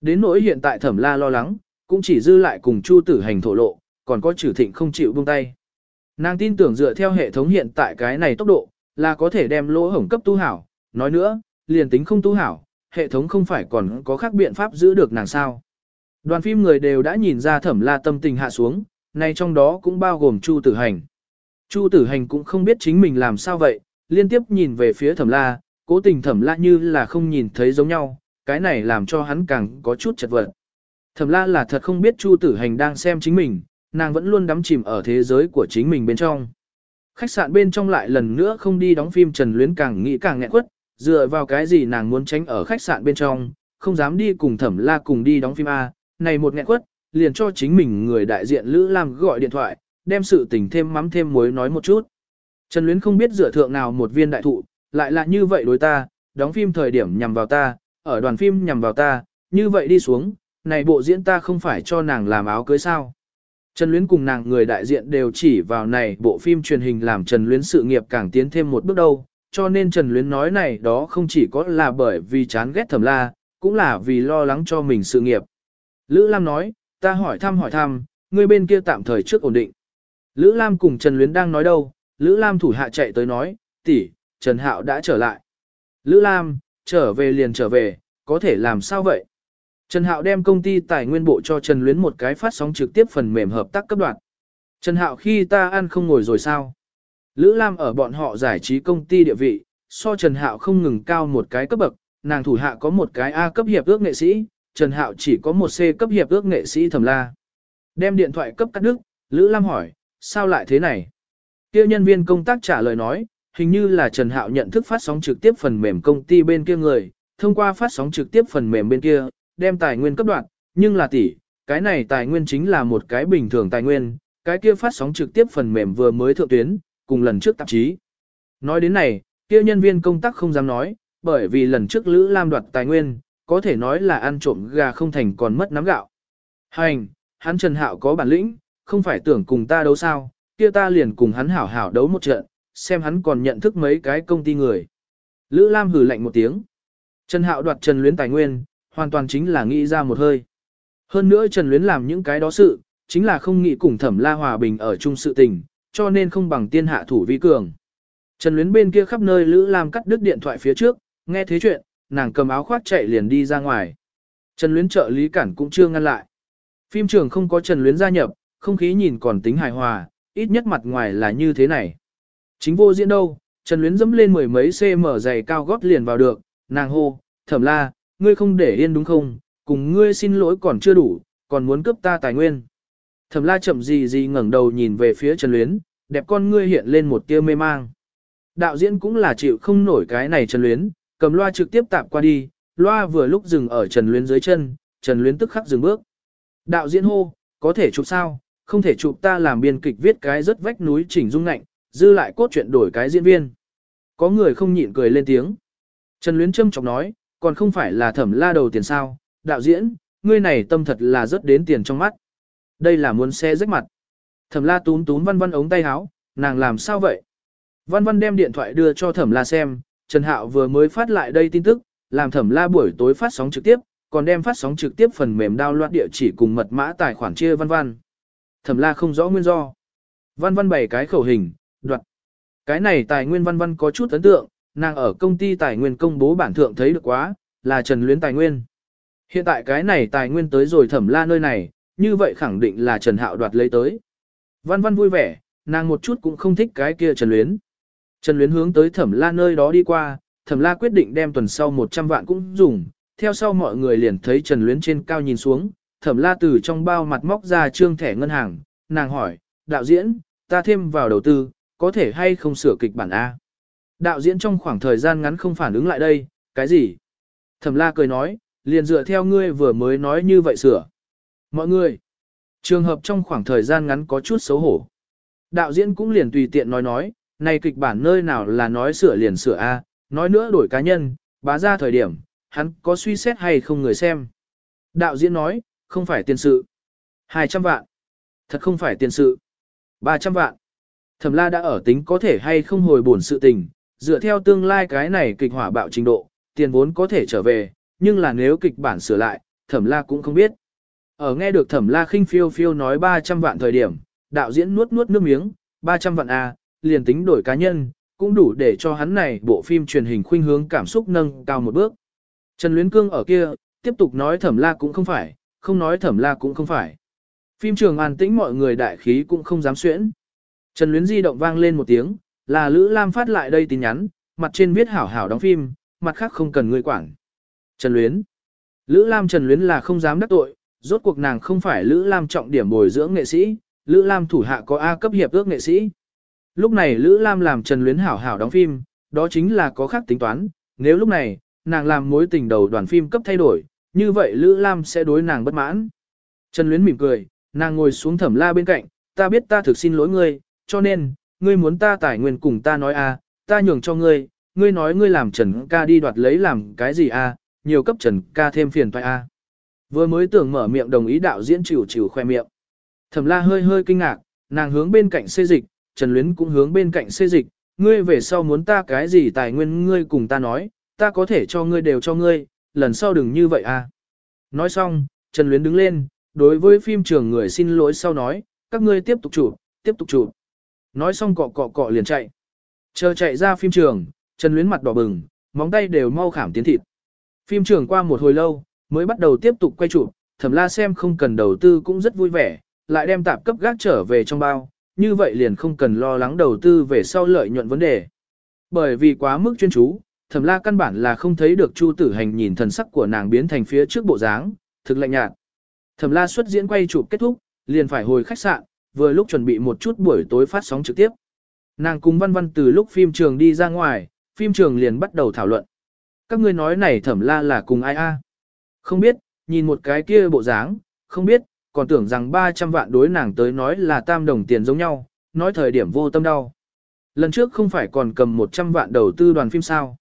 Đến nỗi hiện tại thẩm la lo lắng, cũng chỉ dư lại cùng chu tử hành thổ lộ, còn có trừ thịnh không chịu buông tay. Nàng tin tưởng dựa theo hệ thống hiện tại cái này tốc độ, là có thể đem lỗ hổng cấp tu hảo. Nói nữa, liền tính không tu hảo, hệ thống không phải còn có khác biện pháp giữ được nàng sao. Đoàn phim người đều đã nhìn ra thẩm la tâm tình hạ xuống, nay trong đó cũng bao gồm Chu Tử Hành. Chu Tử Hành cũng không biết chính mình làm sao vậy, liên tiếp nhìn về phía thẩm la, cố tình thẩm la như là không nhìn thấy giống nhau, cái này làm cho hắn càng có chút chật vật. Thẩm la là thật không biết Chu Tử Hành đang xem chính mình, nàng vẫn luôn đắm chìm ở thế giới của chính mình bên trong. Khách sạn bên trong lại lần nữa không đi đóng phim Trần Luyến càng nghĩ càng nghẹn quất, dựa vào cái gì nàng muốn tránh ở khách sạn bên trong, không dám đi cùng thẩm la cùng đi đóng phim A, này một nghẹn quất, liền cho chính mình người đại diện Lữ Lam gọi điện thoại, đem sự tình thêm mắm thêm muối nói một chút. Trần Luyến không biết dựa thượng nào một viên đại thụ, lại là như vậy đối ta, đóng phim thời điểm nhằm vào ta, ở đoàn phim nhằm vào ta, như vậy đi xuống, này bộ diễn ta không phải cho nàng làm áo cưới sao. Trần Luyến cùng nàng người đại diện đều chỉ vào này bộ phim truyền hình làm Trần Luyến sự nghiệp càng tiến thêm một bước đâu, cho nên Trần Luyến nói này đó không chỉ có là bởi vì chán ghét thẩm la, cũng là vì lo lắng cho mình sự nghiệp. Lữ Lam nói, ta hỏi thăm hỏi thăm, người bên kia tạm thời trước ổn định. Lữ Lam cùng Trần Luyến đang nói đâu, Lữ Lam thủ hạ chạy tới nói, tỷ, Trần Hạo đã trở lại. Lữ Lam, trở về liền trở về, có thể làm sao vậy? Trần Hạo đem công ty tài nguyên bộ cho Trần Luyến một cái phát sóng trực tiếp phần mềm hợp tác cấp đoạn. Trần Hạo khi ta ăn không ngồi rồi sao? Lữ Lam ở bọn họ giải trí công ty địa vị, so Trần Hạo không ngừng cao một cái cấp bậc, nàng thủ hạ có một cái A cấp hiệp ước nghệ sĩ, Trần Hạo chỉ có một C cấp hiệp ước nghệ sĩ thầm la. Đem điện thoại cấp cắt đứt, Lữ Lam hỏi, sao lại thế này? Kêu nhân viên công tác trả lời nói, hình như là Trần Hạo nhận thức phát sóng trực tiếp phần mềm công ty bên kia người, thông qua phát sóng trực tiếp phần mềm bên kia, đem tài nguyên cấp đoạn, nhưng là tỷ, cái này tài nguyên chính là một cái bình thường tài nguyên, cái kia phát sóng trực tiếp phần mềm vừa mới thượng tuyến, cùng lần trước tạp chí. Nói đến này, kia nhân viên công tác không dám nói, bởi vì lần trước Lữ Lam đoạt tài nguyên, có thể nói là ăn trộm gà không thành còn mất nắm gạo. Hành, hắn Trần Hạo có bản lĩnh, không phải tưởng cùng ta đấu sao, kia ta liền cùng hắn hảo hảo đấu một trận, xem hắn còn nhận thức mấy cái công ty người. Lữ Lam hử lạnh một tiếng. Trần Hạo đoạt Trần Luyến tài nguyên, hoàn toàn chính là nghĩ ra một hơi. Hơn nữa Trần Luyến làm những cái đó sự, chính là không nghĩ cùng thẩm la hòa bình ở chung sự tình, cho nên không bằng tiên hạ thủ vi cường. Trần Luyến bên kia khắp nơi Lữ Lam cắt đứt điện thoại phía trước, nghe thế chuyện, nàng cầm áo khoác chạy liền đi ra ngoài. Trần Luyến trợ lý cản cũng chưa ngăn lại. Phim trường không có Trần Luyến gia nhập, không khí nhìn còn tính hài hòa, ít nhất mặt ngoài là như thế này. Chính vô diễn đâu, Trần Luyến dẫm lên mười mấy cm giày cao gót liền vào được, nàng hô, thẩm la, ngươi không để yên đúng không, cùng ngươi xin lỗi còn chưa đủ, còn muốn cướp ta tài nguyên. Thẩm la chậm gì gì ngẩng đầu nhìn về phía Trần Luyến, đẹp con ngươi hiện lên một tia mê mang. Đạo diễn cũng là chịu không nổi cái này Trần Luyến, cầm loa trực tiếp tạp qua đi, loa vừa lúc dừng ở Trần Luyến dưới chân, Trần Luyến tức khắc dừng bước. Đạo diễn hô, có thể chụp sao, không thể chụp ta làm biên kịch viết cái rất vách núi chỉnh dung ngạnh, dư lại cốt truyện đổi cái diễn viên. Có người không nhịn cười lên tiếng. Trần Luyến châm chọc nói, còn không phải là thẩm la đầu tiền sao, đạo diễn, ngươi này tâm thật là rất đến tiền trong mắt. Đây là muốn xe rách mặt. Thẩm la tún tún văn văn ống tay áo, nàng làm sao vậy? Văn văn đem điện thoại đưa cho thẩm la xem, Trần Hạo vừa mới phát lại đây tin tức, làm thẩm la buổi tối phát sóng trực tiếp, còn đem phát sóng trực tiếp phần mềm đao loạt địa chỉ cùng mật mã tài khoản chia văn văn. Thẩm la không rõ nguyên do. Văn văn bày cái khẩu hình, đoạt. Cái này tài nguyên văn văn có chút ấn tượng, nàng ở công ty tài nguyên công bố bản thượng thấy được quá, là Trần Luyến tài nguyên. Hiện tại cái này tài nguyên tới rồi thẩm la nơi này, như vậy khẳng định là Trần Hạo đoạt lấy tới. Văn văn vui vẻ, nàng một chút cũng không thích cái kia Trần Luyến. Trần Luyến hướng tới thẩm la nơi đó đi qua, thẩm la quyết định đem tuần sau 100 vạn cũng dùng, theo sau mọi người liền thấy Trần Luyến trên cao nhìn xuống, thẩm la từ trong bao mặt móc ra trương thẻ ngân hàng, nàng hỏi, đạo diễn, ta thêm vào đầu tư, có thể hay không sửa kịch bản A. Đạo diễn trong khoảng thời gian ngắn không phản ứng lại đây, cái gì? Thẩm la cười nói, liền dựa theo ngươi vừa mới nói như vậy sửa. Mọi người, trường hợp trong khoảng thời gian ngắn có chút xấu hổ. Đạo diễn cũng liền tùy tiện nói nói, này kịch bản nơi nào là nói sửa liền sửa A, nói nữa đổi cá nhân, bá ra thời điểm, hắn có suy xét hay không người xem. Đạo diễn nói, không phải tiền sự. 200 vạn. Thật không phải tiền sự. 300 vạn. Thẩm la đã ở tính có thể hay không hồi bổn sự tình, dựa theo tương lai cái này kịch hỏa bạo trình độ, tiền vốn có thể trở về, nhưng là nếu kịch bản sửa lại, thẩm la cũng không biết. Ở nghe được thẩm la khinh phiêu phiêu nói 300 vạn thời điểm, đạo diễn nuốt nuốt nước miếng, 300 vạn A, liền tính đổi cá nhân, cũng đủ để cho hắn này bộ phim truyền hình khuynh hướng cảm xúc nâng cao một bước. Trần Luyến Cương ở kia, tiếp tục nói thẩm la cũng không phải, không nói thẩm la cũng không phải. Phim trường an tĩnh mọi người đại khí cũng không dám xuyễn. Trần Luyến di động vang lên một tiếng, là Lữ Lam phát lại đây tin nhắn, mặt trên viết hảo hảo đóng phim, mặt khác không cần người quản. Trần Luyến Lữ Lam Trần Luyến là không dám đắc tội, rốt cuộc nàng không phải Lữ Lam trọng điểm bồi dưỡng nghệ sĩ, Lữ Lam thủ hạ có A cấp hiệp ước nghệ sĩ. Lúc này Lữ Lam làm Trần Luyến hảo hảo đóng phim, đó chính là có khác tính toán, nếu lúc này, nàng làm mối tình đầu đoàn phim cấp thay đổi, như vậy Lữ Lam sẽ đối nàng bất mãn. Trần Luyến mỉm cười, nàng ngồi xuống thẩm la bên cạnh, ta biết ta thực xin lỗi ngươi, cho nên, ngươi muốn ta tài nguyên cùng ta nói a, ta nhường cho ngươi, ngươi nói ngươi làm Trần ca đi đoạt lấy làm cái gì a, nhiều cấp Trần ca thêm phiền toái a. Vừa mới tưởng mở miệng đồng ý đạo diễn chịu chịu khoe miệng. Thẩm la hơi hơi kinh ngạc, nàng hướng bên cạnh xê dịch, Trần Luyến cũng hướng bên cạnh xê dịch, ngươi về sau muốn ta cái gì tài nguyên ngươi cùng ta nói, ta có thể cho ngươi đều cho ngươi, lần sau đừng như vậy a. Nói xong, Trần Luyến đứng lên, đối với phim trường người xin lỗi sau nói, các ngươi tiếp tục chụp, tiếp tục chụp. Nói xong cọ cọ cọ liền chạy. Chờ chạy ra phim trường, Trần Luyến mặt đỏ bừng, móng tay đều mau khảm tiến thịt. Phim trường qua một hồi lâu, mới bắt đầu tiếp tục quay chụp, thẩm la xem không cần đầu tư cũng rất vui vẻ, lại đem tạp cấp gác trở về trong bao, như vậy liền không cần lo lắng đầu tư về sau lợi nhuận vấn đề. Bởi vì quá mức chuyên chú, thẩm la căn bản là không thấy được Chu tử hành nhìn thần sắc của nàng biến thành phía trước bộ dáng, thực lạnh nhạt. Thẩm la xuất diễn quay chụp kết thúc, liền phải hồi khách sạn, vừa lúc chuẩn bị một chút buổi tối phát sóng trực tiếp. Nàng cùng văn văn từ lúc phim trường đi ra ngoài, phim trường liền bắt đầu thảo luận. Các ngươi nói này thẩm la là cùng ai a? Không biết, nhìn một cái kia bộ dáng, không biết, còn tưởng rằng 300 vạn đối nàng tới nói là tam đồng tiền giống nhau, nói thời điểm vô tâm đau. Lần trước không phải còn cầm 100 vạn đầu tư đoàn phim sao.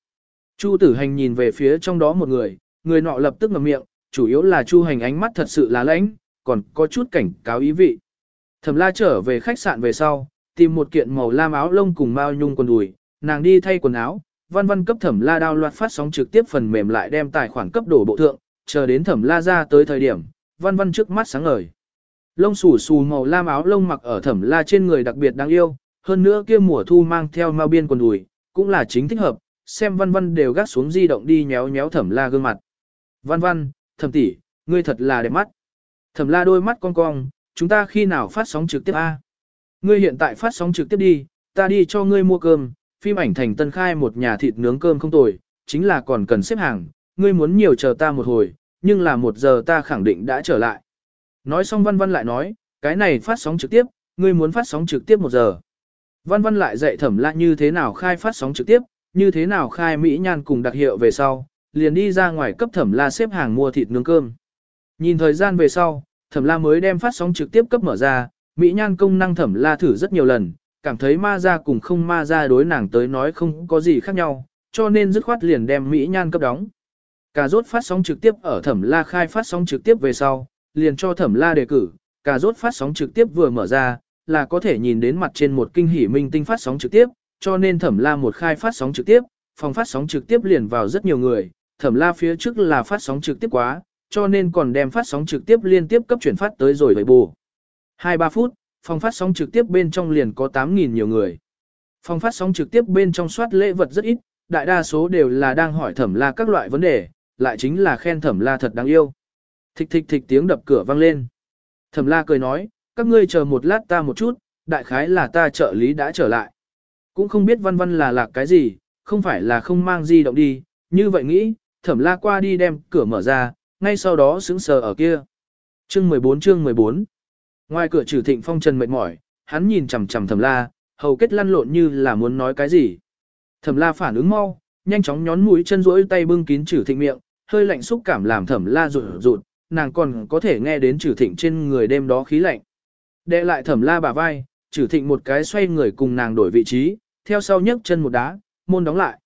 Chu tử hành nhìn về phía trong đó một người, người nọ lập tức ngậm miệng, chủ yếu là chu hành ánh mắt thật sự là lãnh, còn có chút cảnh cáo ý vị. Thẩm la trở về khách sạn về sau, tìm một kiện màu lam áo lông cùng mao nhung quần đùi, nàng đi thay quần áo, văn văn cấp thẩm la đao loạt phát sóng trực tiếp phần mềm lại đem tài khoản cấp đổ bộ thượng, chờ đến thẩm la ra tới thời điểm, văn văn trước mắt sáng ngời. Lông xù xù màu lam áo lông mặc ở thẩm la trên người đặc biệt đáng yêu, hơn nữa kia mùa thu mang theo mao biên quần đùi, cũng là chính thích hợp, xem văn văn đều gác xuống di động đi nhéo nhéo thẩm la gương mặt. Văn văn, thẩm tỷ, ngươi thật là đẹp mắt. Thẩm la đôi mắt cong cong, chúng ta khi nào phát sóng trực tiếp a? Ngươi hiện tại phát sóng trực tiếp đi, ta đi cho ngươi mua cơm, phim ảnh thành tân khai một nhà thịt nướng cơm không tồi, chính là còn cần xếp hàng, ngươi muốn nhiều chờ ta một hồi, nhưng là một giờ ta khẳng định đã trở lại. Nói xong văn văn lại nói, cái này phát sóng trực tiếp, ngươi muốn phát sóng trực tiếp một giờ. Văn văn lại dạy thẩm lạ như thế nào khai phát sóng trực tiếp, như thế nào khai Mỹ nhan cùng đặc hiệu về sau, liền đi ra ngoài cấp thẩm la xếp hàng mua thịt nướng cơm. Nhìn thời gian về sau, thẩm la mới đem phát sóng trực tiếp cấp mở ra, Mỹ nhan công năng thẩm la thử rất nhiều lần, cảm thấy ma ra cùng không ma ra đối nàng tới nói không có gì khác nhau, cho nên dứt khoát liền đem Mỹ nhan cấp đóng. Cà rốt phát sóng trực tiếp ở thẩm la khai phát sóng trực tiếp về sau, liền cho thẩm la đề cử, cà rốt phát sóng trực tiếp vừa mở ra, là có thể nhìn đến mặt trên một kinh hỉ minh tinh phát sóng trực tiếp, cho nên thẩm la một khai phát sóng trực tiếp, phòng phát sóng trực tiếp liền vào rất nhiều người, thẩm la phía trước là phát sóng trực tiếp quá, cho nên còn đem phát sóng trực tiếp liên tiếp cấp chuyển phát tới rồi vậy bù. 2-3 phút, phòng phát sóng trực tiếp bên trong liền có 8.000 nhiều người. Phòng phát sóng trực tiếp bên trong soát lễ vật rất ít, đại đa số đều là đang hỏi thẩm la các loại vấn đề, lại chính là khen thẩm la thật đáng yêu. Thịch thịch thịch tiếng đập cửa vang lên. Thẩm la cười nói, các ngươi chờ một lát ta một chút, đại khái là ta trợ lý đã trở lại. Cũng không biết văn văn là lạc cái gì, không phải là không mang di động đi, như vậy nghĩ, thẩm la qua đi đem cửa mở ra, ngay sau đó sững sờ ở kia. Chương 14 chương 14 Ngoài cửa trừ thịnh phong trần mệt mỏi, hắn nhìn chằm chằm thẩm la, hầu kết lăn lộn như là muốn nói cái gì. Thẩm la phản ứng mau, nhanh chóng nhón mũi chân rỗi tay bưng kín trừ thịnh miệng, hơi lạnh xúc cảm làm thẩm la rụt rụt, nàng còn có thể nghe đến trừ thịnh trên người đêm đó khí lạnh. Đệ lại thẩm la bả vai, trừ thịnh một cái xoay người cùng nàng đổi vị trí, theo sau nhấc chân một đá, môn đóng lại.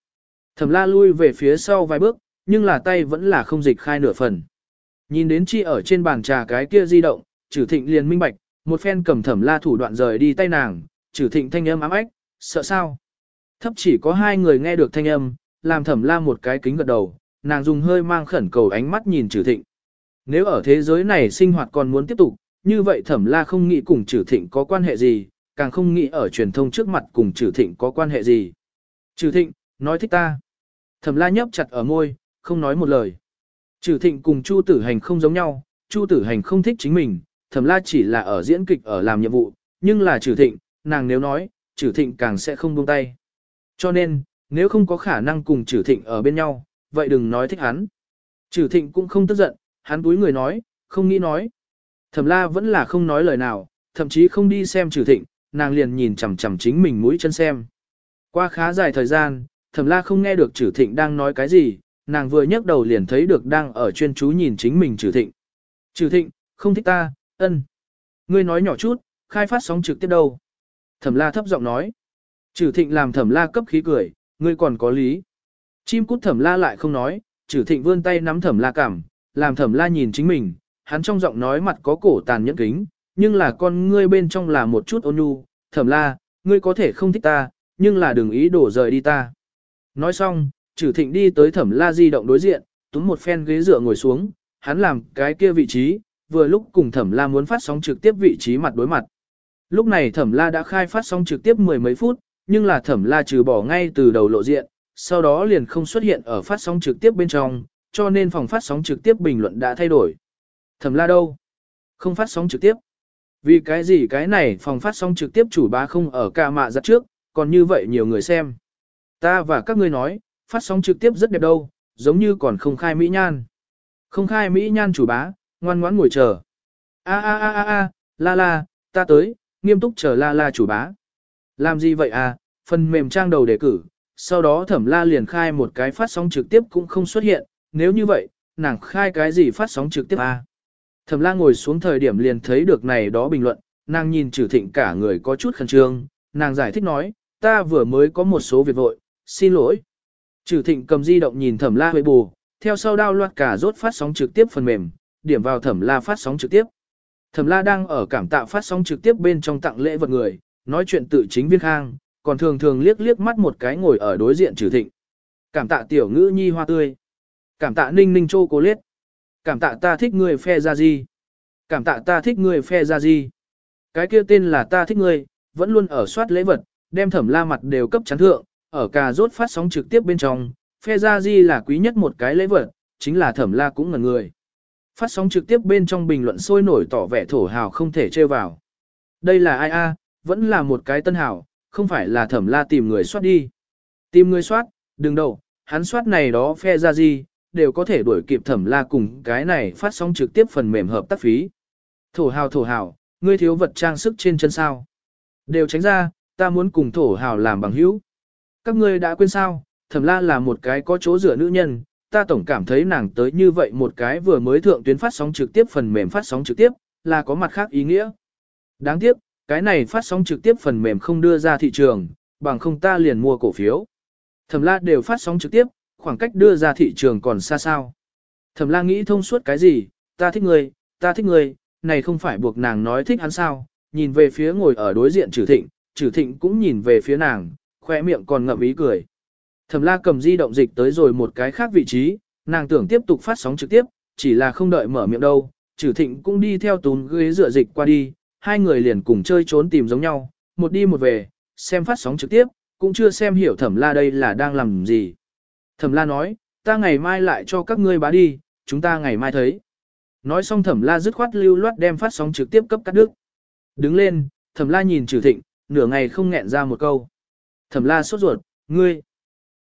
Thẩm la lui về phía sau vài bước, nhưng là tay vẫn là không dịch khai nửa phần. Nhìn đến chi ở trên bàn trà cái kia di động, trừ thịnh liền minh bạch, một phen cầm thẩm la thủ đoạn rời đi tay nàng, trừ thịnh thanh âm ám ách, sợ sao. Thấp chỉ có hai người nghe được thanh âm, làm thẩm la một cái kính gật đầu, nàng dùng hơi mang khẩn cầu ánh mắt nhìn trừ thịnh. Nếu ở thế giới này sinh hoạt còn muốn tiếp tục, như vậy thẩm la không nghĩ cùng trừ thịnh có quan hệ gì, càng không nghĩ ở truyền thông trước mặt cùng trừ thịnh có quan hệ gì. Trừ thịnh, nói thích ta. Thẩm la nhấp chặt ở môi, không nói một lời. Trừ thịnh cùng Chu tử hành không giống nhau, Chu tử hành không thích chính mình, thẩm la chỉ là ở diễn kịch ở làm nhiệm vụ, nhưng là trừ thịnh, nàng nếu nói, trừ thịnh càng sẽ không buông tay. Cho nên, nếu không có khả năng cùng trừ thịnh ở bên nhau, vậy đừng nói thích hắn. Trừ thịnh cũng không tức giận, hắn túi người nói, không nghĩ nói. Thẩm la vẫn là không nói lời nào, thậm chí không đi xem trừ thịnh, nàng liền nhìn chằm chằm chính mình mũi chân xem. Qua khá dài thời gian, thẩm la không nghe được trừ thịnh đang nói cái gì, nàng vừa nhấc đầu liền thấy được đang ở chuyên chú nhìn chính mình trừ thịnh. Trừ thịnh, không thích ta, ân. Ngươi nói nhỏ chút, khai phát sóng trực tiếp đâu. Thẩm la thấp giọng nói. Trừ thịnh làm thẩm la cấp khí cười, ngươi còn có lý. Chim cút thẩm la lại không nói, trừ thịnh vươn tay nắm thẩm la cảm, làm thẩm la nhìn chính mình, hắn trong giọng nói mặt có cổ tàn nhẫn kính, nhưng là con ngươi bên trong là một chút ôn nhu, thẩm la, ngươi có thể không thích ta, nhưng là đừng ý đổ rời đi ta. Nói xong, trừ thịnh đi tới thẩm la di động đối diện, túm một phen ghế dựa ngồi xuống, hắn làm cái kia vị trí, vừa lúc cùng thẩm la muốn phát sóng trực tiếp vị trí mặt đối mặt. Lúc này thẩm la đã khai phát sóng trực tiếp mười mấy phút, nhưng là thẩm la trừ bỏ ngay từ đầu lộ diện, sau đó liền không xuất hiện ở phát sóng trực tiếp bên trong, cho nên phòng phát sóng trực tiếp bình luận đã thay đổi. Thẩm la đâu? Không phát sóng trực tiếp. Vì cái gì cái này phòng phát sóng trực tiếp chủ bá không ở ca mạ giặt trước, còn như vậy nhiều người xem. Ta và các ngươi nói, phát sóng trực tiếp rất đẹp đâu, giống như còn không khai mỹ nhan. Không khai mỹ nhan chủ bá, ngoan ngoãn ngồi chờ. A a a a a, la la, ta tới, nghiêm túc chờ la la chủ bá. Làm gì vậy à, phần mềm trang đầu đề cử, sau đó thẩm la liền khai một cái phát sóng trực tiếp cũng không xuất hiện, nếu như vậy, nàng khai cái gì phát sóng trực tiếp à? Thẩm la ngồi xuống thời điểm liền thấy được này đó bình luận, nàng nhìn trừ thịnh cả người có chút khẩn trương, nàng giải thích nói, ta vừa mới có một số việc vội, xin lỗi. Trừ thịnh cầm di động nhìn thẩm la huệ bù, theo sau đao loạt cả rốt phát sóng trực tiếp phần mềm, điểm vào thẩm la phát sóng trực tiếp. Thẩm la đang ở cảm tạ phát sóng trực tiếp bên trong tặng lễ vật người, nói chuyện tự chính viên khang, còn thường thường liếc liếc mắt một cái ngồi ở đối diện trừ thịnh. Cảm tạ tiểu ngữ nhi hoa tươi. Cảm tạ ninh ninh chô cố liết. Cảm tạ ta thích người phe ra gì. Cảm tạ ta thích người phe ra gì. Cái kia tên là ta thích người, vẫn luôn ở soát lễ vật, đem thẩm la mặt đều cấp chắn thượng, ở cà rốt phát sóng trực tiếp bên trong, phe gia di là quý nhất một cái lễ vật, chính là thẩm la cũng ngần người. Phát sóng trực tiếp bên trong bình luận sôi nổi tỏ vẻ thổ hào không thể trêu vào. Đây là ai a? vẫn là một cái tân hào, không phải là thẩm la tìm người soát đi. Tìm người soát, đừng đâu, hắn soát này đó phe ra gì, đều có thể đuổi kịp thẩm la cùng cái này phát sóng trực tiếp phần mềm hợp tác phí. Thổ hào thổ hào, ngươi thiếu vật trang sức trên chân sao. Đều tránh ra, ta muốn cùng thổ hào làm bằng hữu. Các ngươi đã quên sao, thẩm la là một cái có chỗ dựa nữ nhân, ta tổng cảm thấy nàng tới như vậy một cái vừa mới thượng tuyến phát sóng trực tiếp phần mềm phát sóng trực tiếp, là có mặt khác ý nghĩa. Đáng tiếc, cái này phát sóng trực tiếp phần mềm không đưa ra thị trường, bằng không ta liền mua cổ phiếu. Thẩm la đều phát sóng trực tiếp, khoảng cách đưa ra thị trường còn xa sao. Thẩm la nghĩ thông suốt cái gì, ta thích người, ta thích người, này không phải buộc nàng nói thích hắn sao, nhìn về phía ngồi ở đối diện trừ thịnh, trừ thịnh cũng nhìn về phía nàng, khoe miệng còn ngậm ý cười. Thẩm la cầm di động dịch tới rồi một cái khác vị trí, nàng tưởng tiếp tục phát sóng trực tiếp, chỉ là không đợi mở miệng đâu, trừ thịnh cũng đi theo tún ghế dựa dịch qua đi, hai người liền cùng chơi trốn tìm giống nhau, một đi một về, xem phát sóng trực tiếp, cũng chưa xem hiểu thẩm la đây là đang làm gì. Thẩm la nói, ta ngày mai lại cho các ngươi bá đi, chúng ta ngày mai thấy. Nói xong thẩm la dứt khoát lưu loát đem phát sóng trực tiếp cấp cắt đứt. Đứng lên, thẩm la nhìn trừ thịnh, nửa ngày không nghẹn ra một câu. Thẩm la sốt ruột, ngươi,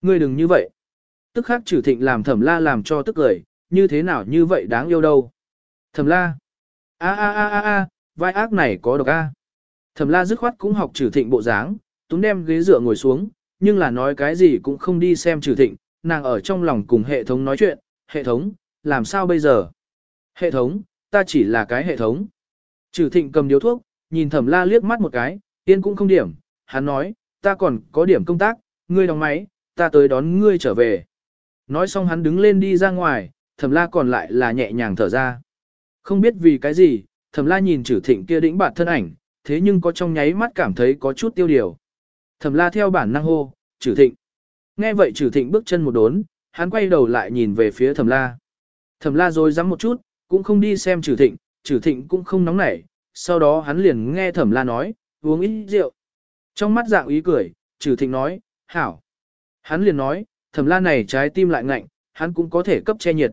ngươi đừng như vậy. Tức khắc trừ thịnh làm thẩm la làm cho tức cười, như thế nào như vậy đáng yêu đâu. Thẩm la, a a a a a, vai ác này có độc a. Thẩm la dứt khoát cũng học trừ thịnh bộ dáng, túm đem ghế dựa ngồi xuống, nhưng là nói cái gì cũng không đi xem trừ thịnh, nàng ở trong lòng cùng hệ thống nói chuyện, hệ thống, làm sao bây giờ? Hệ thống, ta chỉ là cái hệ thống. Trừ thịnh cầm điếu thuốc, nhìn thẩm la liếc mắt một cái, tiên cũng không điểm, hắn nói, ta còn có điểm công tác, ngươi đóng máy, ta tới đón ngươi trở về. Nói xong hắn đứng lên đi ra ngoài, thẩm la còn lại là nhẹ nhàng thở ra. Không biết vì cái gì, thẩm la nhìn chử thịnh kia đĩnh bạt thân ảnh, thế nhưng có trong nháy mắt cảm thấy có chút tiêu điều. Thẩm la theo bản năng hô, chử thịnh. Nghe vậy chử thịnh bước chân một đốn, hắn quay đầu lại nhìn về phía thẩm la. Thẩm la rồi dám một chút, cũng không đi xem chử thịnh, chử thịnh cũng không nóng nảy, sau đó hắn liền nghe thẩm la nói, uống ít rượu. Trong mắt dạng ý cười, trừ thịnh nói, hảo. Hắn liền nói, thẩm la này trái tim lại ngạnh, hắn cũng có thể cấp che nhiệt.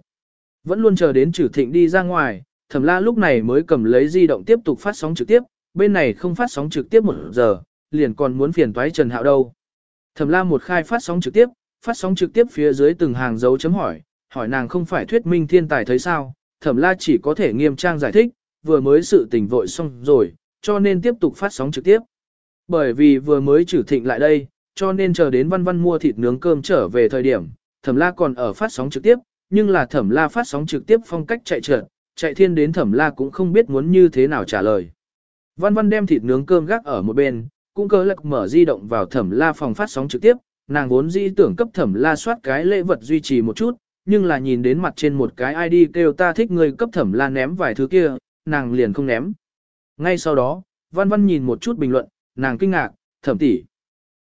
Vẫn luôn chờ đến trừ thịnh đi ra ngoài, thẩm la lúc này mới cầm lấy di động tiếp tục phát sóng trực tiếp, bên này không phát sóng trực tiếp một giờ, liền còn muốn phiền toái Trần Hạo đâu. Thẩm la một khai phát sóng trực tiếp, phát sóng trực tiếp phía dưới từng hàng dấu chấm hỏi, hỏi nàng không phải thuyết minh thiên tài thấy sao, thẩm la chỉ có thể nghiêm trang giải thích, vừa mới sự tình vội xong rồi, cho nên tiếp tục phát sóng trực tiếp. Bởi vì vừa mới trừ thịnh lại đây, cho nên chờ đến văn văn mua thịt nướng cơm trở về thời điểm, thẩm la còn ở phát sóng trực tiếp, nhưng là thẩm la phát sóng trực tiếp phong cách chạy trượt, chạy thiên đến thẩm la cũng không biết muốn như thế nào trả lời. Văn văn đem thịt nướng cơm gác ở một bên, cũng cơ lạc mở di động vào thẩm la phòng phát sóng trực tiếp, nàng vốn di tưởng cấp thẩm la soát cái lễ vật duy trì một chút, nhưng là nhìn đến mặt trên một cái ID kêu ta thích người cấp thẩm la ném vài thứ kia, nàng liền không ném. Ngay sau đó, văn văn nhìn một chút bình luận, nàng kinh ngạc, thẩm tỷ.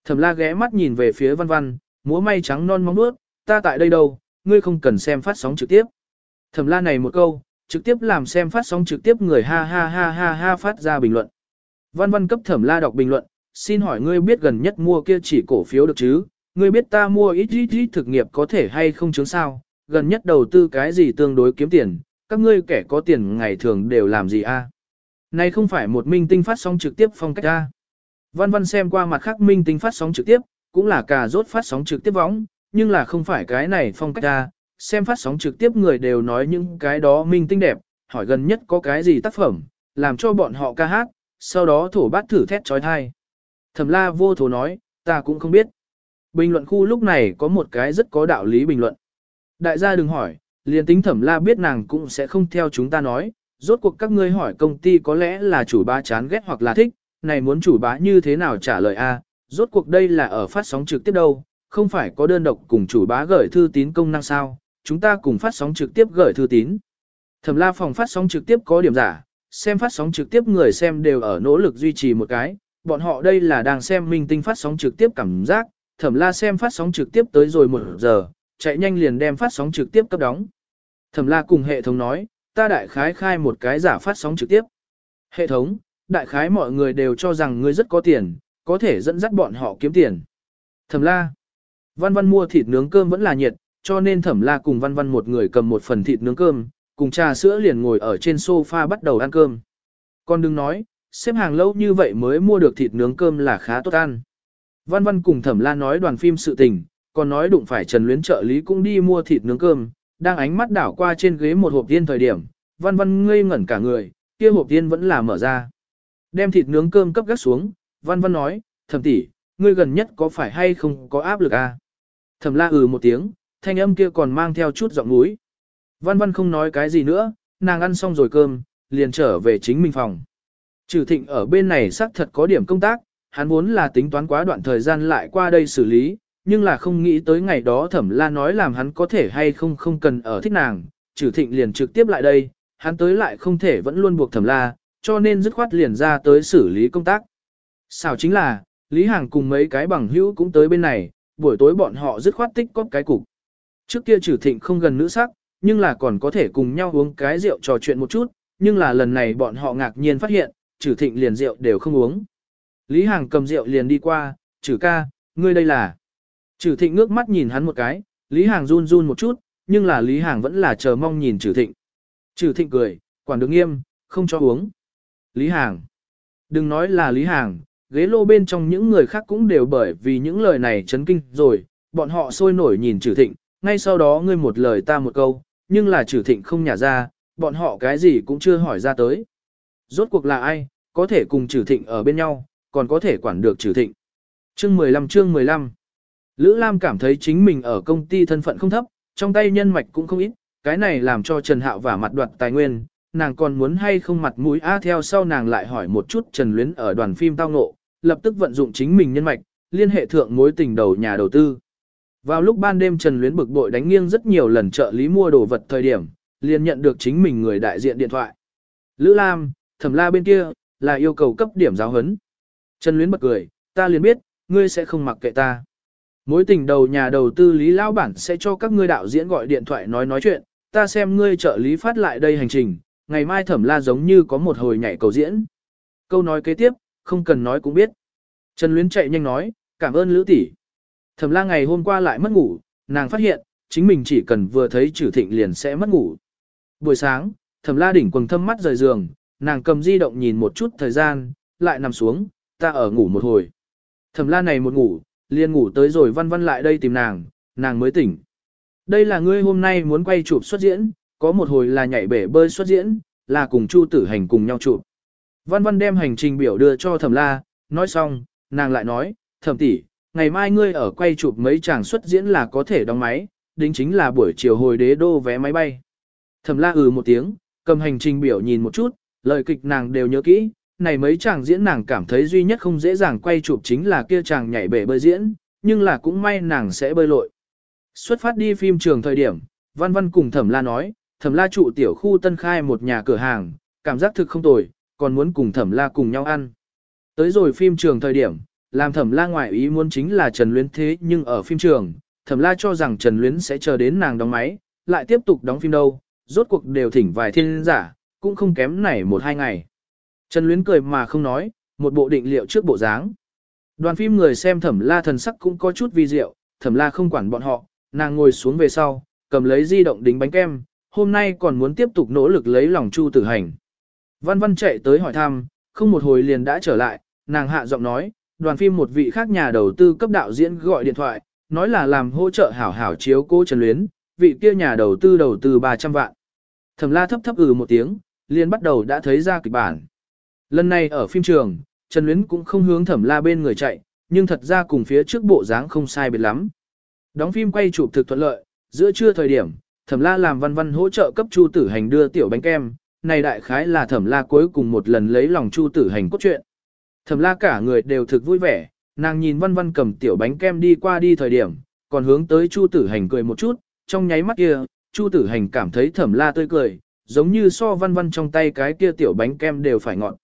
Thẩm la ghé mắt nhìn về phía văn văn, múa may trắng non móng nuốt, ta tại đây đâu, ngươi không cần xem phát sóng trực tiếp. Thẩm la này một câu, trực tiếp làm xem phát sóng trực tiếp người ha ha ha ha ha phát ra bình luận. Văn văn cấp thẩm la đọc bình luận, xin hỏi ngươi biết gần nhất mua kia chỉ cổ phiếu được chứ, ngươi biết ta mua ít ít ít thực nghiệp có thể hay không chứng sao, gần nhất đầu tư cái gì tương đối kiếm tiền, các ngươi kẻ có tiền ngày thường đều làm gì a? Này không phải một minh tinh phát sóng trực tiếp phong cách a. Văn văn xem qua mặt khác minh tinh phát sóng trực tiếp, cũng là cà rốt phát sóng trực tiếp võng, nhưng là không phải cái này phong cách ra, Xem phát sóng trực tiếp người đều nói những cái đó minh tinh đẹp, hỏi gần nhất có cái gì tác phẩm, làm cho bọn họ ca hát, sau đó thổ bát thử thét trói thai. Thẩm la vô thổ nói, ta cũng không biết. Bình luận khu lúc này có một cái rất có đạo lý bình luận. Đại gia đừng hỏi, liền tính thẩm la biết nàng cũng sẽ không theo chúng ta nói, rốt cuộc các ngươi hỏi công ty có lẽ là chủ ba chán ghét hoặc là thích, này muốn chủ bá như thế nào trả lời a? rốt cuộc đây là ở phát sóng trực tiếp đâu, không phải có đơn độc cùng chủ bá gửi thư tín công năng sao, chúng ta cùng phát sóng trực tiếp gửi thư tín. Thẩm la phòng phát sóng trực tiếp có điểm giả, xem phát sóng trực tiếp người xem đều ở nỗ lực duy trì một cái, bọn họ đây là đang xem minh tinh phát sóng trực tiếp cảm giác, thẩm la xem phát sóng trực tiếp tới rồi một giờ, chạy nhanh liền đem phát sóng trực tiếp cấp đóng. Thẩm la cùng hệ thống nói, ta đại khái khai một cái giả phát sóng trực tiếp. Hệ thống, đại khái mọi người đều cho rằng ngươi rất có tiền, có thể dẫn dắt bọn họ kiếm tiền. Thẩm la, văn văn mua thịt nướng cơm vẫn là nhiệt, cho nên thẩm la cùng văn văn một người cầm một phần thịt nướng cơm, cùng trà sữa liền ngồi ở trên sofa bắt đầu ăn cơm. Con đừng nói, xếp hàng lâu như vậy mới mua được thịt nướng cơm là khá tốt ăn. Văn văn cùng thẩm la nói đoàn phim sự tình, còn nói đụng phải Trần Luyến trợ lý cũng đi mua thịt nướng cơm, đang ánh mắt đảo qua trên ghế một hộp tiên thời điểm, văn văn ngây ngẩn cả người, kia hộp tiên vẫn là mở ra. Đem thịt nướng cơm cấp gác xuống, văn văn nói, thẩm tỷ, ngươi gần nhất có phải hay không có áp lực à? Thẩm la ừ một tiếng, thanh âm kia còn mang theo chút giọng núi. Văn văn không nói cái gì nữa, nàng ăn xong rồi cơm, liền trở về chính mình phòng. Trừ thịnh ở bên này xác thật có điểm công tác, hắn vốn là tính toán quá đoạn thời gian lại qua đây xử lý, nhưng là không nghĩ tới ngày đó thẩm la nói làm hắn có thể hay không không cần ở thích nàng, trừ thịnh liền trực tiếp lại đây, hắn tới lại không thể vẫn luôn buộc thẩm la, cho nên dứt khoát liền ra tới xử lý công tác. Sao chính là, Lý Hàng cùng mấy cái bằng hữu cũng tới bên này, buổi tối bọn họ dứt khoát tích cóp cái cục. Trước kia trừ thịnh không gần nữ sắc, nhưng là còn có thể cùng nhau uống cái rượu trò chuyện một chút, nhưng là lần này bọn họ ngạc nhiên phát hiện, trừ thịnh liền rượu đều không uống. Lý Hàng cầm rượu liền đi qua, trừ ca, ngươi đây là. Trừ thịnh ngước mắt nhìn hắn một cái, Lý Hàng run run một chút, nhưng là Lý Hàng vẫn là chờ mong nhìn trừ thịnh. Trừ thịnh cười, quản được nghiêm, không cho uống. Lý Hàng. Đừng nói là Lý Hàng, ghế lô bên trong những người khác cũng đều bởi vì những lời này chấn kinh rồi, bọn họ sôi nổi nhìn Trử thịnh, ngay sau đó ngươi một lời ta một câu, nhưng là Trử thịnh không nhả ra, bọn họ cái gì cũng chưa hỏi ra tới. Rốt cuộc là ai, có thể cùng Trử thịnh ở bên nhau, còn có thể quản được Trử thịnh. Chương 15 chương 15 Lữ Lam cảm thấy chính mình ở công ty thân phận không thấp, trong tay nhân mạch cũng không ít, cái này làm cho Trần Hạo và mặt đoạt tài nguyên, nàng còn muốn hay không mặt mũi a theo sau nàng lại hỏi một chút Trần Luyến ở đoàn phim tao ngộ, lập tức vận dụng chính mình nhân mạch, liên hệ thượng mối tình đầu nhà đầu tư. Vào lúc ban đêm Trần Luyến bực bội đánh nghiêng rất nhiều lần trợ lý mua đồ vật thời điểm, liền nhận được chính mình người đại diện điện thoại. Lữ Lam, thẩm la bên kia, là yêu cầu cấp điểm giáo huấn. Trần Luyến bật cười, ta liền biết, ngươi sẽ không mặc kệ ta. Mối tình đầu nhà đầu tư Lý Lão Bản sẽ cho các ngươi đạo diễn gọi điện thoại nói nói chuyện, ta xem ngươi trợ lý phát lại đây hành trình, ngày mai thẩm la giống như có một hồi nhảy cầu diễn. Câu nói kế tiếp, không cần nói cũng biết. Trần Luyến chạy nhanh nói, cảm ơn Lữ tỷ. Thẩm la ngày hôm qua lại mất ngủ, nàng phát hiện, chính mình chỉ cần vừa thấy trừ thịnh liền sẽ mất ngủ. Buổi sáng, thẩm la đỉnh quần thâm mắt rời giường, nàng cầm di động nhìn một chút thời gian, lại nằm xuống, ta ở ngủ một hồi. Thẩm la này một ngủ, liền ngủ tới rồi văn văn lại đây tìm nàng, nàng mới tỉnh. Đây là ngươi hôm nay muốn quay chụp xuất diễn, có một hồi là nhảy bể bơi xuất diễn, là cùng Chu Tử Hành cùng nhau chụp. Văn Văn đem hành trình biểu đưa cho Thẩm La, nói xong, nàng lại nói, Thẩm tỷ, ngày mai ngươi ở quay chụp mấy chàng xuất diễn là có thể đóng máy, đính chính là buổi chiều hồi đế đô vé máy bay. Thẩm La ừ một tiếng, cầm hành trình biểu nhìn một chút, lời kịch nàng đều nhớ kỹ, này mấy chàng diễn nàng cảm thấy duy nhất không dễ dàng quay chụp chính là kia chàng nhảy bể bơi diễn, nhưng là cũng may nàng sẽ bơi lội. Xuất phát đi phim trường thời điểm, Văn Văn cùng Thẩm La nói, Thẩm La trụ tiểu khu tân khai một nhà cửa hàng, cảm giác thực không tồi, còn muốn cùng Thẩm La cùng nhau ăn. Tới rồi phim trường thời điểm, làm Thẩm La ngoại ý muốn chính là Trần Luyến thế nhưng ở phim trường, Thẩm La cho rằng Trần Luyến sẽ chờ đến nàng đóng máy, lại tiếp tục đóng phim đâu, rốt cuộc đều thỉnh vài thiên giả, cũng không kém này một hai ngày. Trần Luyến cười mà không nói, một bộ định liệu trước bộ dáng. Đoàn phim người xem Thẩm La thần sắc cũng có chút vi diệu, Thẩm La không quản bọn họ, nàng ngồi xuống về sau, cầm lấy di động đính bánh kem, hôm nay còn muốn tiếp tục nỗ lực lấy lòng Chu Tử Hành. Văn Văn chạy tới hỏi thăm, không một hồi liền đã trở lại, nàng hạ giọng nói, đoàn phim một vị khác nhà đầu tư cấp đạo diễn gọi điện thoại, nói là làm hỗ trợ hảo hảo chiếu cô Trần Luyến, vị kia nhà đầu tư đầu tư 300 vạn. Thẩm la thấp thấp ừ một tiếng, liền bắt đầu đã thấy ra kịch bản. Lần này ở phim trường, Trần Luyến cũng không hướng thẩm la bên người chạy, nhưng thật ra cùng phía trước bộ dáng không sai biệt lắm. Đóng phim quay chụp thực thuận lợi, giữa trưa thời điểm, thẩm la làm văn văn hỗ trợ cấp chu tử hành đưa tiểu bánh kem, này đại khái là thẩm la cuối cùng một lần lấy lòng chu tử hành cốt truyện. Thẩm la cả người đều thực vui vẻ, nàng nhìn văn văn cầm tiểu bánh kem đi qua đi thời điểm, còn hướng tới chu tử hành cười một chút, trong nháy mắt kia, chu tử hành cảm thấy thẩm la tươi cười, giống như so văn văn trong tay cái kia tiểu bánh kem đều phải ngọt.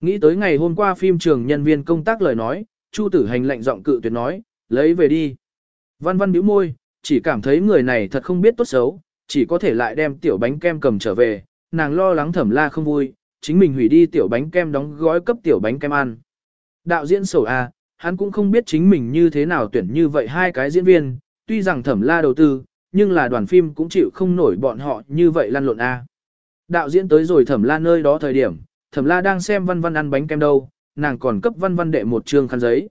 Nghĩ tới ngày hôm qua phim trường nhân viên công tác lời nói, chu tử hành lạnh giọng cự tuyệt nói, lấy về đi. Văn văn bĩu môi, chỉ cảm thấy người này thật không biết tốt xấu, chỉ có thể lại đem tiểu bánh kem cầm trở về, nàng lo lắng thẩm la không vui, chính mình hủy đi tiểu bánh kem đóng gói cấp tiểu bánh kem ăn. Đạo diễn sổ A, à, hắn cũng không biết chính mình như thế nào tuyển như vậy hai cái diễn viên, tuy rằng thẩm la đầu tư, nhưng là đoàn phim cũng chịu không nổi bọn họ như vậy lăn lộn A. Đạo diễn tới rồi thẩm la nơi đó thời điểm, thẩm la đang xem văn văn ăn bánh kem đâu, nàng còn cấp văn văn đệ một trương khăn giấy.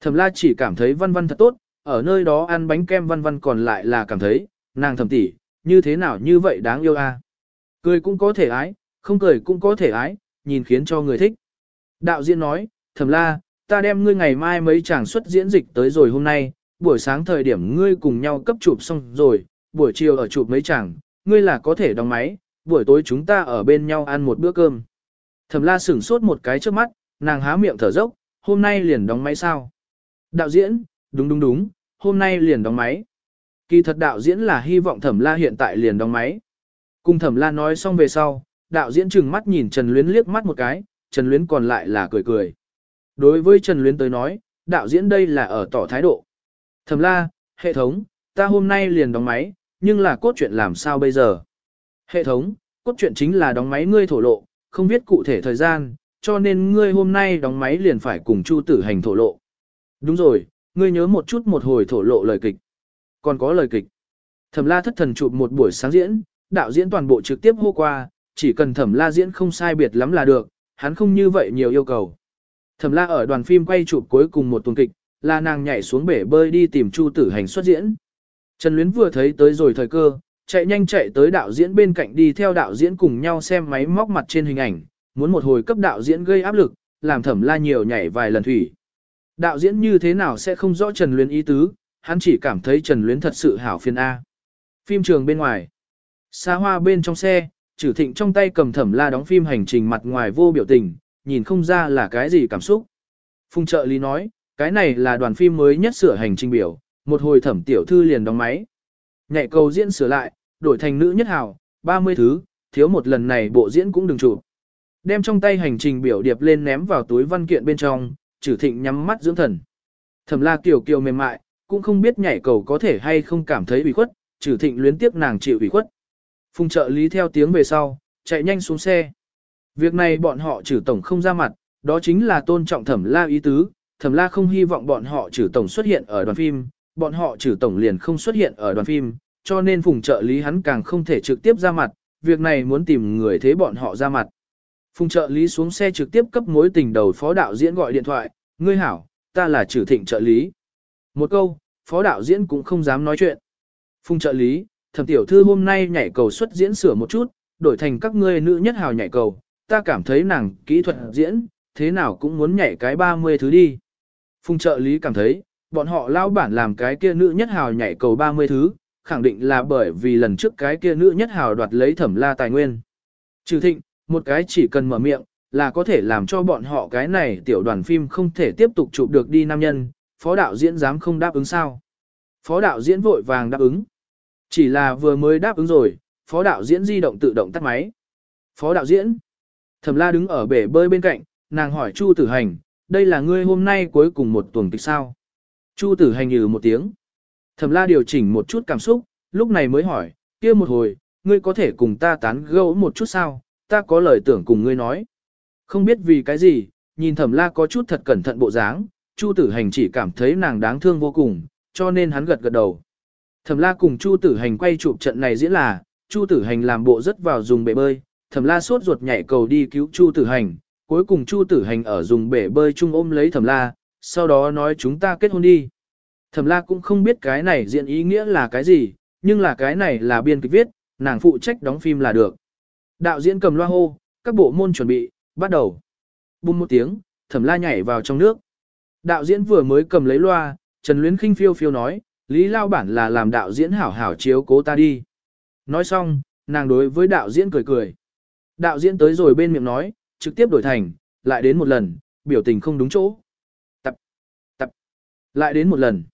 Thẩm la chỉ cảm thấy văn văn thật tốt, ở nơi đó ăn bánh kem văn văn còn lại là cảm thấy, nàng thầm tỉ, như thế nào như vậy đáng yêu a. Cười cũng có thể ái, không cười cũng có thể ái, nhìn khiến cho người thích. Đạo diễn nói, thầm la, ta đem ngươi ngày mai mấy chàng xuất diễn dịch tới rồi hôm nay, buổi sáng thời điểm ngươi cùng nhau cấp chụp xong rồi, buổi chiều ở chụp mấy chàng, ngươi là có thể đóng máy, buổi tối chúng ta ở bên nhau ăn một bữa cơm. Thẩm la sửng sốt một cái trước mắt, nàng há miệng thở dốc, hôm nay liền đóng máy sao? Đạo diễn, đúng đúng đúng, hôm nay liền đóng máy. Kỳ thật đạo diễn là hy vọng thẩm la hiện tại liền đóng máy. Cùng thẩm la nói xong về sau, đạo diễn trừng mắt nhìn Trần Luyến liếc mắt một cái, Trần Luyến còn lại là cười cười. Đối với Trần Luyến tới nói, đạo diễn đây là ở tỏ thái độ. Thẩm la, hệ thống, ta hôm nay liền đóng máy, nhưng là cốt truyện làm sao bây giờ? Hệ thống, cốt truyện chính là đóng máy ngươi thổ lộ, không biết cụ thể thời gian, cho nên ngươi hôm nay đóng máy liền phải cùng Chu Tử Hành thổ lộ. Đúng rồi, Ngươi nhớ một chút một hồi thổ lộ lời kịch. Còn có lời kịch. Thẩm la thất thần chụp một buổi sáng diễn, đạo diễn toàn bộ trực tiếp hô qua, chỉ cần thẩm la diễn không sai biệt lắm là được, hắn không như vậy nhiều yêu cầu. Thẩm la ở đoàn phim quay chụp cuối cùng một tuần kịch, là nàng nhảy xuống bể bơi đi tìm Chu Tử Hành xuất diễn. Trần Luyến vừa thấy tới rồi thời cơ, chạy nhanh chạy tới đạo diễn bên cạnh đi theo đạo diễn cùng nhau xem máy móc mặt trên hình ảnh, muốn một hồi cấp đạo diễn gây áp lực, làm thẩm la nhiều nhảy vài lần thủy. Đạo diễn như thế nào sẽ không rõ Trần Luyến ý tứ, hắn chỉ cảm thấy Trần Luyến thật sự hảo phiền A. Phim trường bên ngoài. Xa hoa bên trong xe, trừ thịnh trong tay cầm thẩm la đóng phim hành trình mặt ngoài vô biểu tình, nhìn không ra là cái gì cảm xúc. Phùng trợ lý nói, cái này là đoàn phim mới nhất sửa hành trình biểu, một hồi thẩm tiểu thư liền đóng máy. Nhạy cầu diễn sửa lại, đổi thành nữ nhất hảo, 30 thứ, thiếu một lần này bộ diễn cũng đừng chụp. Đem trong tay hành trình biểu điệp lên ném vào túi văn kiện bên trong, trừ thịnh nhắm mắt dưỡng thần. Thẩm la kiều kiều mềm mại, cũng không biết nhảy cầu có thể hay không cảm thấy ủy khuất, trừ thịnh luyến tiếc nàng chịu ủy khuất. Phùng trợ lý theo tiếng về sau, chạy nhanh xuống xe. Việc này bọn họ trừ tổng không ra mặt, đó chính là tôn trọng thẩm la ý tứ, thẩm la không hy vọng bọn họ trừ tổng xuất hiện ở đoàn phim, bọn họ trừ tổng liền không xuất hiện ở đoàn phim, cho nên phùng trợ lý hắn càng không thể trực tiếp ra mặt, việc này muốn tìm người thế bọn họ ra mặt. Phùng trợ lý xuống xe trực tiếp cấp mối tình đầu phó đạo diễn gọi điện thoại, ngươi hảo, ta là trừ thịnh trợ lý. Một câu, phó đạo diễn cũng không dám nói chuyện. Phùng trợ lý, thẩm tiểu thư hôm nay nhảy cầu xuất diễn sửa một chút, đổi thành các ngươi nữ nhất hào nhảy cầu, ta cảm thấy nàng kỹ thuật diễn, thế nào cũng muốn nhảy cái 30 thứ đi. Phùng trợ lý cảm thấy, bọn họ lao bản làm cái kia nữ nhất hào nhảy cầu 30 thứ, khẳng định là bởi vì lần trước cái kia nữ nhất hào đoạt lấy thẩm la tài nguyên. Trừ thịnh, một cái chỉ cần mở miệng, là có thể làm cho bọn họ cái này tiểu đoàn phim không thể tiếp tục chụp được đi nam nhân, phó đạo diễn dám không đáp ứng sao. Phó đạo diễn vội vàng đáp ứng. Chỉ là vừa mới đáp ứng rồi, phó đạo diễn di động tự động tắt máy. Phó đạo diễn. Thẩm la đứng ở bể bơi bên cạnh, nàng hỏi Chu tử hành, đây là ngươi hôm nay cuối cùng một tuần kịch sao. Chu tử hành nhừ một tiếng. Thẩm la điều chỉnh một chút cảm xúc, lúc này mới hỏi, kia một hồi, ngươi có thể cùng ta tán gẫu một chút sao, ta có lời tưởng cùng ngươi nói. Không biết vì cái gì, nhìn thẩm la có chút thật cẩn thận bộ dáng, Chu tử hành chỉ cảm thấy nàng đáng thương vô cùng, cho nên hắn gật gật đầu. Thẩm la cùng Chu tử hành quay chụp trận này diễn là, Chu tử hành làm bộ rất vào dùng bể bơi, thẩm la sốt ruột nhảy cầu đi cứu Chu tử hành, cuối cùng Chu tử hành ở dùng bể bơi chung ôm lấy thẩm la, sau đó nói chúng ta kết hôn đi. Thẩm la cũng không biết cái này diễn ý nghĩa là cái gì, nhưng là cái này là biên kịch viết, nàng phụ trách đóng phim là được. Đạo diễn cầm loa hô, các bộ môn chuẩn bị, bắt đầu. Bùng một tiếng, thẩm la nhảy vào trong nước. Đạo diễn vừa mới cầm lấy loa, Trần Luyến khinh phiêu phiêu nói, Lý Lao Bản là làm đạo diễn hảo hảo chiếu cố ta đi. Nói xong, nàng đối với đạo diễn cười cười. Đạo diễn tới rồi bên miệng nói, trực tiếp đổi thành, lại đến một lần, biểu tình không đúng chỗ. Tập, tập, lại đến một lần.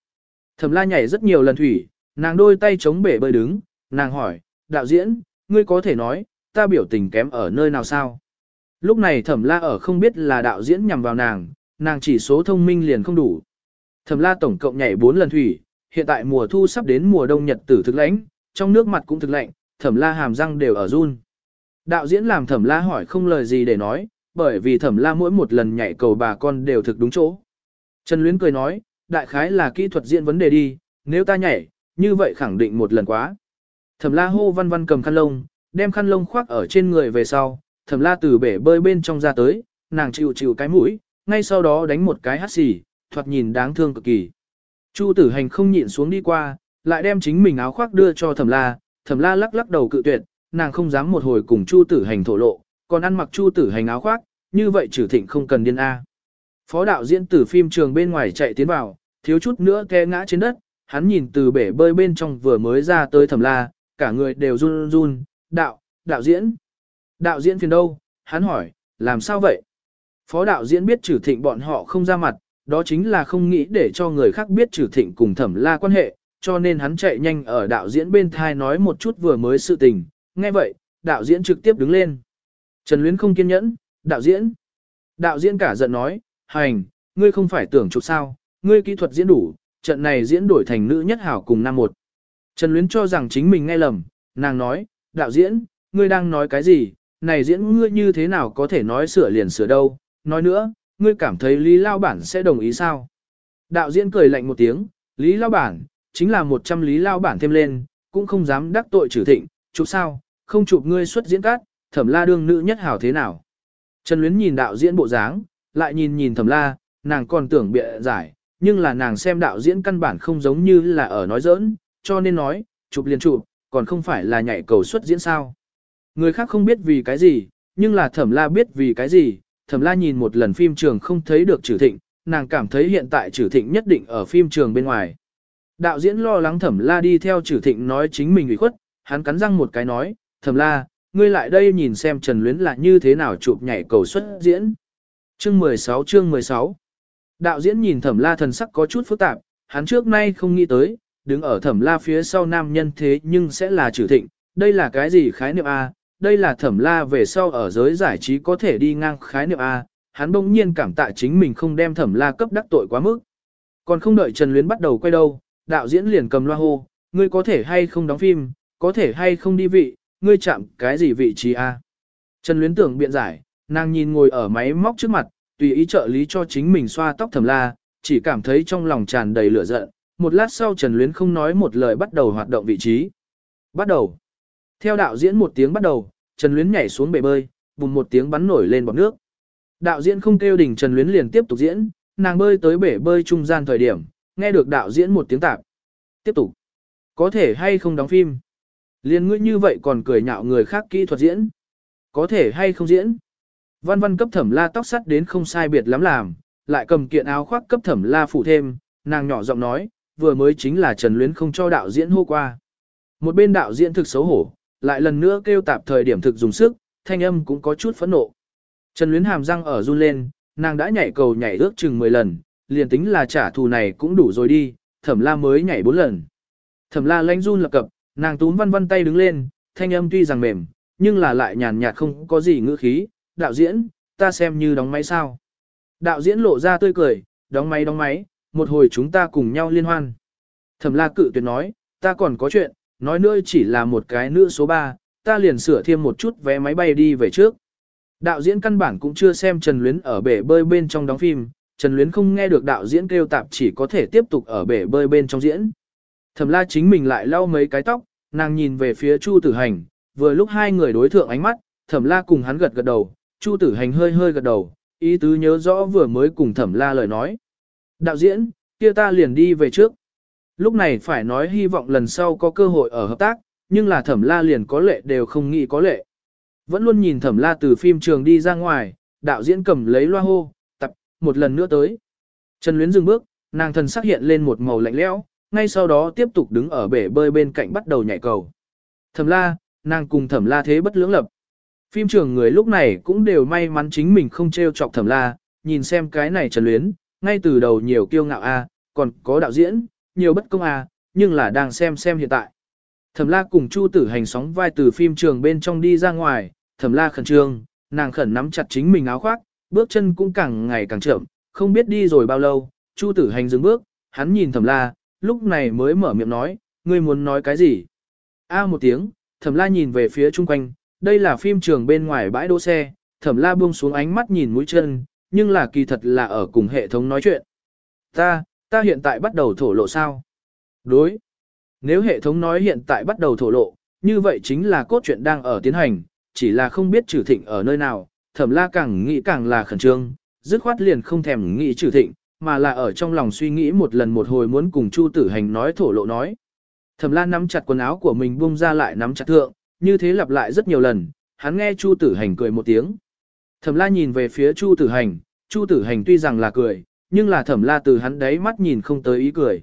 Thẩm la nhảy rất nhiều lần thủy, nàng đôi tay chống bể bơi đứng, nàng hỏi, đạo diễn, ngươi có thể nói, ta biểu tình kém ở nơi nào sao? Lúc này thẩm la ở không biết là đạo diễn nhằm vào nàng, nàng chỉ số thông minh liền không đủ. Thẩm la tổng cộng nhảy 4 lần thủy, hiện tại mùa thu sắp đến mùa đông nhật tử thực lãnh, trong nước mặt cũng thực lạnh, thẩm la hàm răng đều ở run. Đạo diễn làm thẩm la hỏi không lời gì để nói, bởi vì thẩm la mỗi một lần nhảy cầu bà con đều thực đúng chỗ. Trần Luyến cười nói, đại khái là kỹ thuật diễn vấn đề đi, nếu ta nhảy, như vậy khẳng định một lần quá. Thẩm la hô văn văn cầm khăn lông, đem khăn lông khoác ở trên người về sau, thẩm la từ bể bơi bên trong ra tới, nàng chịu chịu cái mũi, ngay sau đó đánh một cái hắt xì, thoạt nhìn đáng thương cực kỳ. Chu tử hành không nhịn xuống đi qua, lại đem chính mình áo khoác đưa cho thẩm la, thẩm la lắc lắc đầu cự tuyệt, nàng không dám một hồi cùng chu tử hành thổ lộ, còn ăn mặc chu tử hành áo khoác, như vậy trừ thịnh không cần điên A. Phó đạo diễn từ phim trường bên ngoài chạy tiến vào, thiếu chút nữa té ngã trên đất, hắn nhìn từ bể bơi bên trong vừa mới ra tới thẩm la, cả người đều run run, đạo, đạo diễn. Đạo diễn phiền đâu, hắn hỏi, làm sao vậy? Phó đạo diễn biết trừ thịnh bọn họ không ra mặt, đó chính là không nghĩ để cho người khác biết trừ thịnh cùng thẩm la quan hệ, cho nên hắn chạy nhanh ở đạo diễn bên thai nói một chút vừa mới sự tình. Nghe vậy, đạo diễn trực tiếp đứng lên. Trần Luyến không kiên nhẫn, đạo diễn. Đạo diễn cả giận nói, hành, ngươi không phải tưởng chụp sao, ngươi kỹ thuật diễn đủ, trận này diễn đổi thành nữ nhất hảo cùng nam một. Trần Luyến cho rằng chính mình nghe lầm, nàng nói, đạo diễn, ngươi đang nói cái gì, này diễn ngươi như thế nào có thể nói sửa liền sửa đâu, nói nữa, ngươi cảm thấy Lý Lao Bản sẽ đồng ý sao? Đạo diễn cười lạnh một tiếng, Lý Lao Bản, chính là 100 Lý Lao Bản thêm lên, cũng không dám đắc tội trừ thịnh, chụp sao, không chụp ngươi xuất diễn cát, thẩm la đương nữ nhất hảo thế nào? Trần Luyến nhìn đạo diễn bộ dáng, lại nhìn nhìn thẩm la, nàng còn tưởng bịa giải, nhưng là nàng xem đạo diễn căn bản không giống như là ở nói giỡn, cho nên nói, chụp liền chụp, còn không phải là nhảy cầu xuất diễn sao. Người khác không biết vì cái gì, Nhưng là thẩm la biết vì cái gì, thẩm la nhìn một lần phim trường không thấy được trừ thịnh, nàng cảm thấy hiện tại trừ thịnh nhất định ở phim trường bên ngoài. Đạo diễn lo lắng thẩm la đi theo trừ thịnh nói chính mình ủy khuất, hắn cắn răng một cái nói, thẩm la, ngươi lại đây nhìn xem Trần Luyến là như thế nào chụp nhảy cầu xuất diễn. Chương 16 chương 16 Đạo diễn nhìn thẩm la thần sắc có chút phức tạp, hắn trước nay không nghĩ tới, đứng ở thẩm la phía sau nam nhân thế nhưng sẽ là trừ thịnh, đây là cái gì khái niệm A, đây là thẩm la về sau ở giới giải trí có thể đi ngang khái niệm A, hắn bỗng nhiên cảm tạ chính mình không đem thẩm la cấp đắc tội quá mức. Còn không đợi Trần Luyến bắt đầu quay đâu, đạo diễn liền cầm loa hô, ngươi có thể hay không đóng phim, có thể hay không đi vị, ngươi chạm cái gì vị trí A. Trần Luyến tưởng biện giải, nàng nhìn ngồi ở máy móc trước mặt, tùy ý trợ lý cho chính mình xoa tóc thẩm la, chỉ cảm thấy trong lòng tràn đầy lửa giận. Một lát sau Trần Luyến không nói một lời bắt đầu hoạt động vị trí. Bắt đầu. Theo đạo diễn một tiếng bắt đầu, Trần Luyến nhảy xuống bể bơi, bùng một tiếng bắn nổi lên bọt nước. Đạo diễn không kêu đỉnh Trần Luyến liền tiếp tục diễn, nàng bơi tới bể bơi trung gian thời điểm, nghe được đạo diễn một tiếng tạp. Tiếp tục. Có thể hay không đóng phim. Liên ngươi như vậy còn cười nhạo người khác kỹ thuật diễn. Có thể hay không diễn. Văn văn cấp thẩm la tóc sắt đến không sai biệt lắm làm, lại cầm kiện áo khoác cấp thẩm la phụ thêm, nàng nhỏ giọng nói, vừa mới chính là Trần Luyến không cho đạo diễn hô qua. Một bên đạo diễn thực xấu hổ, lại lần nữa kêu tạp thời điểm thực dùng sức, thanh âm cũng có chút phẫn nộ. Trần Luyến hàm răng ở run lên, nàng đã nhảy cầu nhảy ước chừng 10 lần, liền tính là trả thù này cũng đủ rồi đi, thẩm la mới nhảy 4 lần. Thẩm la lánh run lập cập, nàng túm văn văn tay đứng lên, thanh âm tuy rằng mềm, nhưng là lại nhàn nhạt không có gì ngữ khí, đạo diễn, ta xem như đóng máy sao. Đạo diễn lộ ra tươi cười, đóng máy đóng máy, một hồi chúng ta cùng nhau liên hoan. Thẩm la cự tuyệt nói, ta còn có chuyện, nói nữa chỉ là một cái nữ số 3, ta liền sửa thêm một chút vé máy bay đi về trước. Đạo diễn căn bản cũng chưa xem Trần Luyến ở bể bơi bên trong đóng phim, Trần Luyến không nghe được đạo diễn kêu tạp chỉ có thể tiếp tục ở bể bơi bên trong diễn. Thẩm la chính mình lại lau mấy cái tóc, nàng nhìn về phía Chu Tử Hành, vừa lúc hai người đối thượng ánh mắt, Thẩm la cùng hắn gật gật đầu, Chu Tử Hành hơi hơi gật đầu, ý tứ nhớ rõ vừa mới cùng Thẩm la lời nói. Đạo diễn, kia ta liền đi về trước. Lúc này phải nói hy vọng lần sau có cơ hội ở hợp tác, nhưng là Thẩm la liền có lệ đều không nghĩ có lệ. Vẫn luôn nhìn thẩm la từ phim trường đi ra ngoài, đạo diễn cầm lấy loa hô, tập, một lần nữa tới. Trần Luyến dừng bước, nàng thần sắc hiện lên một màu lạnh lẽo, ngay sau đó tiếp tục đứng ở bể bơi bên cạnh bắt đầu nhảy cầu. Thẩm la, nàng cùng thẩm la thế bất lưỡng lập. Phim trường người lúc này cũng đều may mắn chính mình không treo chọc thẩm la, nhìn xem cái này Trần Luyến, ngay từ đầu nhiều kiêu ngạo a, còn có đạo diễn, nhiều bất công a, nhưng là đang xem xem hiện tại. Thẩm la cùng Chu tử hành sóng vai từ phim trường bên trong đi ra ngoài, thẩm la khẩn trương, nàng khẩn nắm chặt chính mình áo khoác, bước chân cũng càng ngày càng chậm, không biết đi rồi bao lâu, Chu tử hành dừng bước, hắn nhìn thẩm la, lúc này mới mở miệng nói, ngươi muốn nói cái gì? A một tiếng, thẩm la nhìn về phía chung quanh, đây là phim trường bên ngoài bãi đỗ xe, thẩm la buông xuống ánh mắt nhìn mũi chân, nhưng là kỳ thật là ở cùng hệ thống nói chuyện. Ta, ta hiện tại bắt đầu thổ lộ sao? Đối. Nếu hệ thống nói hiện tại bắt đầu thổ lộ, như vậy chính là cốt truyện đang ở tiến hành, chỉ là không biết trừ thịnh ở nơi nào, thẩm la càng nghĩ càng là khẩn trương, dứt khoát liền không thèm nghĩ trừ thịnh, mà là ở trong lòng suy nghĩ một lần một hồi muốn cùng Chu Tử Hành nói thổ lộ nói. Thẩm la nắm chặt quần áo của mình bung ra lại nắm chặt thượng, như thế lặp lại rất nhiều lần, hắn nghe Chu Tử Hành cười một tiếng. Thẩm la nhìn về phía Chu Tử Hành, Chu Tử Hành tuy rằng là cười, nhưng là thẩm la từ hắn đấy mắt nhìn không tới ý cười.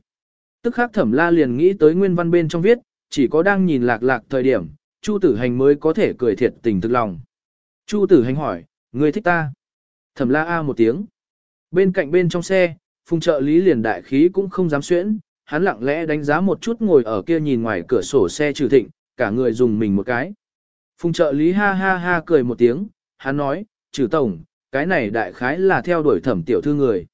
Tức khắc thẩm la liền nghĩ tới nguyên văn bên trong viết, chỉ có đang nhìn lạc lạc thời điểm, Chu tử hành mới có thể cười thiệt tình thực lòng. Chu tử hành hỏi, người thích ta? Thẩm la a một tiếng. Bên cạnh bên trong xe, phùng trợ lý liền đại khí cũng không dám xuyễn, hắn lặng lẽ đánh giá một chút ngồi ở kia nhìn ngoài cửa sổ xe trừ thịnh, cả người dùng mình một cái. Phùng trợ lý ha ha ha cười một tiếng, hắn nói, trừ tổng, cái này đại khái là theo đuổi thẩm tiểu thư người.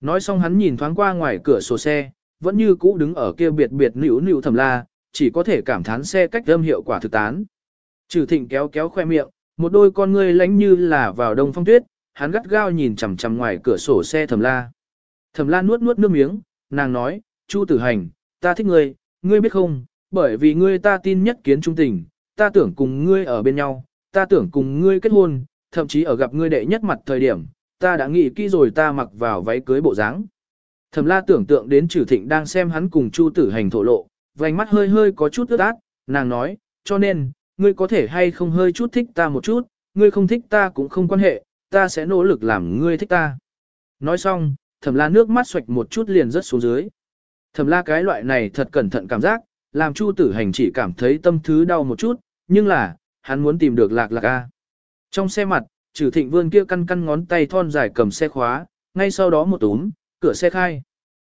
Nói xong hắn nhìn thoáng qua ngoài cửa sổ xe, vẫn như cũ đứng ở kia biệt biệt nữu nữu thẩm la, chỉ có thể cảm thán xe cách âm hiệu quả thực tán. Trừ thịnh kéo kéo khoe miệng, một đôi con ngươi lánh như là vào đông phong tuyết, hắn gắt gao nhìn chằm chằm ngoài cửa sổ xe thẩm la. Thẩm la nuốt nuốt nước miếng, nàng nói, Chu tử hành, ta thích ngươi, ngươi biết không, bởi vì ngươi ta tin nhất kiến trung tình, ta tưởng cùng ngươi ở bên nhau, ta tưởng cùng ngươi kết hôn, thậm chí ở gặp ngươi đệ nhất mặt thời điểm, ta đã nghĩ kỹ rồi ta mặc vào váy cưới bộ dáng. Thẩm la tưởng tượng đến trừ thịnh đang xem hắn cùng Chu tử hành thổ lộ, vành mắt hơi hơi có chút ướt át, nàng nói, cho nên, ngươi có thể hay không hơi chút thích ta một chút, ngươi không thích ta cũng không quan hệ, ta sẽ nỗ lực làm ngươi thích ta. Nói xong, thẩm la nước mắt xoạch một chút liền rớt xuống dưới. Thẩm la cái loại này thật cẩn thận cảm giác, làm chu tử hành chỉ cảm thấy tâm thứ đau một chút, nhưng là, hắn muốn tìm được lạc lạc A. Trong xe mặt, trừ thịnh vươn kia căn căn ngón tay thon dài cầm xe khóa, ngay sau đó một túm, cửa xe khai.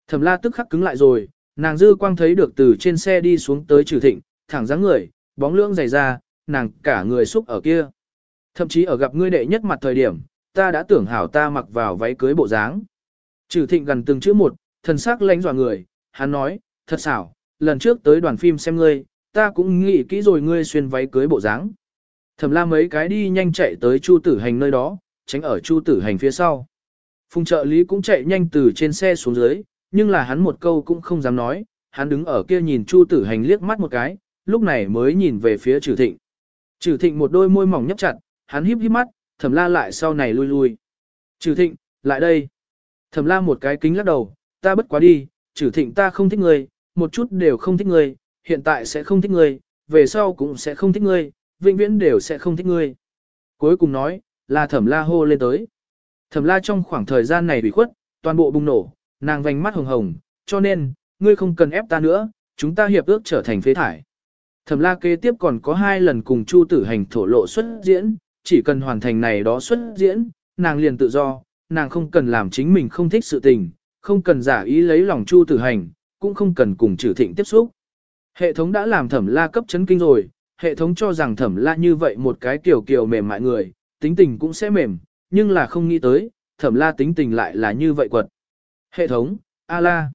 Thẩm la tức khắc cứng lại rồi, nàng dư quang thấy được từ trên xe đi xuống tới trừ thịnh, thẳng dáng người, bóng lưỡng dày ra, nàng cả người xúc ở kia. Thậm chí ở gặp ngươi đệ nhất mặt thời điểm, ta đã tưởng hảo ta mặc vào váy cưới bộ dáng. Trừ thịnh gần từng chữ một, thần sắc lãnh dọa người, hắn nói, thật xảo, lần trước tới đoàn phim xem ngươi, ta cũng nghĩ kỹ rồi ngươi xuyên váy cưới bộ dáng. Thẩm la mấy cái đi nhanh chạy tới Chu Tử Hành nơi đó, tránh ở Chu Tử Hành phía sau. Phùng trợ lý cũng chạy nhanh từ trên xe xuống dưới, nhưng là hắn một câu cũng không dám nói, hắn đứng ở kia nhìn Chu Tử Hành liếc mắt một cái, lúc này mới nhìn về phía Trử Thịnh. Trử Thịnh một đôi môi mỏng nhấp chặt, hắn híp híp mắt, Thẩm La lại sau này lui lui. Trử Thịnh, lại đây. Thẩm La một cái kính lắc đầu, ta bất quá đi, Trử Thịnh ta không thích ngươi, một chút đều không thích ngươi, hiện tại sẽ không thích ngươi, về sau cũng sẽ không thích ngươi, vĩnh viễn đều sẽ không thích ngươi. Cuối cùng nói, là Thẩm La hô lên tới. Thẩm La trong khoảng thời gian này bị khuất, toàn bộ bùng nổ, nàng vành mắt hồng hồng, cho nên, ngươi không cần ép ta nữa, chúng ta hiệp ước trở thành phế thải. Thẩm la kế tiếp còn có hai lần cùng Chu tử hành thổ lộ xuất diễn, chỉ cần hoàn thành này đó xuất diễn, nàng liền tự do, nàng không cần làm chính mình không thích sự tình, không cần giả ý lấy lòng Chu tử hành, cũng không cần cùng trừ thịnh tiếp xúc. Hệ thống đã làm thẩm la cấp chấn kinh rồi, hệ thống cho rằng thẩm la như vậy một cái kiểu kiểu mềm mại người, tính tình cũng sẽ mềm, nhưng là không nghĩ tới, thẩm la tính tình lại là như vậy quật. Hệ thống, A la.